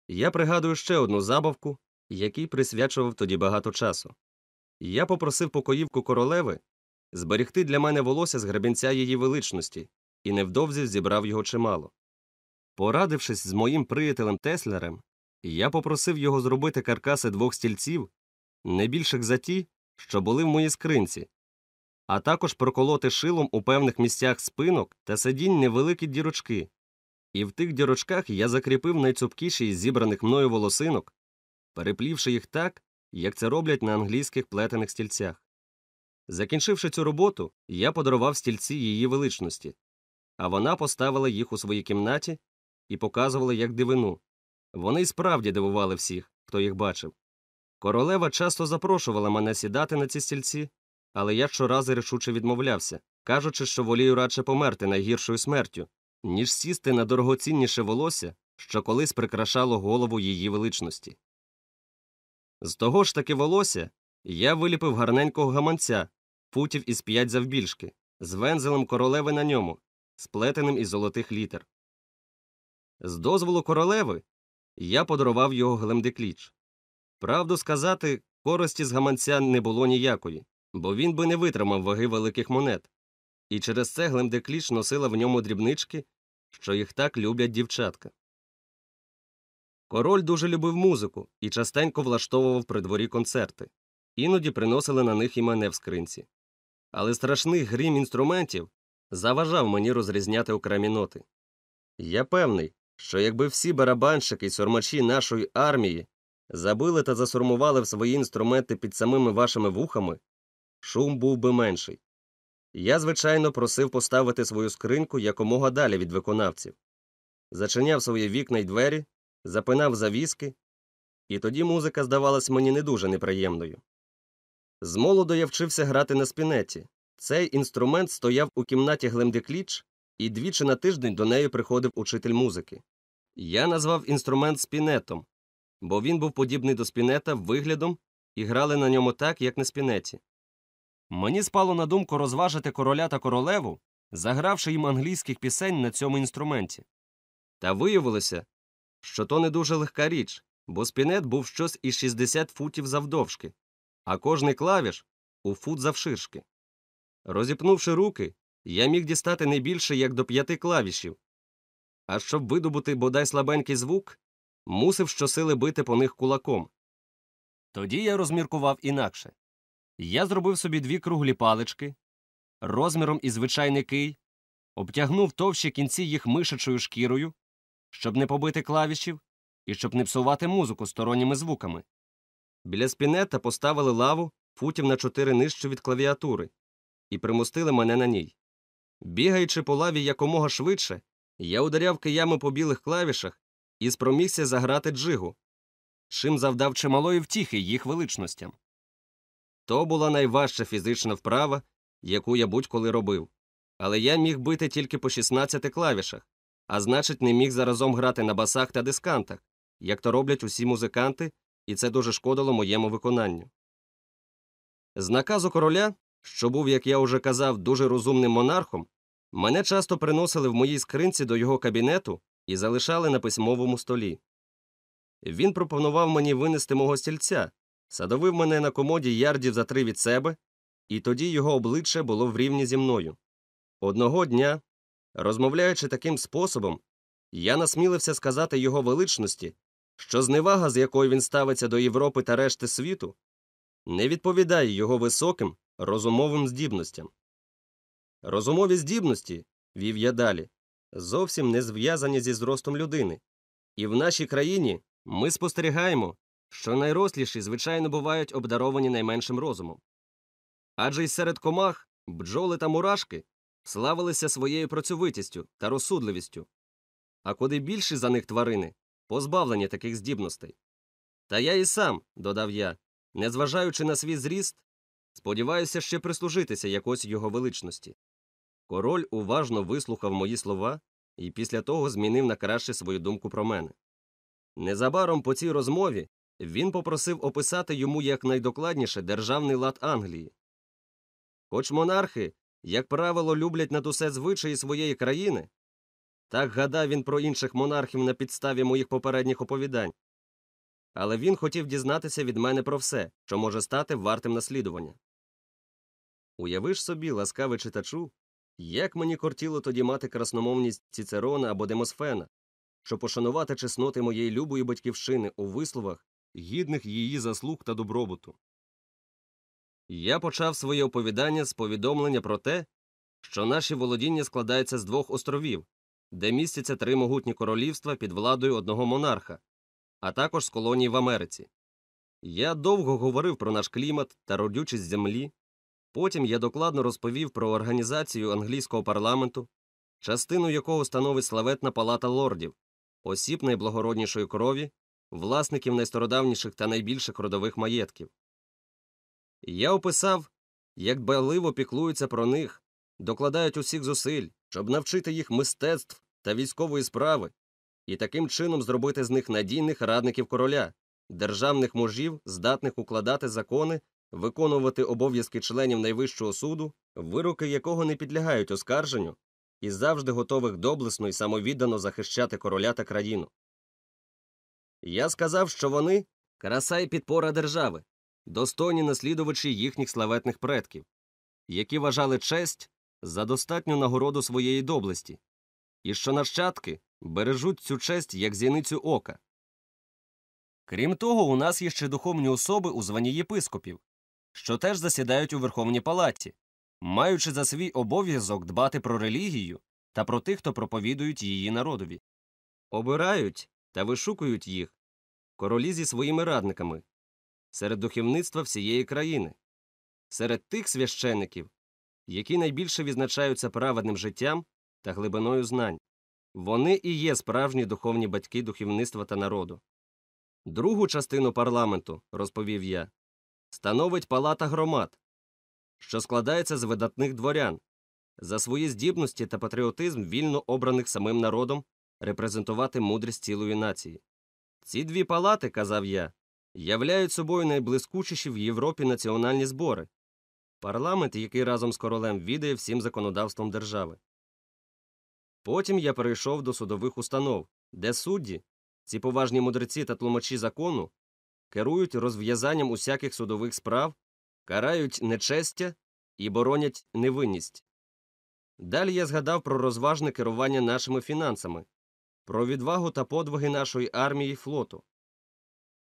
[SPEAKER 1] Я пригадую ще одну забавку, якій присвячував тоді багато часу. Я попросив покоївку королеви зберегти для мене волосся з гребінця її величності, і невдовзі зібрав його чимало. Порадившись з моїм приятелем Теслерем, я попросив його зробити каркаси двох стільців, не більших за ті, що були в моїй скринці, а також проколоти шилом у певних місцях спинок та сидінь невеликі дірочки, і в тих дірочках я закріпив найцупкіші із зібраних мною волосинок, переплівши їх так, як це роблять на англійських плетених стільцях. Закінчивши цю роботу, я подарував стільці її величності, а вона поставила їх у своїй кімнаті і показувала як дивину. Вони й справді дивували всіх, хто їх бачив. Королева часто запрошувала мене сідати на ці стільці, але я щоразу рішуче відмовлявся, кажучи, що волію радше померти найгіршою смертю, ніж сісти на дорогоцінніше волосся, що колись прикрашало голову її величності. З того ж таки волосся я виліпив гарненького гаманця, футів із п'ять завбільшки, з вензелем королеви на ньому, сплетеним із золотих літер. З дозволу королеви я подарував його Глемдекліч. Правду сказати, користі з гаманця не було ніякої, бо він би не витримав ваги великих монет, і через це Глемдекліч носила в ньому дрібнички, що їх так люблять дівчатка. Король дуже любив музику і частенько влаштовував при дворі концерти, іноді приносили на них і мене в скринці. Але страшний грім інструментів заважав мені розрізняти окремі ноти. Я певний, що якби всі барабанщики й сормачі нашої армії забили та засурмували в свої інструменти під самими вашими вухами, шум був би менший. Я, звичайно, просив поставити свою скриньку якомога далі від виконавців, зачиняв свої вікна й двері, запинав завіски, і тоді музика здавалась мені не дуже неприємною. Змолоду я вчився грати на спінеті. Цей інструмент стояв у кімнаті Глемдекліч, і двічі на тиждень до неї приходив учитель музики. Я назвав інструмент спінетом, бо він був подібний до спінета виглядом і грали на ньому так, як на спінеті. Мені спало на думку розважити короля та королеву, загравши їм англійських пісень на цьому інструменті. Та виявилося, що то не дуже легка річ, бо спінет був щось із 60 футів завдовжки, а кожний клавіш у фут завширшки. Розіпнувши руки, я міг дістати не більше як до п'яти клавішів, а щоб видобути бодай слабенький звук, мусив щосили бити по них кулаком. Тоді я розміркував інакше. Я зробив собі дві круглі палички, розміром із звичайний кий, обтягнув товщі кінці їх мишачою шкірою, щоб не побити клавішів і щоб не псувати музику сторонніми звуками. Біля спінета поставили лаву футів на чотири нижче від клавіатури і примустили мене на ній. Бігаючи по лаві якомога швидше, я ударяв киями по білих клавішах і спромігся заграти джигу, чим завдав чималої втіхи їх величностям. То була найважча фізична вправа, яку я будь-коли робив. Але я міг бити тільки по 16 клавішах, а значить, не міг заразом грати на басах та дискантах, як то роблять усі музиканти, і це дуже шкодило моєму виконанню. З наказу короля, що був, як я уже казав, дуже розумним монархом, мене часто приносили в моїй скринці до його кабінету і залишали на письмовому столі. Він пропонував мені винести мого стільця, садовив мене на комоді ярдів за три від себе, і тоді його обличчя було в рівні зі мною. Одного дня, розмовляючи таким способом, я насмілився сказати його величності, що зневага, з якою він ставиться до Європи та решти світу, не відповідає його високим розумовим здібностям. Розумові здібності, вів я далі, зовсім не зв'язані зі зростом людини, і в нашій країні ми спостерігаємо, що найросліші, звичайно, бувають обдаровані найменшим розумом. Адже й серед комах бджоли та мурашки славилися своєю працьовитістю та розсудливістю, а куди більші за них тварини, позбавлені таких здібностей. Та я і сам, додав я, незважаючи на свій зріст, сподіваюся ще прислужитися якось його величності. Король уважно вислухав мої слова і після того змінив на краще свою думку про мене. Незабаром по цій розмові він попросив описати йому якнайдокладніше державний лад Англії. Хоч монархи, як правило, люблять над усе звичаї своєї країни, так гадав він про інших монархів на підставі моїх попередніх оповідань. Але він хотів дізнатися від мене про все, що може стати вартим наслідування. Уявиш собі, ласкавий читачу, як мені кортіло тоді мати красномовність Цицерона або Демосфена, щоб пошанувати чесноти моєї любої батьківщини у висловах, гідних її заслуг та добробуту. Я почав своє оповідання з повідомлення про те, що наші володіння складаються з двох островів, де містяться три могутні королівства під владою одного монарха, а також з колоній в Америці. Я довго говорив про наш клімат та родючість землі. Потім я докладно розповів про організацію англійського парламенту, частину якого становить славетна палата лордів, осіб найблагороднішої крові, власників найстародавніших та найбільших родових маєтків. Я описав, як дбайливо піклуються про них, докладають усіх зусиль, щоб навчити їх мистецтв та військової справи, і таким чином зробити з них надійних радників короля, державних мужів, здатних укладати закони, виконувати обов'язки членів найвищого суду, вироки якого не підлягають оскарженню, і завжди готових доблесно і самовіддано захищати короля та країну. Я сказав, що вони краса і підпора держави, достойні наслідувачі їхніх славетних предків, які вважали честь за достатню нагороду своєї доблесті, і що нащадки бережуть цю честь як зіницю ока. Крім того, у нас є ще духовні особи у званні єпископів, що теж засідають у Верховній Палаті, маючи за свій обов'язок дбати про релігію та про тих, хто проповідують її народові. Обирають та вишукують їх королі зі своїми радниками серед духовництва всієї країни, серед тих священиків, які найбільше відзначаються праведним життям та глибиною знань. Вони і є справжні духовні батьки духовництва та народу. Другу частину парламенту, розповів я, становить палата громад, що складається з видатних дворян, за свої здібності та патріотизм вільно обраних самим народом репрезентувати мудрість цілої нації. Ці дві палати, казав я, являють собою найблискучіші в Європі національні збори, парламент, який разом з королем відає всім законодавством держави. Потім я перейшов до судових установ, де судді, ці поважні мудреці та тлумачі закону, керують розв'язанням усяких судових справ, карають нечестя і боронять невинність. Далі я згадав про розважне керування нашими фінансами, про відвагу та подвиги нашої армії і флоту.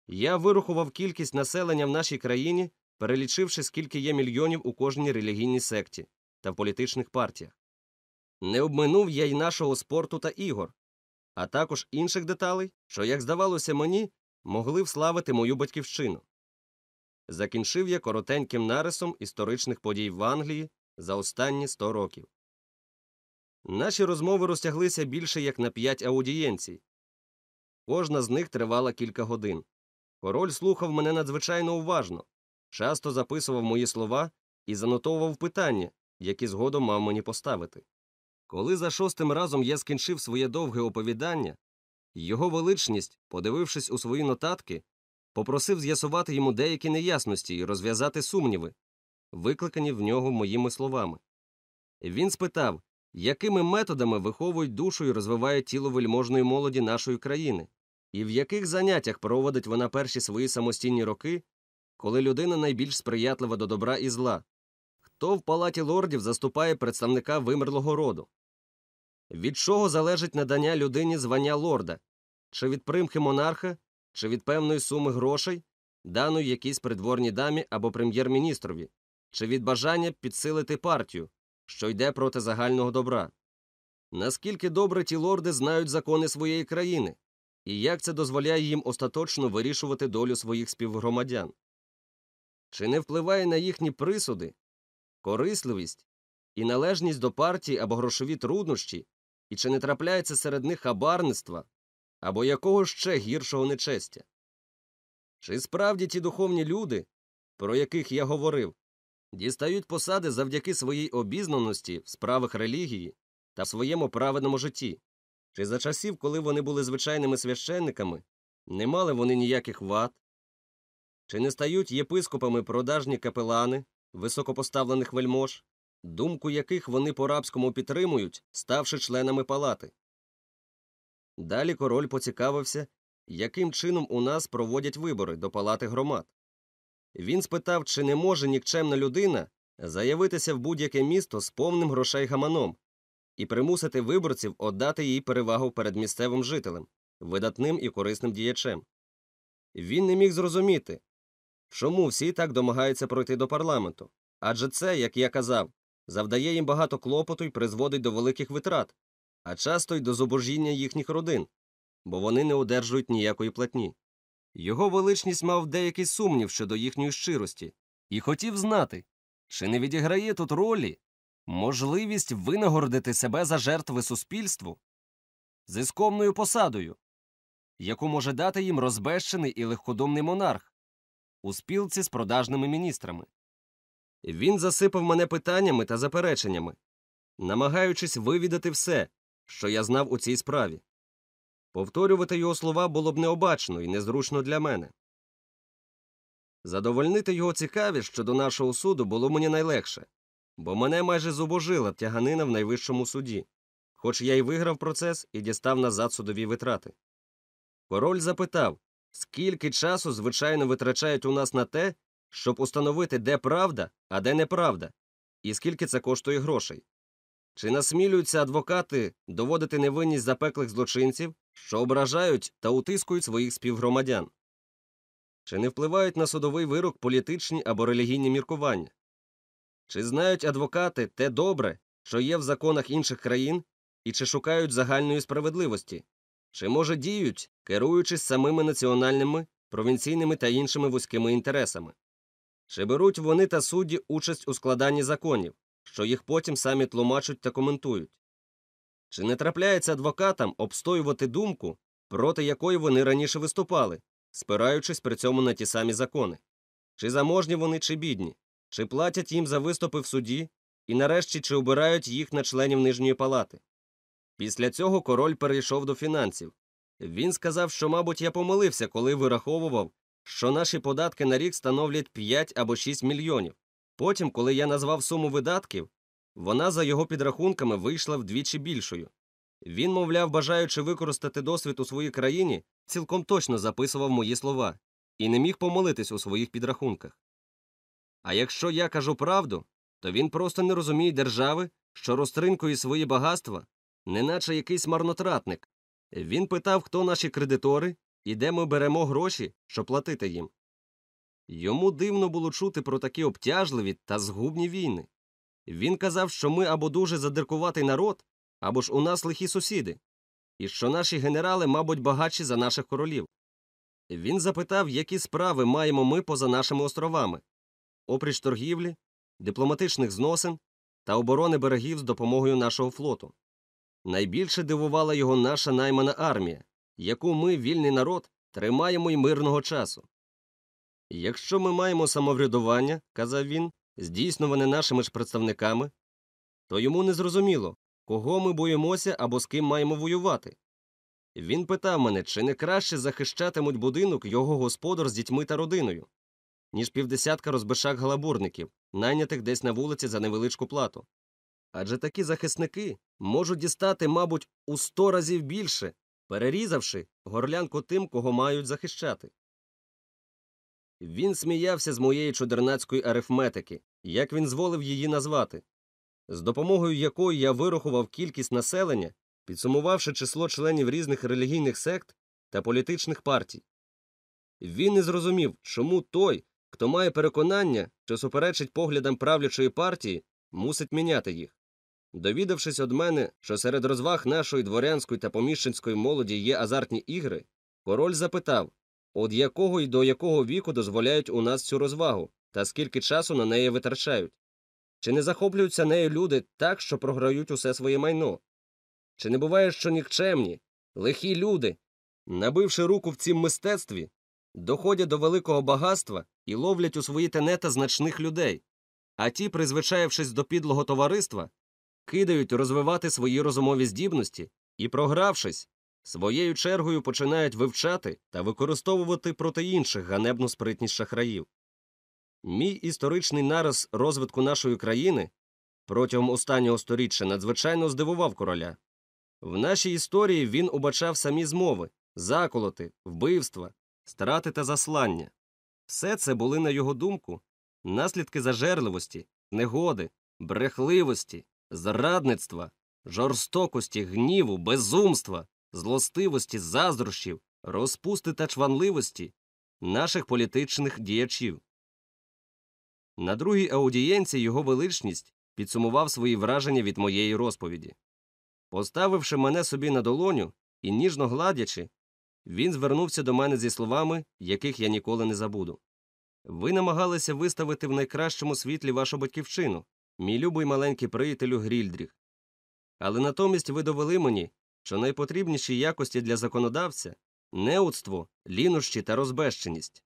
[SPEAKER 1] Я вирахував кількість населення в нашій країні, перелічивши, скільки є мільйонів у кожній релігійній секті та в політичних партіях. Не обминув я й нашого спорту та ігор, а також інших деталей, що, як здавалося мені, могли вславити мою батьківщину. Закінчив я коротеньким нарисом історичних подій в Англії за останні 100 років. Наші розмови розтяглися більше як на п'ять аудієнцій. Кожна з них тривала кілька годин. Король слухав мене надзвичайно уважно, часто записував мої слова і занотовував питання, які згодом мав мені поставити. Коли за шостим разом я скінчив своє довге оповідання, його величність, подивившись у свої нотатки, попросив з'ясувати йому деякі неясності і розв'язати сумніви, викликані в нього моїми словами. Він спитав, якими методами виховують душу і розвивають тіло вельможної молоді нашої країни, і в яких заняттях проводить вона перші свої самостійні роки, коли людина найбільш сприятлива до добра і зла, хто в палаті лордів заступає представника вимерлого роду. Від чого залежить надання людині звання лорда, чи від примхи монарха, чи від певної суми грошей, даної якійсь придворній дамі або прем'єр-міністрові, чи від бажання підсилити партію, що йде проти загального добра? Наскільки добре ті лорди знають закони своєї країни, і як це дозволяє їм остаточно вирішувати долю своїх співгромадян? Чи не впливає на їхні присуди, корисливість і належність до партії або грошові труднощі, і чи не трапляється серед них хабарництва, або якого ще гіршого нечестя? Чи справді ті духовні люди, про яких я говорив, дістають посади завдяки своїй обізнаності в справах релігії та в своєму праведному житті? Чи за часів, коли вони були звичайними священниками, не мали вони ніяких вад? Чи не стають єпископами продажні капелани високопоставлених вельмож, думку яких вони по рабському підтримують, ставши членами палати? Далі король поцікавився, яким чином у нас проводять вибори до палати громад. Він спитав, чи не може нікчемна людина заявитися в будь-яке місто з повним грошей гаманом і примусити виборців віддати їй перевагу перед місцевим жителем, видатним і корисним діячем. Він не міг зрозуміти, чому всі так домагаються пройти до парламенту, адже це, як я казав, завдає їм багато клопоту і призводить до великих витрат, а часто й до зубожіння їхніх родин, бо вони не одержують ніякої платні. Його величність мав деякий сумнів щодо їхньої щирості і хотів знати, чи не відіграє тут ролі можливість винагородити себе за жертви суспільству з іскомною посадою, яку може дати їм розбещений і легкодумний монарх у спілці з продажними міністрами. Він засипав мене питаннями та запереченнями, намагаючись вивідати все, що я знав у цій справі. Повторювати його слова було б необачно і незручно для мене. Задовольнити його цікавість щодо нашого суду було мені найлегше, бо мене майже зубожила тяганина в найвищому суді, хоч я й виграв процес і дістав назад судові витрати. Король запитав, скільки часу, звичайно, витрачають у нас на те, щоб установити, де правда, а де неправда, і скільки це коштує грошей. Чи насмілюються адвокати доводити невинність запеклих злочинців, що ображають та утискують своїх співгромадян? Чи не впливають на судовий вирок політичні або релігійні міркування? Чи знають адвокати те добре, що є в законах інших країн, і чи шукають загальної справедливості? Чи може діють, керуючись самими національними, провінційними та іншими вузькими інтересами? Чи беруть вони та судді участь у складанні законів, що їх потім самі тлумачать та коментують? Чи не трапляється адвокатам обстоювати думку, проти якої вони раніше виступали, спираючись при цьому на ті самі закони? Чи заможні вони, чи бідні? Чи платять їм за виступи в суді, і нарешті чи обирають їх на членів нижньої палати? Після цього король перейшов до фінансів. Він сказав, що, мабуть, я помилився, коли вираховував, що наші податки на рік становлять 5 або 6 мільйонів. Потім, коли я назвав суму видатків, вона за його підрахунками вийшла вдвічі більшою. Він, мовляв, бажаючи використати досвід у своїй країні, цілком точно записував мої слова і не міг помилитись у своїх підрахунках. А якщо я кажу правду, то він просто не розуміє держави, що розтринкує свої багатства, неначе якийсь марнотратник. Він питав, хто наші кредитори і де ми беремо гроші, щоб платити їм. Йому дивно було чути про такі обтяжливі та згубні війни. Він казав, що ми або дуже задиркуватий народ, або ж у нас лихі сусіди, і що наші генерали, мабуть, багатші за наших королів. Він запитав, які справи маємо ми поза нашими островами опріч торгівлі, дипломатичних зносин та оборони берегів з допомогою нашого флоту. Найбільше дивувала його наша наймана армія, яку ми, вільний народ, тримаємо й мирного часу. Якщо ми маємо самоврядування, казав він, здійснюване нашими ж представниками, то йому не зрозуміло, кого ми боїмося або з ким маємо воювати. Він питав мене, чи не краще захищатимуть будинок його господар з дітьми та родиною, ніж півдесятка розбишак галабурників, найнятих десь на вулиці за невеличку плату. Адже такі захисники можуть дістати, мабуть, у сто разів більше, перерізавши горлянку тим, кого мають захищати. Він сміявся з моєї чудернацької арифметики, як він зволив її назвати, з допомогою якої я вирахував кількість населення, підсумувавши число членів різних релігійних сект та політичних партій. Він не зрозумів, чому той, хто має переконання, що суперечить поглядам правлячої партії, мусить міняти їх. Довідавшись од мене, що серед розваг нашої дворянської та поміщенської молоді є азартні ігри, король запитав, От якого і до якого віку дозволяють у нас цю розвагу, та скільки часу на неї витрачають? Чи не захоплюються нею люди так, що програють усе своє майно? Чи не буває, що нікчемні, лихі люди набивши руку в цім мистецтві, доходять до великого багатства і ловлять у свої тенета значних людей, а ті, призвичаєвшись до підлого товариства, кидають розвивати свої розумові здібності і, програвшись, своєю чергою починають вивчати та використовувати проти інших ганебну спритність шахраїв. Мій історичний нараз розвитку нашої країни протягом останнього сторіччя надзвичайно здивував короля. В нашій історії він убачав самі змови, заколоти, вбивства, страти та заслання. Все це були, на його думку, наслідки зажерливості, негоди, брехливості, зрадництва, жорстокості, гніву, безумства, злостивості, заздрощів, розпусти та чванливості наших політичних діячів. На другій аудієнції його величність підсумував свої враження від моєї розповіді. Поставивши мене собі на долоню і ніжно гладячи, він звернувся до мене зі словами, яких я ніколи не забуду. Ви намагалися виставити в найкращому світлі вашу батьківщину, мій любий маленький приятелю Грільдріх. Але натомість ви довели мені, що найпотрібніші якості для законодавця неудство, лінощі та розбещеність,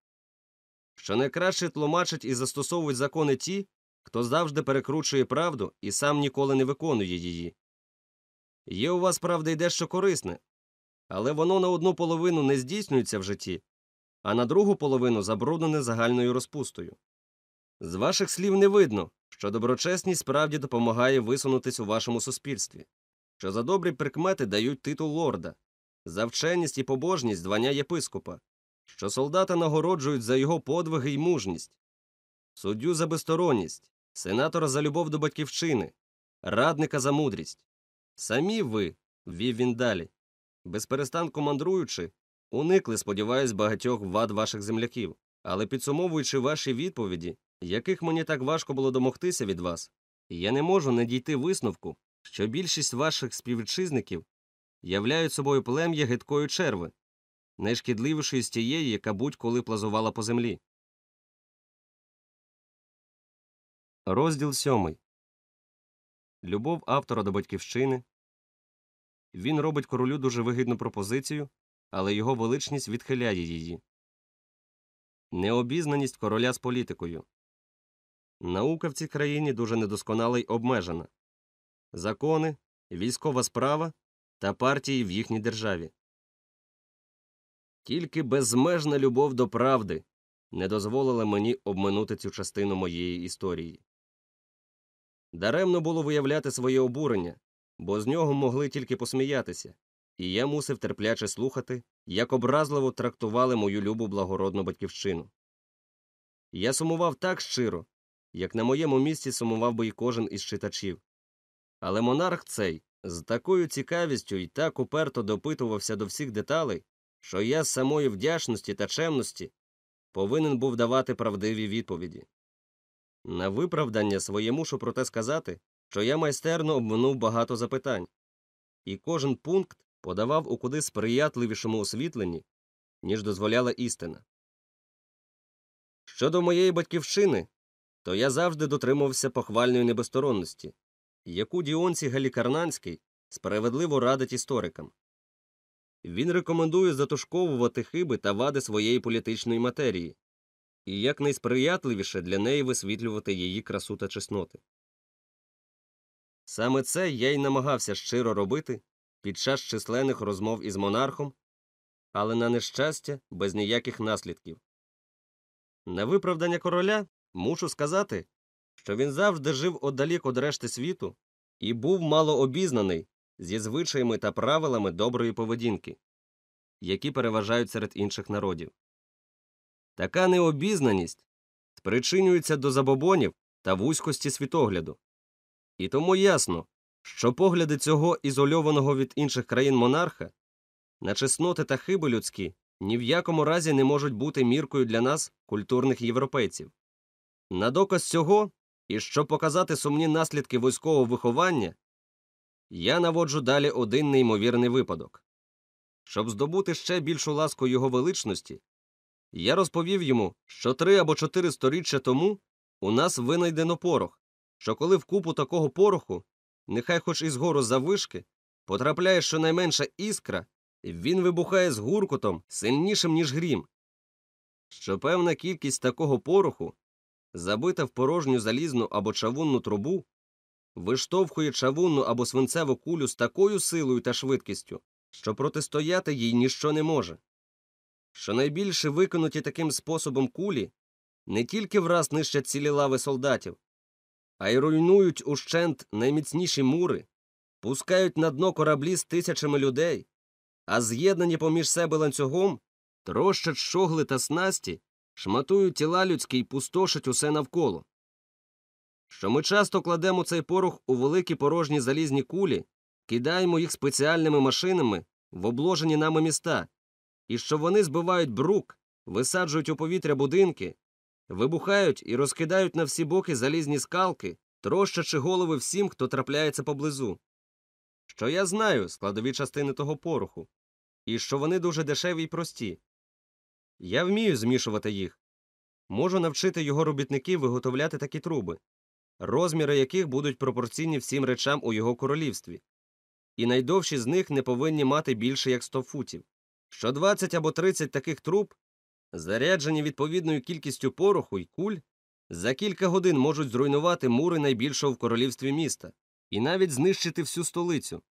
[SPEAKER 1] що найкраще тлумачать і застосовують закони ті, хто завжди перекручує правду і сам ніколи не виконує її. Є у вас, правда, й дещо корисне, але воно на одну половину не здійснюється в житті, а на другу половину забруднене загальною розпустою. З ваших слів не видно, що доброчесність справді допомагає висунутись у вашому суспільстві, що за добрі прикмети дають титул лорда, за вченість і побожність звання єпископа, що солдата нагороджують за його подвиги й мужність, суддю за безсторонність, сенатора за любов до батьківщини, радника за мудрість. Самі ви, вів він далі, безперестанку мандруючи, уникли, сподіваюсь, багатьох вад ваших земляків, але підсумовуючи ваші відповіді, яких мені так важко було домогтися від вас, я не можу не дійти висновку, що більшість ваших співвітчизників являють собою плем'я гидкої черви, найшкідливішої з тієї, яка будь-коли плазувала по землі. Розділ сьомий. Любов автора до батьківщини. Він робить королю дуже вигідну пропозицію, але його величність відхиляє її. Необізнаність короля з політикою. Наука в цій країні дуже недосконала й обмежена. Закони, військова справа та партії в їхній державі. Тільки безмежна любов до правди не дозволила мені обминути цю частину моєї історії. Даремно було виявляти своє обурення, бо з нього могли тільки посміятися, і я мусив терпляче слухати, як образливо трактували мою любу благородну батьківщину. Я сумував так щиро, як на моєму місці сумував би й кожен із читачів. Але монарх цей з такою цікавістю і так уперто допитувався до всіх деталей, що я з самої вдячності та чемності повинен був давати правдиві відповіді. На виправдання своє мушу проте сказати, що я майстерно обминув багато запитань, і кожен пункт подавав у куди сприятливішому освітленні, ніж дозволяла істина. Щодо моєї батьківщини, то я завжди дотримувався похвальної небосторонності, яку Діонці Галікарнанський справедливо радить історикам. Він рекомендує затушковувати хиби та вади своєї політичної матерії і якнайсприятливіше для неї висвітлювати її красу та чесноти. Саме це я й намагався щиро робити під час численних розмов із монархом, але на нещастя без ніяких наслідків. На виправдання короля мушу сказати, що він завжди жив одалік од решти світу і був мало обізнаний зі звичаями та правилами доброї поведінки, які переважають серед інших народів. Така необізнаність спричинюється до забобонів та вузькості світогляду. І тому ясно, що погляди цього ізольованого від інших країн монарха на чесноти та хиби людські ні в якому разі не можуть бути міркою для нас, культурних європейців. На доказ цього, і щоб показати сумні наслідки військового виховання, я наводжу далі один неймовірний випадок. Щоб здобути ще більшу ласку його величності, я розповів йому, що три або чотири сторіччя тому у нас винайдено порох, що коли в купу такого пороху, нехай хоч із гору завишки, потрапляє щонайменша іскра, він вибухає з гуркотом сильнішим, ніж грім. Що певна кількість такого пороху, забита в порожню залізну або чавунну трубу, виштовхує чавунну або свинцеву кулю з такою силою та швидкістю, що протистояти їй ніщо не може. Що найбільше викинуті таким способом кулі не тільки враз нищать цілі лави солдатів, а й руйнують ущент найміцніші мури, пускають на дно кораблі з тисячами людей, а з'єднані поміж себе ланцюгом, трощать щогли та снасті, шматують тіла людські й пустошать усе навколо. Що ми часто кладемо цей порох у великі порожні залізні кулі, кидаємо їх спеціальними машинами в обложені нами міста, і що вони збивають брук, висаджують у повітря будинки, вибухають і розкидають на всі боки залізні скалки, трощачи голови всім, хто трапляється поблизу. Що я знаю складові частини того пороху, і що вони дуже дешеві й прості. Я вмію змішувати їх. Можу навчити його робітників виготовляти такі труби, розміри яких будуть пропорційні всім речам у його королівстві, і найдовші з них не повинні мати більше як 100 футів. Що 20 або 30 таких труб, заряджені відповідною кількістю пороху й куль, за кілька годин можуть зруйнувати мури найбільшого в королівстві міста і навіть знищити всю столицю,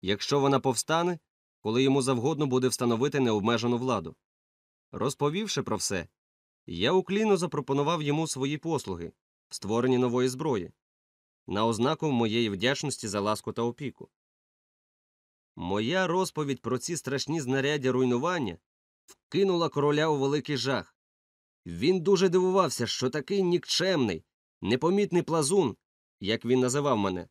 [SPEAKER 1] якщо вона повстане, коли йому завгодно буде встановити необмежену владу. Розповівши про все, я уклінно запропонував йому свої послуги в створенні нової зброї на ознаку моєї вдячності за ласку та опіку. Моя розповідь про ці страшні знаряддя руйнування вкинула короля у великий жах. Він дуже дивувався, що такий нікчемний, непомітний плазун, як він називав мене,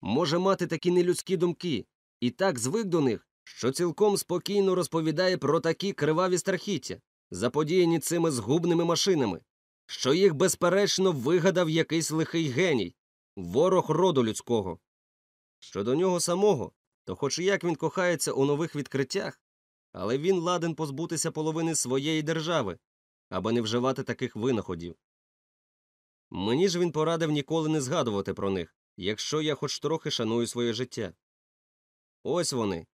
[SPEAKER 1] може мати такі нелюдські думки і так звик до них, що цілком спокійно розповідає про такі криваві страхіття, заподіяні цими згубними машинами, що їх безперечно вигадав якийсь лихий геній, ворог роду людського. Щодо нього самого, то хоч як він кохається у нових відкриттях, але він ладен позбутися половини своєї держави, аби не вживати таких винаходів. Мені ж він порадив ніколи не згадувати про них, якщо я хоч трохи шаную своє життя. Ось вони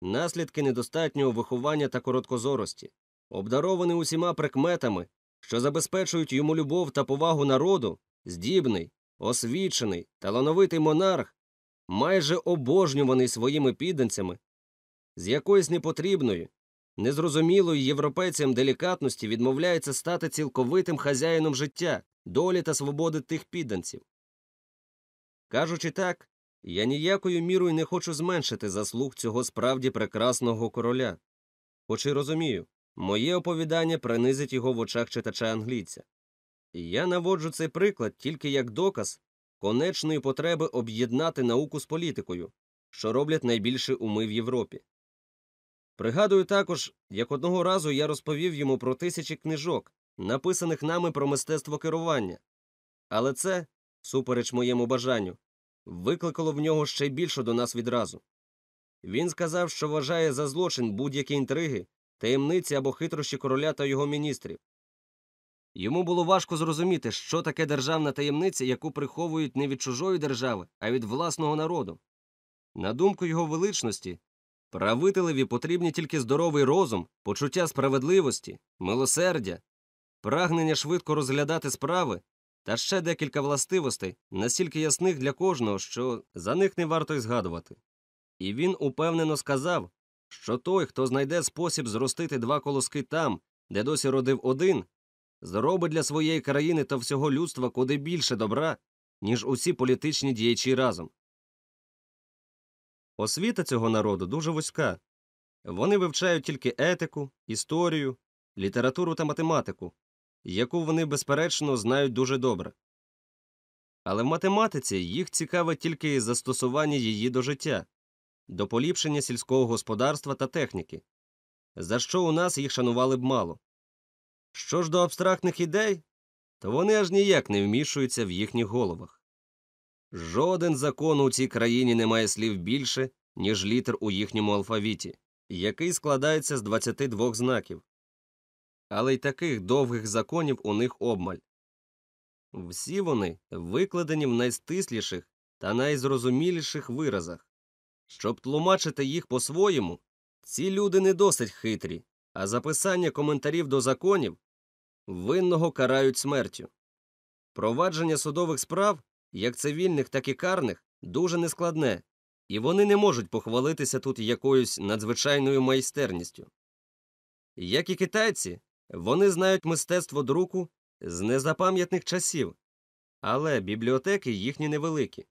[SPEAKER 1] наслідки недостатнього виховання та короткозорості, обдарований усіма прикметами, що забезпечують йому любов та повагу народу, здібний, освічений, талановитий монарх, майже обожнюваний своїми підданцями, з якоїсь непотрібної, незрозумілої європейцям делікатності відмовляється стати цілковитим хазяїном життя, долі та свободи тих підданців. Кажучи так, я ніякою мірою не хочу зменшити заслуг цього справді прекрасного короля. Хоч і розумію, моє оповідання принизить його в очах читача англійця. І я наводжу цей приклад тільки як доказ конечної потреби об'єднати науку з політикою, що роблять найбільше уми в Європі. Пригадую також, як одного разу я розповів йому про тисячі книжок, написаних нами про мистецтво керування. Але це, супереч моєму бажанню, викликало в нього ще більше до нас відразу. Він сказав, що вважає за злочин будь-які інтриги, таємниці або хитрощі короля та його міністрів. Йому було важко зрозуміти, що таке державна таємниця, яку приховують не від чужої держави, а від власного народу. На думку його величності, правителеві потрібні тільки здоровий розум, почуття справедливості, милосердя, прагнення швидко розглядати справи та ще декілька властивостей, настільки ясних для кожного, що за них не варто й згадувати. І він упевнено сказав, що той, хто знайде спосіб зростити два колоски там, де досі родив один, зробить для своєї країни та всього людства куди більше добра, ніж усі політичні діячі разом. Освіта цього народу дуже вузька. Вони вивчають тільки етику, історію, літературу та математику, яку вони, безперечно, знають дуже добре. Але в математиці їх цікавить тільки застосування її до життя, до поліпшення сільського господарства та техніки, за що у нас їх шанували б мало. Що ж до абстрактних ідей, то вони аж ніяк не вмішуються в їхніх головах. Жоден закон у цій країні не має слів більше, ніж літер у їхньому алфавіті, який складається з 22 знаків. Але й таких довгих законів у них обмаль. Всі вони викладені в найстисліших та найзрозуміліших виразах. Щоб тлумачити їх по-своєму, Ці люди не досить хитрі, а записання коментарів до законів винного карають смертю. Провадження судових справ, як цивільних, так і карних, дуже нескладне, і вони не можуть похвалитися тут якоюсь надзвичайною майстерністю. Як і китайці, вони знають мистецтво друку з незапам'ятних часів, але бібліотеки їхні невеликі.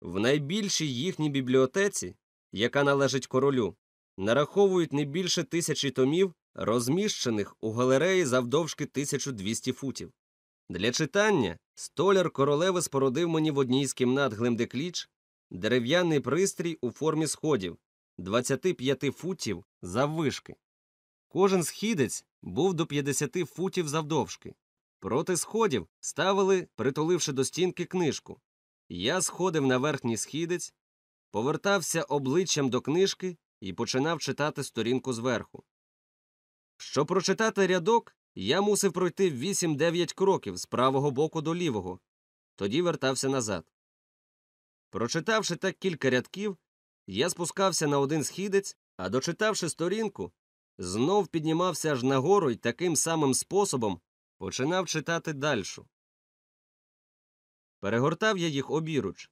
[SPEAKER 1] В найбільшій їхній бібліотеці, яка належить королю, нараховують не більше тисячі томів, розміщених у галереї завдовжки 1200 футів. Для читання столяр королеви спорудив мені в одній з кімнат Глемдекліч дерев'яний пристрій у формі сходів 25 футів заввишки. Кожен східець був до 50 футів завдовжки. Проти сходів ставили, притуливши до стінки книжку. Я сходив на верхній східець, повертався обличчям до книжки і починав читати сторінку зверху. Щоб прочитати рядок, я мусив пройти 8-9 кроків з правого боку до лівого, тоді вертався назад. Прочитавши так кілька рядків, я спускався на один східець, а дочитавши сторінку, знов піднімався аж нагору і таким самим способом починав читати дальшу. Перегортав я їх обіруч,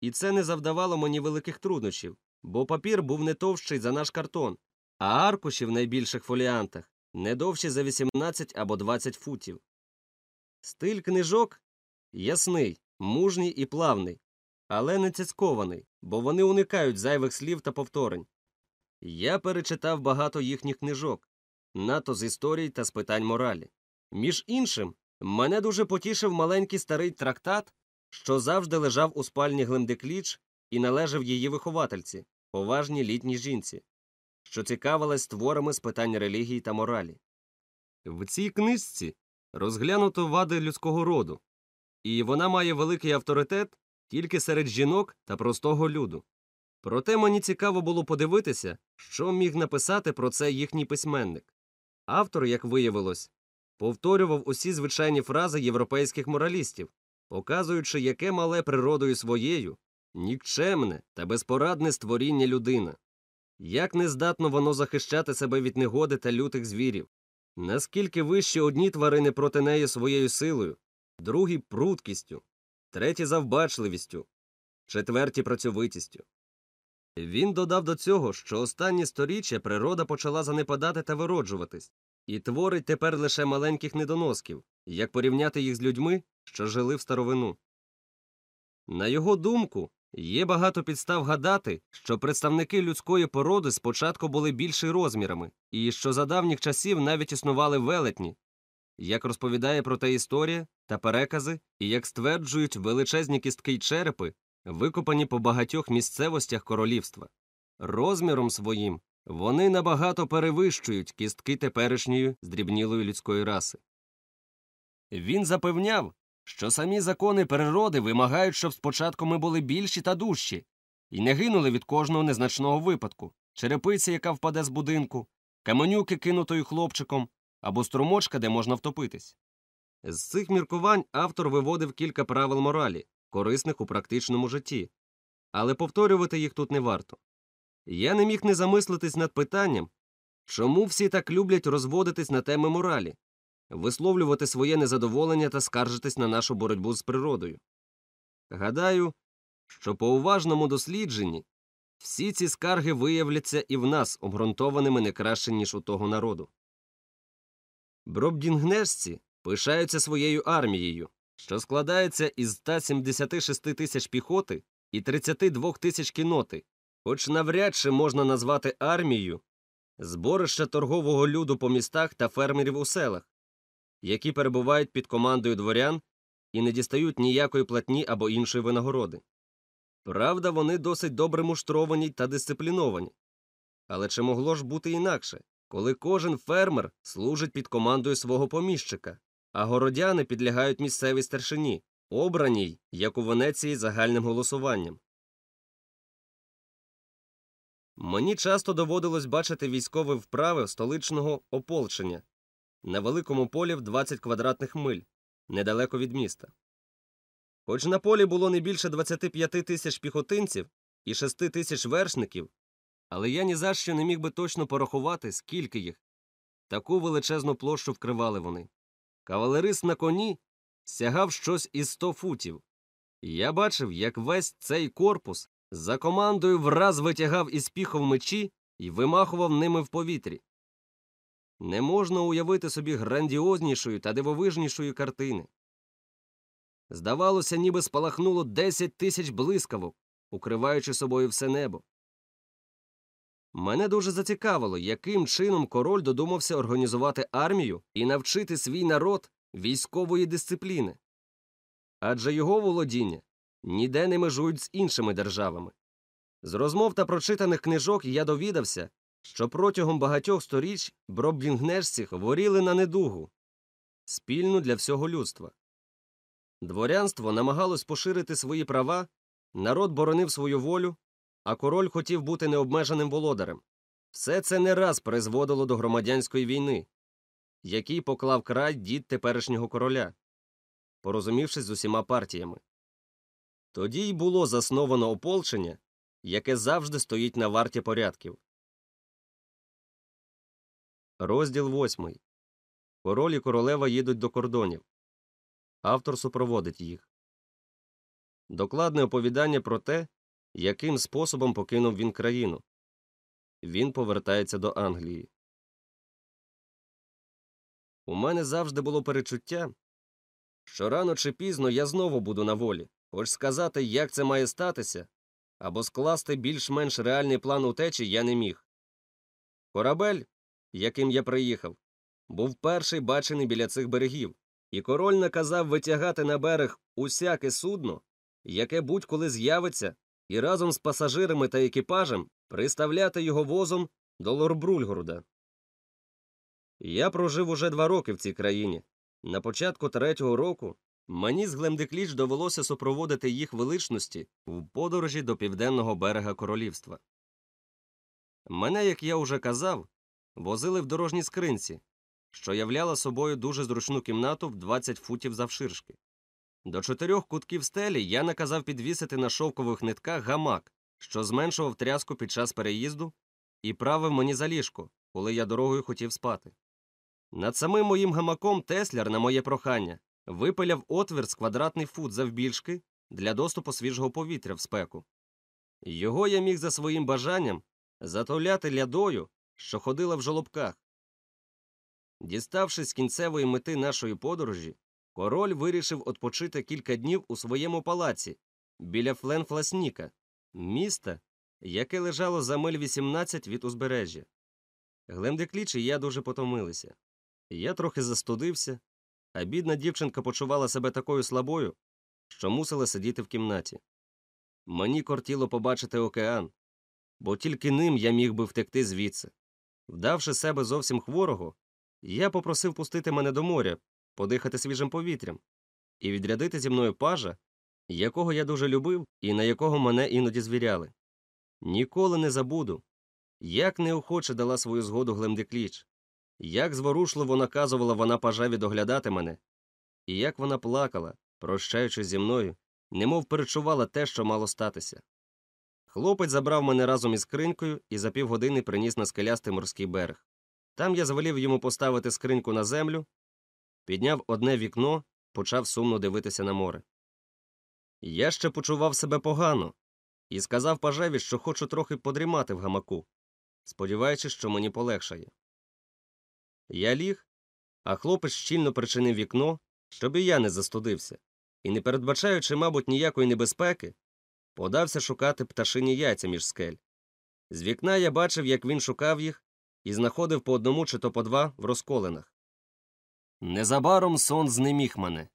[SPEAKER 1] і це не завдавало мені великих труднощів, бо папір був не товщий за наш картон, а аркуші в найбільших фоліантах не довші за 18 або 20 футів. Стиль книжок ясний, мужній і плавний, але не цяцькований, бо вони уникають зайвих слів та повторень. Я перечитав багато їхніх книжок, надто з історій та з питань моралі. Між іншим, мене дуже потішив маленький старий трактат, що завжди лежав у спальні Глемдекліч і належав її виховательці, поважній літній жінці, що цікавилась творами з питань релігії та моралі. В цій книжці розглянуто вади людського роду, і вона має великий авторитет тільки серед жінок та простого люду. Проте мені цікаво було подивитися, що міг написати про це їхній письменник. Автор, як виявилось, повторював усі звичайні фрази європейських моралістів, показуючи, яке мале природою своєю, нікчемне та безпорадне створіння людина, як нездатно воно захищати себе від негоди та лютих звірів, наскільки вищі одні тварини проти неї своєю силою, другі пруткістю, треті завбачливістю, четверті працьовитістю. Він додав до цього, що останні сторіччя природа почала занепадати та вироджуватись, і творить тепер лише маленьких недоносків, як порівняти їх з людьми, що жили в старовину. На його думку, є багато підстав гадати, що представники людської породи спочатку були більші розмірами, і що за давніх часів навіть існували велетні, як розповідає про те історія та перекази, і як стверджують величезні кістки й черепи, викопані по багатьох місцевостях королівства. Розміром своїм вони набагато перевищують кістки теперішньої здрібнілої людської раси. Він запевняв, що самі закони природи вимагають, щоб спочатку ми були більші та дужчі, і не гинули від кожного незначного випадку черепиці, яка впаде з будинку, каменюки, кинутою хлопчиком, або струмочка, де можна втопитись. З цих міркувань автор виводив кілька правил моралі, корисних у практичному житті, але повторювати їх тут не варто. Я не міг не замислитись над питанням, чому всі так люблять розводитись на теми моралі, висловлювати своє незадоволення та скаржитись на нашу боротьбу з природою. Гадаю, що по уважному дослідженні всі ці скарги виявляться і в нас обґрунтованими не краще, ніж у того народу. Бробдінгнежці пишаються своєю армією, що складається із 176 тисяч піхоти і 32 тисяч кіноти, хоч навряд чи можна назвати армією зборище торгового люду по містах та фермерів у селах, які перебувають під командою дворян і не дістають ніякої платні або іншої винагороди. Правда, вони досить добре муштровані та дисципліновані. Але чи могло ж бути інакше, коли кожен фермер служить під командою свого поміщика, а городяни підлягають місцевій старшині, обраній, як у Венеції, загальним голосуванням? Мені часто доводилось бачити військові вправи столичного ополчення на великому полі в 20 квадратних миль, недалеко від міста. Хоч на полі було не більше 25 тисяч піхотинців і 6 тисяч вершників, але я ні за що не міг би точно порахувати, скільки їх. Таку величезну площу вкривали вони. Кавалерист на коні сягав щось із сто футів. Я бачив, як весь цей корпус за командою враз витягав із піхов мечі і вимахував ними в повітрі. Не можна уявити собі грандіознішої та дивовижнішої картини. Здавалося, ніби спалахнуло десять тисяч блискавок, укриваючи собою все небо. Мене дуже зацікавило, яким чином король додумався організувати армію і навчити свій народ військової дисципліни. Адже його володіння ніде не межують з іншими державами. З розмов та прочитаних книжок я довідався, що протягом багатьох сторіч броблінгнежці хворіли на недугу спільну для всього людства. Дворянство намагалось поширити свої права, народ боронив свою волю, а король хотів бути необмеженим володарем. Все це не раз призводило до громадянської війни, який поклав край дід теперішнього короля, порозумівшись з усіма партіями. Тоді й було засновано ополчення, яке завжди стоїть на варті порядків. Розділ восьмий. Король і королева їдуть до кордонів. Автор супроводить їх. Докладне оповідання про те, яким способом покинув він країну. Він повертається до Англії. У мене завжди було перечуття, що рано чи пізно я знову буду на волі, хоч сказати, як це має статися, або скласти більш-менш реальний план утечі я не міг. Корабель, яким я приїхав, був перший бачений біля цих берегів, і король наказав витягати на берег усяке судно, яке будь-коли з'явиться, і разом з пасажирами та екіпажем приставляти його возом до Лорбрульгорода. Я прожив уже два роки в цій країні. На початку третього року мені з Глемдекліч довелося супроводити їх величності в подорожі до південного берега королівства. Мене, як я уже казав, возили в дорожній скринці, що являла собою дуже зручну кімнату в 20 футів завширшки. До чотирьох кутків стелі я наказав підвісити на шовкових нитках гамак, що зменшував тряску під час переїзду, і правив мені за ліжко, коли я дорогою хотів спати. Над самим моїм гамаком Тесляр, на моє прохання, випиляв отвір з квадратний фут завбільшки для доступу свіжого повітря в спеку. Його я міг за своїм бажанням затовляти лядою, що ходила в жолобках. Діставшись з кінцевої мети нашої подорожі, король вирішив odpoчити кілька днів у своєму палаці біля Фленфласніка, міста, яке лежало за миль 18 від узбережжя. Глемдекліч і я дуже потомилися. Я трохи застудився, а бідна дівчинка почувала себе такою слабою, що мусила сидіти в кімнаті. Мені кортіло побачити океан, бо тільки ним я міг би втекти звідси. Вдавши себе зовсім хворого, я попросив пустити мене до моря, подихати свіжим повітрям і відрядити зі мною пажа, якого я дуже любив і на якого мене іноді звіряли. Ніколи не забуду, як неохоче дала свою згоду Глемдекліч, як зворушливо наказувала вона пажеві доглядати мене, і як вона плакала, прощаючись зі мною, немов перечувала те, що мало статися. Хлопець забрав мене разом із скринькою і за півгодини приніс на скелястий морський берег. Там я звелів йому поставити скриньку на землю, підняв одне вікно, почав сумно дивитися на море. Я ще почував себе погано і сказав пажеві, що хочу трохи подрімати в гамаку, сподіваючись, що мені полегшає. Я ліг, а хлопець щільно причинив вікно, щоб і я не застудився, і, не передбачаючи, мабуть, ніякої небезпеки, подався шукати пташині яйця між скель. З вікна я бачив, як він шукав їх, і знаходив по одному чи то по два в розколинах. Незабаром сон знеміг мене.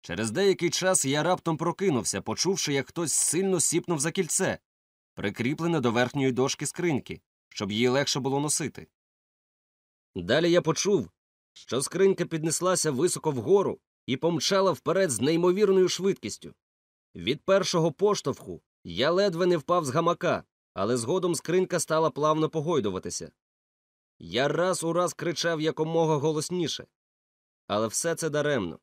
[SPEAKER 1] Через деякий час я раптом прокинувся, почувши, як хтось сильно сіпнув за кільце, прикріплене до верхньої дошки скриньки, щоб її легше було носити. Далі я почув, що скринька піднеслася високо вгору і помчала вперед з неймовірною швидкістю. Від першого поштовху я ледве не впав з гамака, але згодом скринька стала плавно погойдуватися. Я раз у раз кричав якомога голосніше. Але все це даремно.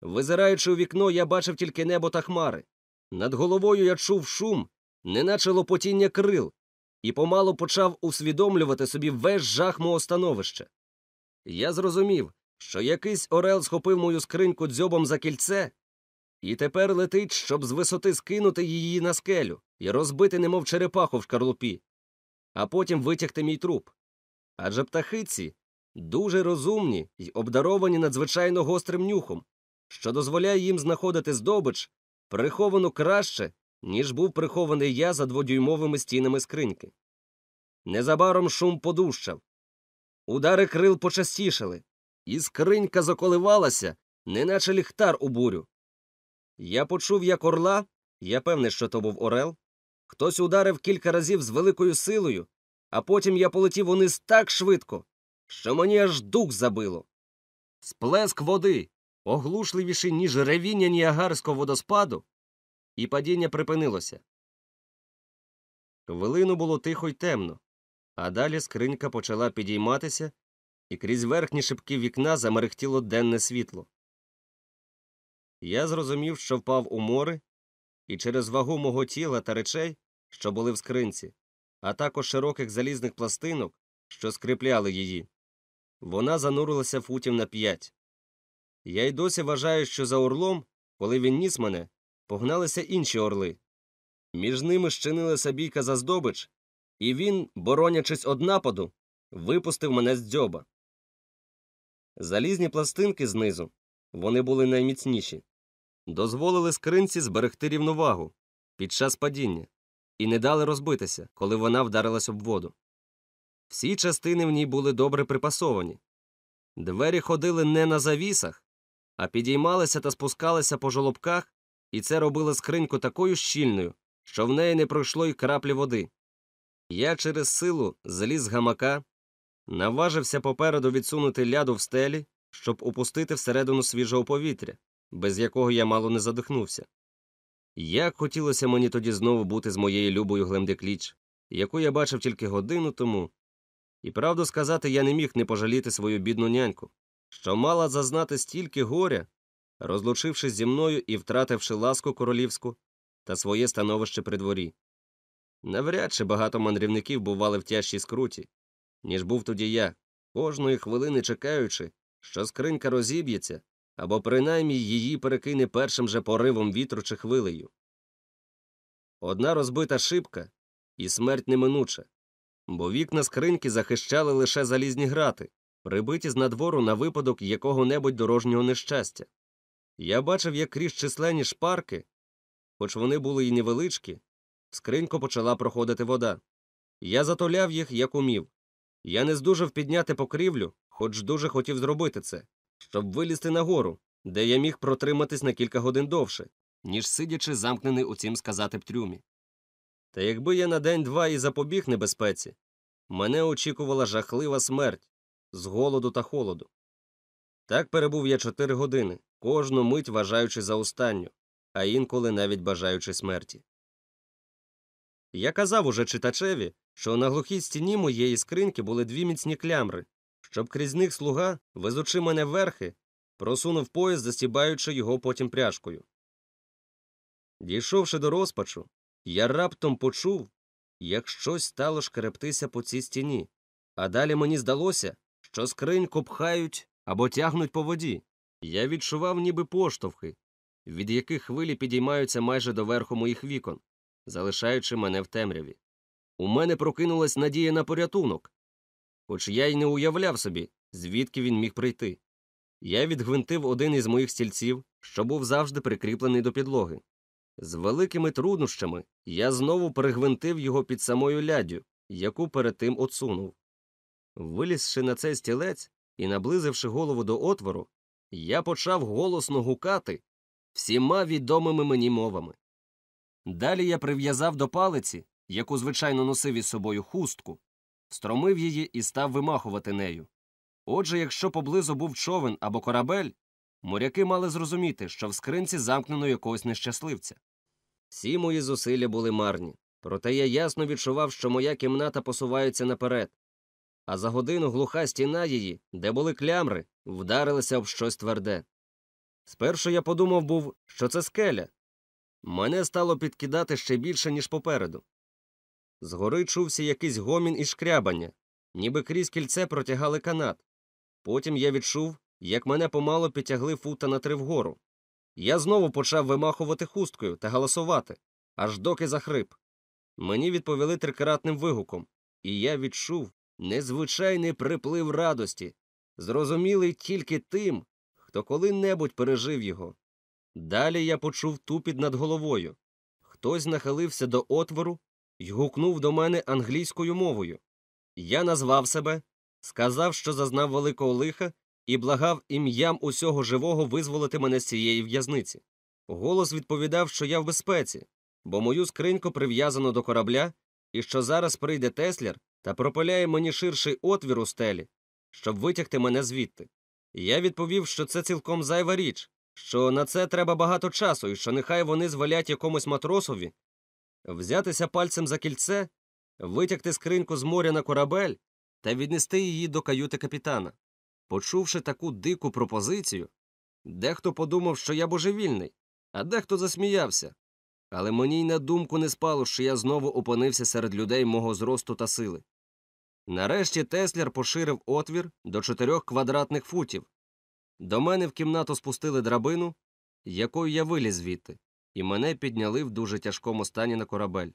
[SPEAKER 1] Визираючи у вікно, я бачив тільки небо та хмари. Над головою я чув шум, неначе лопотіння крил, і помалу почав усвідомлювати собі весь жах мого становища. Я зрозумів, що якийсь орел схопив мою скриньку дзьобом за кільце і тепер летить, щоб з висоти скинути її на скелю і розбити, немов черепаху в шкарлупі, а потім витягти мій труп. Адже птахиці дуже розумні й обдаровані надзвичайно гострим нюхом, що дозволяє їм знаходити здобич, приховану краще, ніж був прихований я за дводюймовими стінами скриньки. Незабаром шум подущав. Удари крил почастішали, і скринька заколивалася, неначе ліхтар у бурю. Я почув, як орла, я певний, що то був орел. Хтось ударив кілька разів з великою силою, а потім я полетів униз так швидко, що мені аж дух забило. Сплеск води, оглушливіший, ніж ревіння ніагарського водоспаду, і падіння припинилося. Хвилину було тихо й темно, а далі скринька почала підійматися, і крізь верхні шибки вікна замерехтіло денне світло. Я зрозумів, що впав у море, і через вагу мого тіла та речей, що були в скринці, а також широких залізних пластинок, що скріпляли її, вона занурилася футів на п'ять. Я й досі вважаю, що за орлом, коли він ніс мене, погналися інші орли. Між ними щинилася бійка за здобич, і він, боронячись од нападу, випустив мене з дзьоба. Залізні пластинки знизу вони були найміцніші, дозволили скринці зберегти рівновагу під час падіння і не дали розбитися, коли вона вдарилась об воду. Всі частини в ній були добре припасовані. Двері ходили не на завісах, а підіймалися та спускалися по жолобках, і це робило скриньку такою щільною, що в неї не пройшло й краплі води. Я через силу зліз з гамака, наважився попереду відсунути ляду в стелі, щоб упустити всередину свіжого повітря, без якого я мало не задихнувся. Як хотілося мені тоді знову бути з моєю любою Глемдекліч, яку я бачив тільки годину тому. І правду сказати, я не міг не пожаліти свою бідну няньку, що мала зазнати стільки горя, розлучившись зі мною і втративши ласку королівську та своє становище при дворі. Навряд чи багато мандрівників бували в тяжчій скруті, ніж був тоді я, кожної хвилини чекаючи, що скринька розіб'ється або принаймні її перекине першим же поривом вітру чи хвилею. Одна розбита шибка і смерть неминуча, бо вікна скриньки захищали лише залізні грати, прибиті з надвору на випадок якого небудь дорожнього нещастя. Я бачив, як крізь численні шпарки, хоч вони були й невеличкі, в скриньку почала проходити вода. Я затоляв їх, як умів. Я не здужав підняти покрівлю, хоч дуже хотів зробити це, щоб вилізти нагору, де я міг протриматись на кілька годин довше, ніж сидячи замкнений у цім сказати б трюмі. Та якби я на день-два і запобіг небезпеці, мене очікувала жахлива смерть з голоду та холоду. Так перебув я чотири години, кожну мить вважаючи за останню, а інколи навіть бажаючи смерті. Я казав уже читачеві, що на глухій стіні моєї скриньки були дві міцні клямри, щоб крізь них слуга, везучи мене верхи, просунув пояс, застібаючи його потім пряжкою. Дійшовши до розпачу, я раптом почув, як щось стало шкрептися по цій стіні, а далі мені здалося, що скриньку пхають або тягнуть по воді. Я відчував ніби поштовхи, від яких хвилі підіймаються майже до верху моїх вікон, залишаючи мене в темряві. У мене прокинулась надія на порятунок, хоч я й не уявляв собі, звідки він міг прийти. Я відгвинтив один із моїх стільців, що був завжди прикріплений до підлоги. З великими труднощами я знову перегвинтив його під самою ляддю, яку перед тим отсунув. Вилізши на цей стілець і наблизивши голову до отвору, я почав голосно гукати всіма відомими мені мовами. Далі я прив'язав до палиці, яку звичайно носив із собою хустку, стромив її і став вимахувати нею. Отже, якщо поблизу був човен або корабель, моряки мали зрозуміти, що в скринці замкнено якогось нещасливця. Всі мої зусилля були марні, проте я ясно відчував, що моя кімната посувається наперед, а за годину глуха стіна її, де були клямри, вдарилася об щось тверде. Спершу я подумав був, що це скеля. Мене стало підкидати ще більше, ніж попереду. Згори чувся якийсь гомін і шкрябання, ніби крізь кільце протягали канат. Потім я відчув, як мене помало підтягли фута на три вгору. Я знову почав вимахувати хусткою та галасувати, аж доки захрип. Мені відповіли трикратним вигуком, і я відчув незвичайний приплив радості, зрозумілий тільки тим, хто коли-небудь пережив його. Далі я почув тупіт над головою. Хтось нахилився до отвору й гукнув до мене англійською мовою. Я назвав себе, сказав, що зазнав великого лиха, і благав ім'ям усього живого визволити мене з цієї в'язниці. Голос відповідав, що я в безпеці, бо мою скриньку прив'язано до корабля, і що зараз прийде Теслер та пропиляє мені ширший отвір у стелі, щоб витягти мене звідти. Я відповів, що це цілком зайва річ, що на це треба багато часу, і що нехай вони звалять якомусь матросові, взятися пальцем за кільце, витягти скриньку з моря на корабель та віднести її до каюти капітана. Почувши таку дику пропозицію, дехто подумав, що я божевільний, а дехто засміявся. Але мені й на думку не спало, що я знову опинився серед людей мого зросту та сили. Нарешті Теслер поширив отвір до чотирьох квадратних футів. До мене в кімнату спустили драбину, якою я виліз звідти, і мене підняли в дуже тяжкому стані на корабель.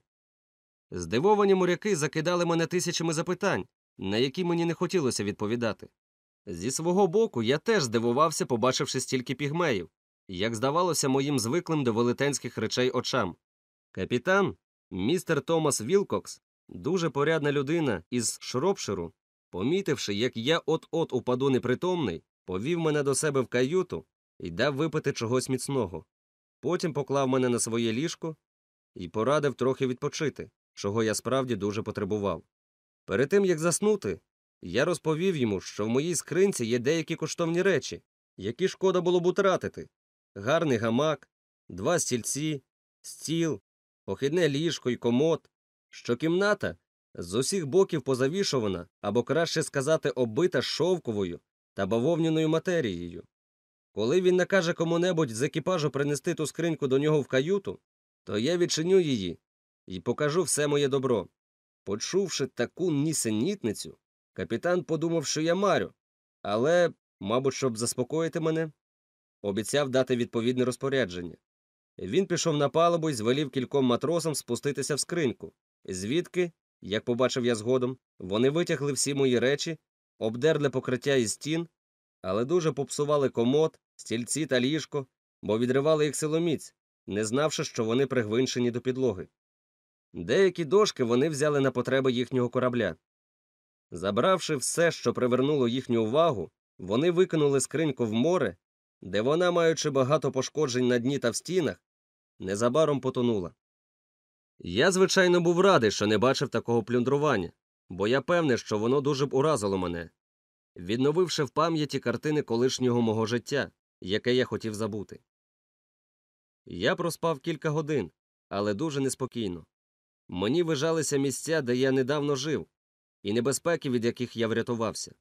[SPEAKER 1] Здивовані моряки закидали мене тисячами запитань, на які мені не хотілося відповідати. Зі свого боку, я теж здивувався, побачивши стільки пігмеїв, як здавалося моїм звиклим до велетенських речей очам. Капітан, містер Томас Вілкокс, дуже порядна людина із Шропширу, помітивши, як я от-от упаду непритомний, повів мене до себе в каюту і дав випити чогось міцного. Потім поклав мене на своє ліжко і порадив трохи відпочити, чого я справді дуже потребував. Перед тим як заснути, я розповів йому, що в моїй скринці є деякі коштовні речі, які шкода було б утратити гарний гамак, два стільці, стіл, похідне ліжко й комод, що кімната з усіх боків позавішувана, або краще сказати, оббита шовковою та бавовняною матерією. Коли він накаже кому-небудь з екіпажу принести ту скриньку до нього в каюту, то я відчиню її і покажу все моє добро. Почувши таку нісенітницю, капітан подумав, що я марю, але, мабуть, щоб заспокоїти мене, обіцяв дати відповідне розпорядження. Він пішов на палубу і звелів кільком матросам спуститися в скриньку, звідки, як побачив я згодом, вони витягли всі мої речі, обдерли покриття із стін, але дуже попсували комод, стільці та ліжко, бо відривали їх силоміць, не знавши, що вони пригвинчені до підлоги. Деякі дошки вони взяли на потреби їхнього корабля. Забравши все, що привернуло їхню увагу, вони викинули скриньку в море, де вона, маючи багато пошкоджень на дні та в стінах, незабаром потонула. Я, звичайно, був радий, що не бачив такого плюндрування, бо я певний, що воно дуже б уразило мене, відновивши в пам'яті картини колишнього мого життя, яке я хотів забути. Я проспав кілька годин, але дуже неспокійно. Мені вижалися місця, де я недавно жив, і небезпеки, від яких я врятувався.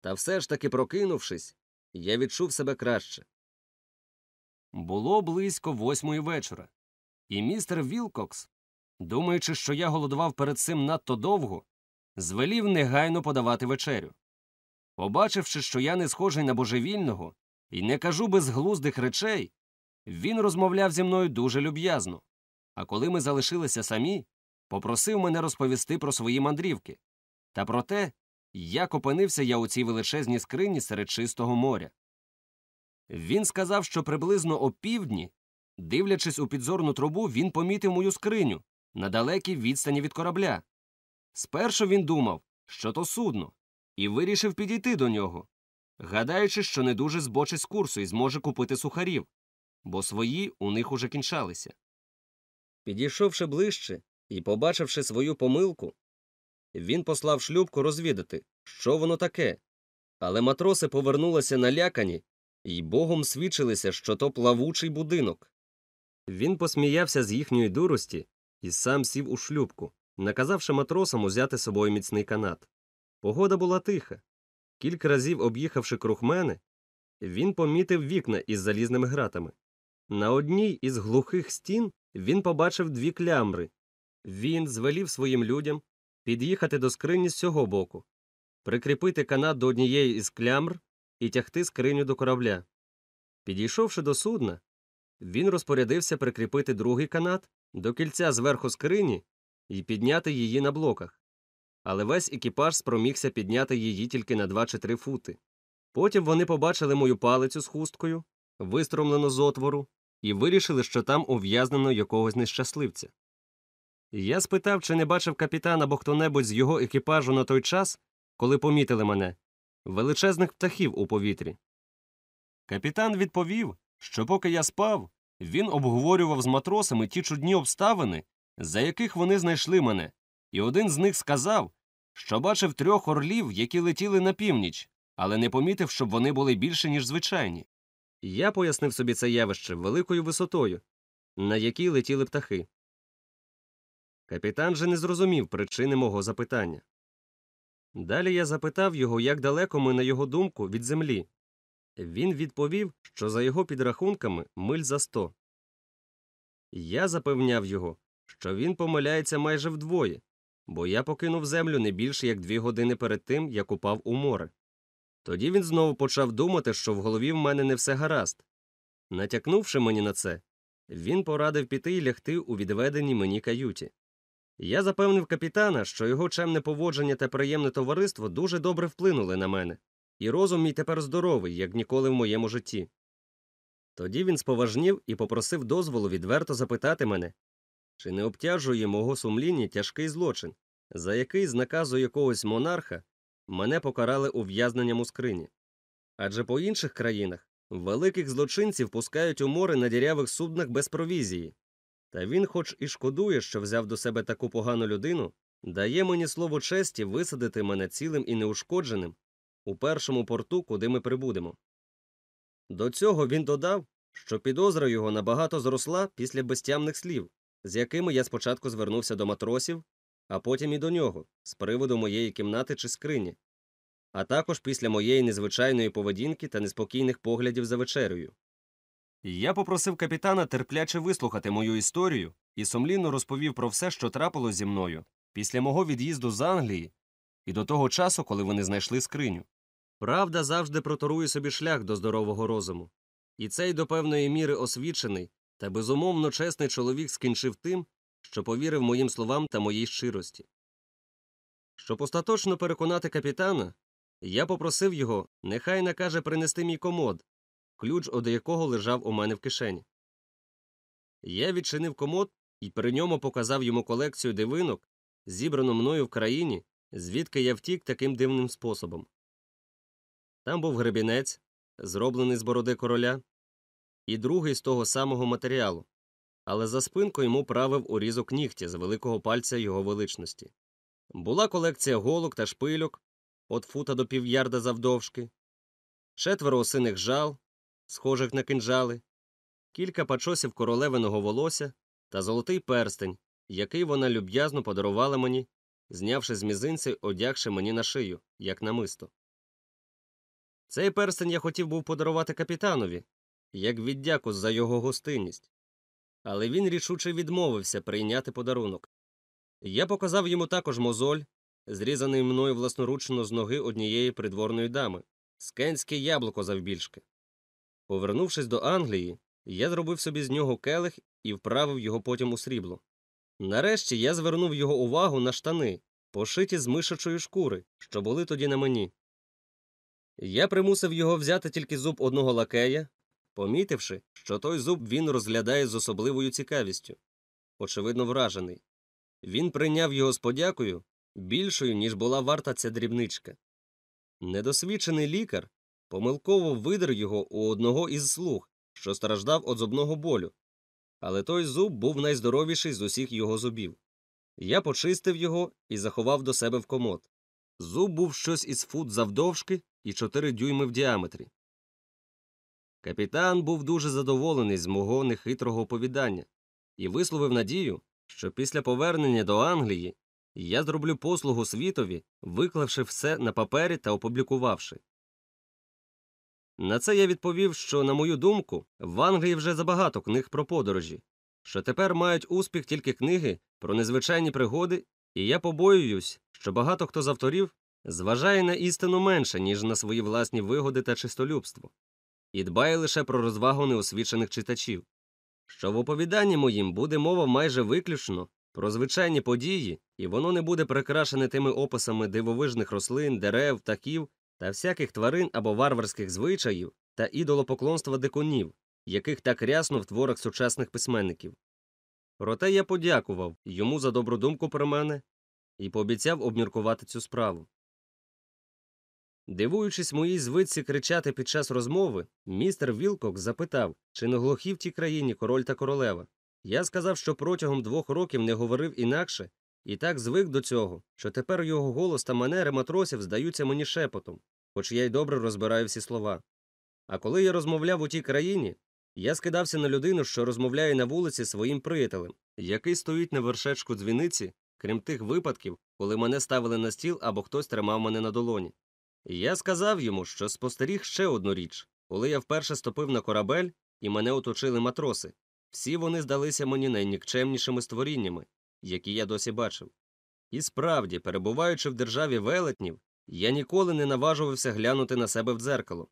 [SPEAKER 1] Та все ж таки, прокинувшись, я відчув себе краще. Було близько восьмої вечора, і містер Вілкокс, думаючи, що я голодував перед цим надто довго, звелів негайно подавати вечерю. Побачивши, що я не схожий на божевільного і не кажу безглуздих речей, він розмовляв зі мною дуже люб'язно. А коли ми залишилися самі, попросив мене розповісти про свої мандрівки та про те, як опинився я у цій величезній скрині серед чистого моря. Він сказав, що приблизно о півдні, дивлячись у підзорну трубу, він помітив мою скриню на далекій відстані від корабля. Спершу він думав, що то судно, і вирішив підійти до нього, гадаючи, що не дуже збочить з курсу і зможе купити сухарів, бо свої у них уже кінчалися. Підійшовши ближче і побачивши свою помилку, він послав шлюбку розвідати, що воно таке. Але матроси повернулися налякані і богом свідчилися, що то плавучий будинок. Він посміявся з їхньої дурості і сам сів у шлюбку, наказавши матросам узяти собою міцний канат. Погода була тиха. Кілька разів об'їхавши круг мене, він помітив вікна із залізними гратами. На одній із глухих стін він побачив дві клямри, він звелів своїм людям під'їхати до скрині з цього боку, прикріпити канат до однієї із клямр і тягти скриню до корабля. Підійшовши до судна, він розпорядився прикріпити другий канат до кільця зверху скрині і підняти її на блоках. Але весь екіпаж спромігся підняти її тільки на два чи три фути. Потім вони побачили мою палицю з хусткою, вистромлену з отвору, і вирішили, що там ув'язнено якогось нещасливця. Я спитав, чи не бачив капітан або хто-небудь з його екіпажу на той час, коли помітили мене, величезних птахів у повітрі. Капітан відповів, що поки я спав, він обговорював з матросами ті чудні обставини, за яких вони знайшли мене, і один з них сказав, що бачив трьох орлів, які летіли на північ, але не помітив, щоб вони були більше, ніж звичайні. Я пояснив собі це явище великою висотою, на якій летіли птахи. Капітан же не зрозумів причини мого запитання. Далі я запитав його, як далеко ми, на його думку, від землі. Він відповів, що за його підрахунками миль за сто. Я запевняв його, що він помиляється майже вдвоє, бо я покинув землю не більше як дві години перед тим, як упав у море. Тоді він знову почав думати, що в голові в мене не все гаразд. Натякнувши мені на це, він порадив піти і лягти у відведеній мені каюті. Я запевнив капітана, що його чемне поводження та приємне товариство дуже добре вплинули на мене, і розум мій тепер здоровий, як ніколи в моєму житті. Тоді він споважнів і попросив дозволу відверто запитати мене, чи не обтяжує мого сумління тяжкий злочин, за який з наказу якогось монарха мене покарали ув'язненням у скрині. Адже по інших країнах великих злочинців пускають у море на дірявих суднах без провізії. Та він, хоч і шкодує, що взяв до себе таку погану людину, дає мені слово честі висадити мене цілим і неушкодженим у першому порту, куди ми прибудемо. До цього він додав, що підозра його набагато зросла після безтямних слів, з якими я спочатку звернувся до матросів, а потім і до нього, з приводу моєї кімнати чи скрині, а також після моєї незвичайної поведінки та неспокійних поглядів за вечерею. Я попросив капітана терпляче вислухати мою історію і сумлінно розповів про все, що трапилось зі мною після мого від'їзду з Англії і до того часу, коли вони знайшли скриню. Правда завжди проторує собі шлях до здорового розуму, і цей до певної міри освічений та безумовно чесний чоловік скінчив тим, що повірив моїм словам та моїй щирості. Щоб остаточно переконати капітана, я попросив його, нехай накаже принести мій комод, ключ од якого лежав у мене в кишені. Я відчинив комод і при ньому показав йому колекцію дивинок, зібрану мною в країні, звідки я втік таким дивним способом. Там був гребінець, зроблений з бороди короля, і другий з того самого матеріалу, але за спинкою йому правив урізок нігтя з великого пальця його величності. Була колекція голок та шпильок від фута до півярда завдовжки, четверо осиних жал, схожих на кинджали, кілька пачосів королевиного волосся та золотий перстень, який вона люб'язно подарувала мені, знявши з мізинця й одягши мені на шию, як намисто. Цей перстень я хотів був подарувати капітанові, як віддяку за його гостинність, але він рішуче відмовився прийняти подарунок. Я показав йому також мозоль, зрізаний мною власноручно з ноги однієї придворної дами, скенське яблуко завбільшки. Повернувшись до Англії, я зробив собі з нього келих і вправив його потім у срібло. Нарешті я звернув його увагу на штани, пошиті з мишачої шкури, що були тоді на мені. Я примусив його взяти тільки зуб одного лакея, помітивши, що той зуб він розглядає з особливою цікавістю, очевидно, вражений. Він прийняв його з подякою більшою, ніж була варта ця дрібничка. Недосвідчений лікар помилково видер його у одного із слуг, що страждав від зубного болю, але той зуб був найздоровіший з усіх його зубів. Я почистив його і заховав до себе в комод. Зуб був щось із фут завдовжки і чотири дюйми в діаметрі. Капітан був дуже задоволений з мого нехитрого оповідання і висловив надію, що після повернення до Англії я зроблю послугу світові, виклавши все на папері та опублікувавши. На це я відповів, що, на мою думку, в Англії вже забагато книг про подорожі, що тепер мають успіх тільки книги про незвичайні пригоди, і я побоююсь, що багато хто з авторів зважає на істину менше, ніж на свої власні вигоди та чистолюбство, і дбає лише про розвагу неосвічених читачів, що в оповіданні моїм буде мова майже виключно про звичайні події, і воно не буде прикрашене тими описами дивовижних рослин, дерев, птахів та всяких тварин або варварських звичаїв та ідолопоклонства дикунів, яких так рясно в творах сучасних письменників. Проте я подякував йому за добру думку про мене і пообіцяв обміркувати цю справу. Дивуючись моїй звичці кричати під час розмови, містер Вілкок запитав, чи не глухі в тій країні король та королева. Я сказав, що протягом двох років не говорив інакше, і так звик до цього, що тепер його голос та манери матросів здаються мені шепотом, хоч я й добре розбираю всі слова. А коли я розмовляв у тій країні, я скидався на людину, що розмовляє на вулиці своїм приятелем, який стоїть на вершечку дзвіниці, крім тих випадків, коли мене ставили на стіл або хтось тримав мене на долоні. І я сказав йому, що спостеріг ще одну річ коли я вперше ступив на корабель і мене оточили матроси. Всі вони здалися мені найнікчемнішими створіннями, які я досі бачив. І справді, перебуваючи в державі велетнів, я ніколи не наважувався глянути на себе в дзеркало,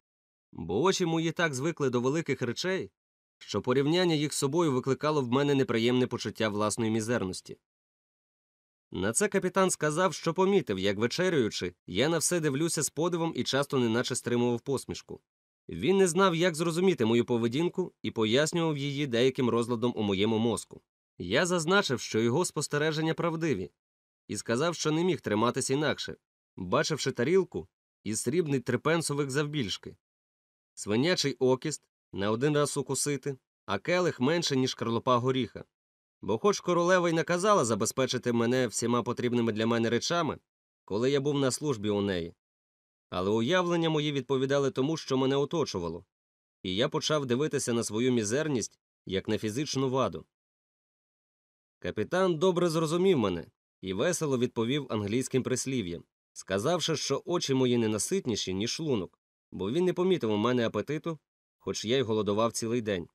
[SPEAKER 1] бо очі мої так звикли до великих речей, що порівняння їх з собою викликало в мене неприємне почуття власної мізерності. На це капітан сказав, що помітив, як вечерюючи, я на все дивлюся з подивом і часто неначе стримував посмішку. Він не знав, як зрозуміти мою поведінку і пояснював її деяким розладом у моєму мозку. Я зазначив, що його спостереження правдиві, і сказав, що не міг триматися інакше, бачивши тарілку і срібний трипенсовик завбільшки, свинячий окіст на один раз укусити, а келих менше, ніж карлопа горіха. Бо, хоч королева й наказала забезпечити мене всіма потрібними для мене речами, коли я був на службі у неї, але уявлення мої відповідали тому, що мене оточувало, і я почав дивитися на свою мізерність як на фізичну ваду. Капітан добре зрозумів мене і весело відповів англійським прислів'ям, сказавши, що очі мої ненаситніші, ніж шлунок, бо він не помітив у мене апетиту, хоч я й голодував цілий день.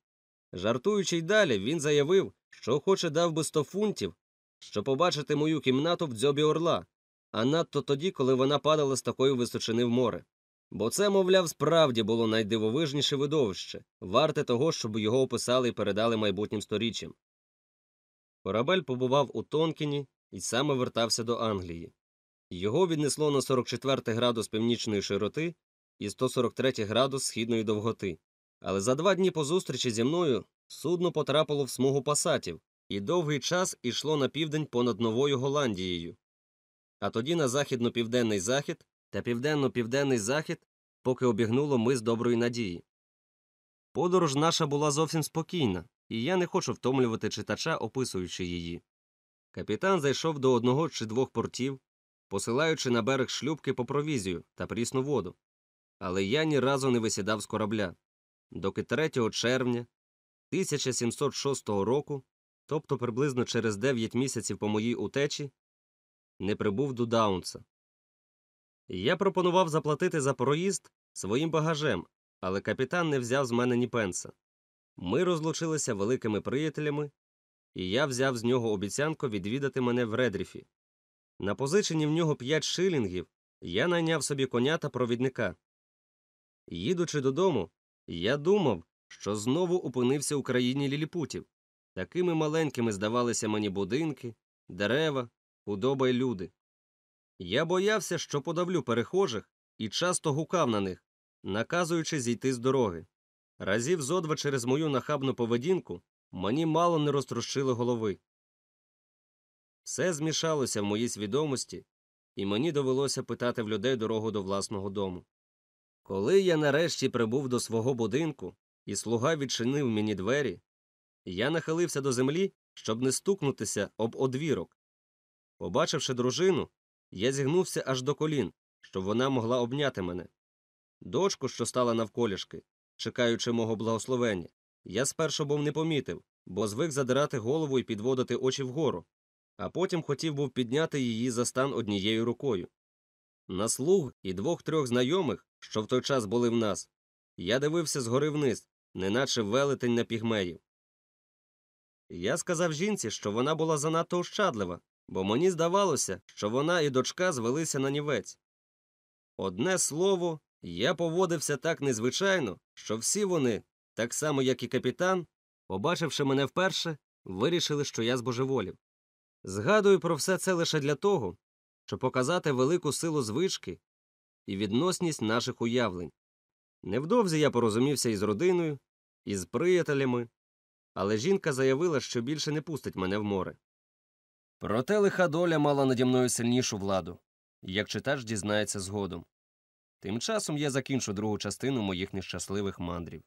[SPEAKER 1] Жартуючи й далі, він заявив, що охоче дав би сто фунтів, щоб побачити мою кімнату в дзьобі орла, а надто тоді, коли вона падала з такої височини в море. Бо це, мовляв, справді було найдивовижніше видовище, варте того, щоб його описали і передали майбутнім сторіччям. Корабель побував у Тонкіні і саме вертався до Англії. Його віднесло на 44 градус північної широти і 143 градус східної довготи. Але за два дні по зустрічі зі мною судно потрапило в смугу пасатів і довгий час ішло на південь понад Новою Голландією, а тоді на західно-південний захід та південно-південний захід, поки обігнуло мис доброї надії. Подорож наша була зовсім спокійна, і я не хочу втомлювати читача, описуючи її. Капітан зайшов до одного чи двох портів, посилаючи на берег шлюбки по провізію та прісну воду. Але я ні разу не висідав з корабля, доки 3 червня 1706 року, тобто приблизно через 9 місяців по моїй утечі, не прибув до Даунса. Я пропонував заплатити за проїзд своїм багажем, але капітан не взяв з мене ні пенса. Ми розлучилися великими приятелями, і я взяв з нього обіцянку відвідати мене в Редріфі. На позиченні в нього п'ять шилінгів я найняв собі коня та провідника. Їдучи додому, я думав, що знову опинився у країні ліліпутів. Такими маленькими здавалися мені будинки, дерева, худоба й люди. Я боявся, що подавлю перехожих і часто гукав на них, наказуючи зійти з дороги. Разів зо два через мою нахабну поведінку мені мало не розтрощили голови. Все змішалося в моїй свідомості, і мені довелося питати в людей дорогу до власного дому. Коли я нарешті прибув до свого будинку, і слуга відчинив мені двері, я нахилився до землі, щоб не стукнутися об одвірок. Побачивши дружину, я зігнувся аж до колін, щоб вона могла обняти мене. Дочку, що стала навколішки, чекаючи мого благословення, я спершу був не помітив, бо звик задирати голову і підводити очі вгору, а потім хотів був підняти її за стан однією рукою. На слуг і двох трьох знайомих, що в той час були в нас, я дивився згори вниз, неначе велетень на пігмеїв. Я сказав жінці, що вона була занадто ощадлива, бо мені здавалося, що вона і дочка звелися на нівець. Одне слово, я поводився так незвичайно, що всі вони, так само як і капітан, побачивши мене вперше, вирішили, що я збожеволів. Згадую про все це лише для того, щоб показати велику силу звички і відносність наших уявлень. Невдовзі я порозумівся із родиною, із приятелями, але жінка заявила, що більше не пустить мене в море. Проте лиха доля мала наді мною сильнішу владу, як читач дізнається згодом. Тим часом я закінчу другу частину моїх нещасливих мандрів.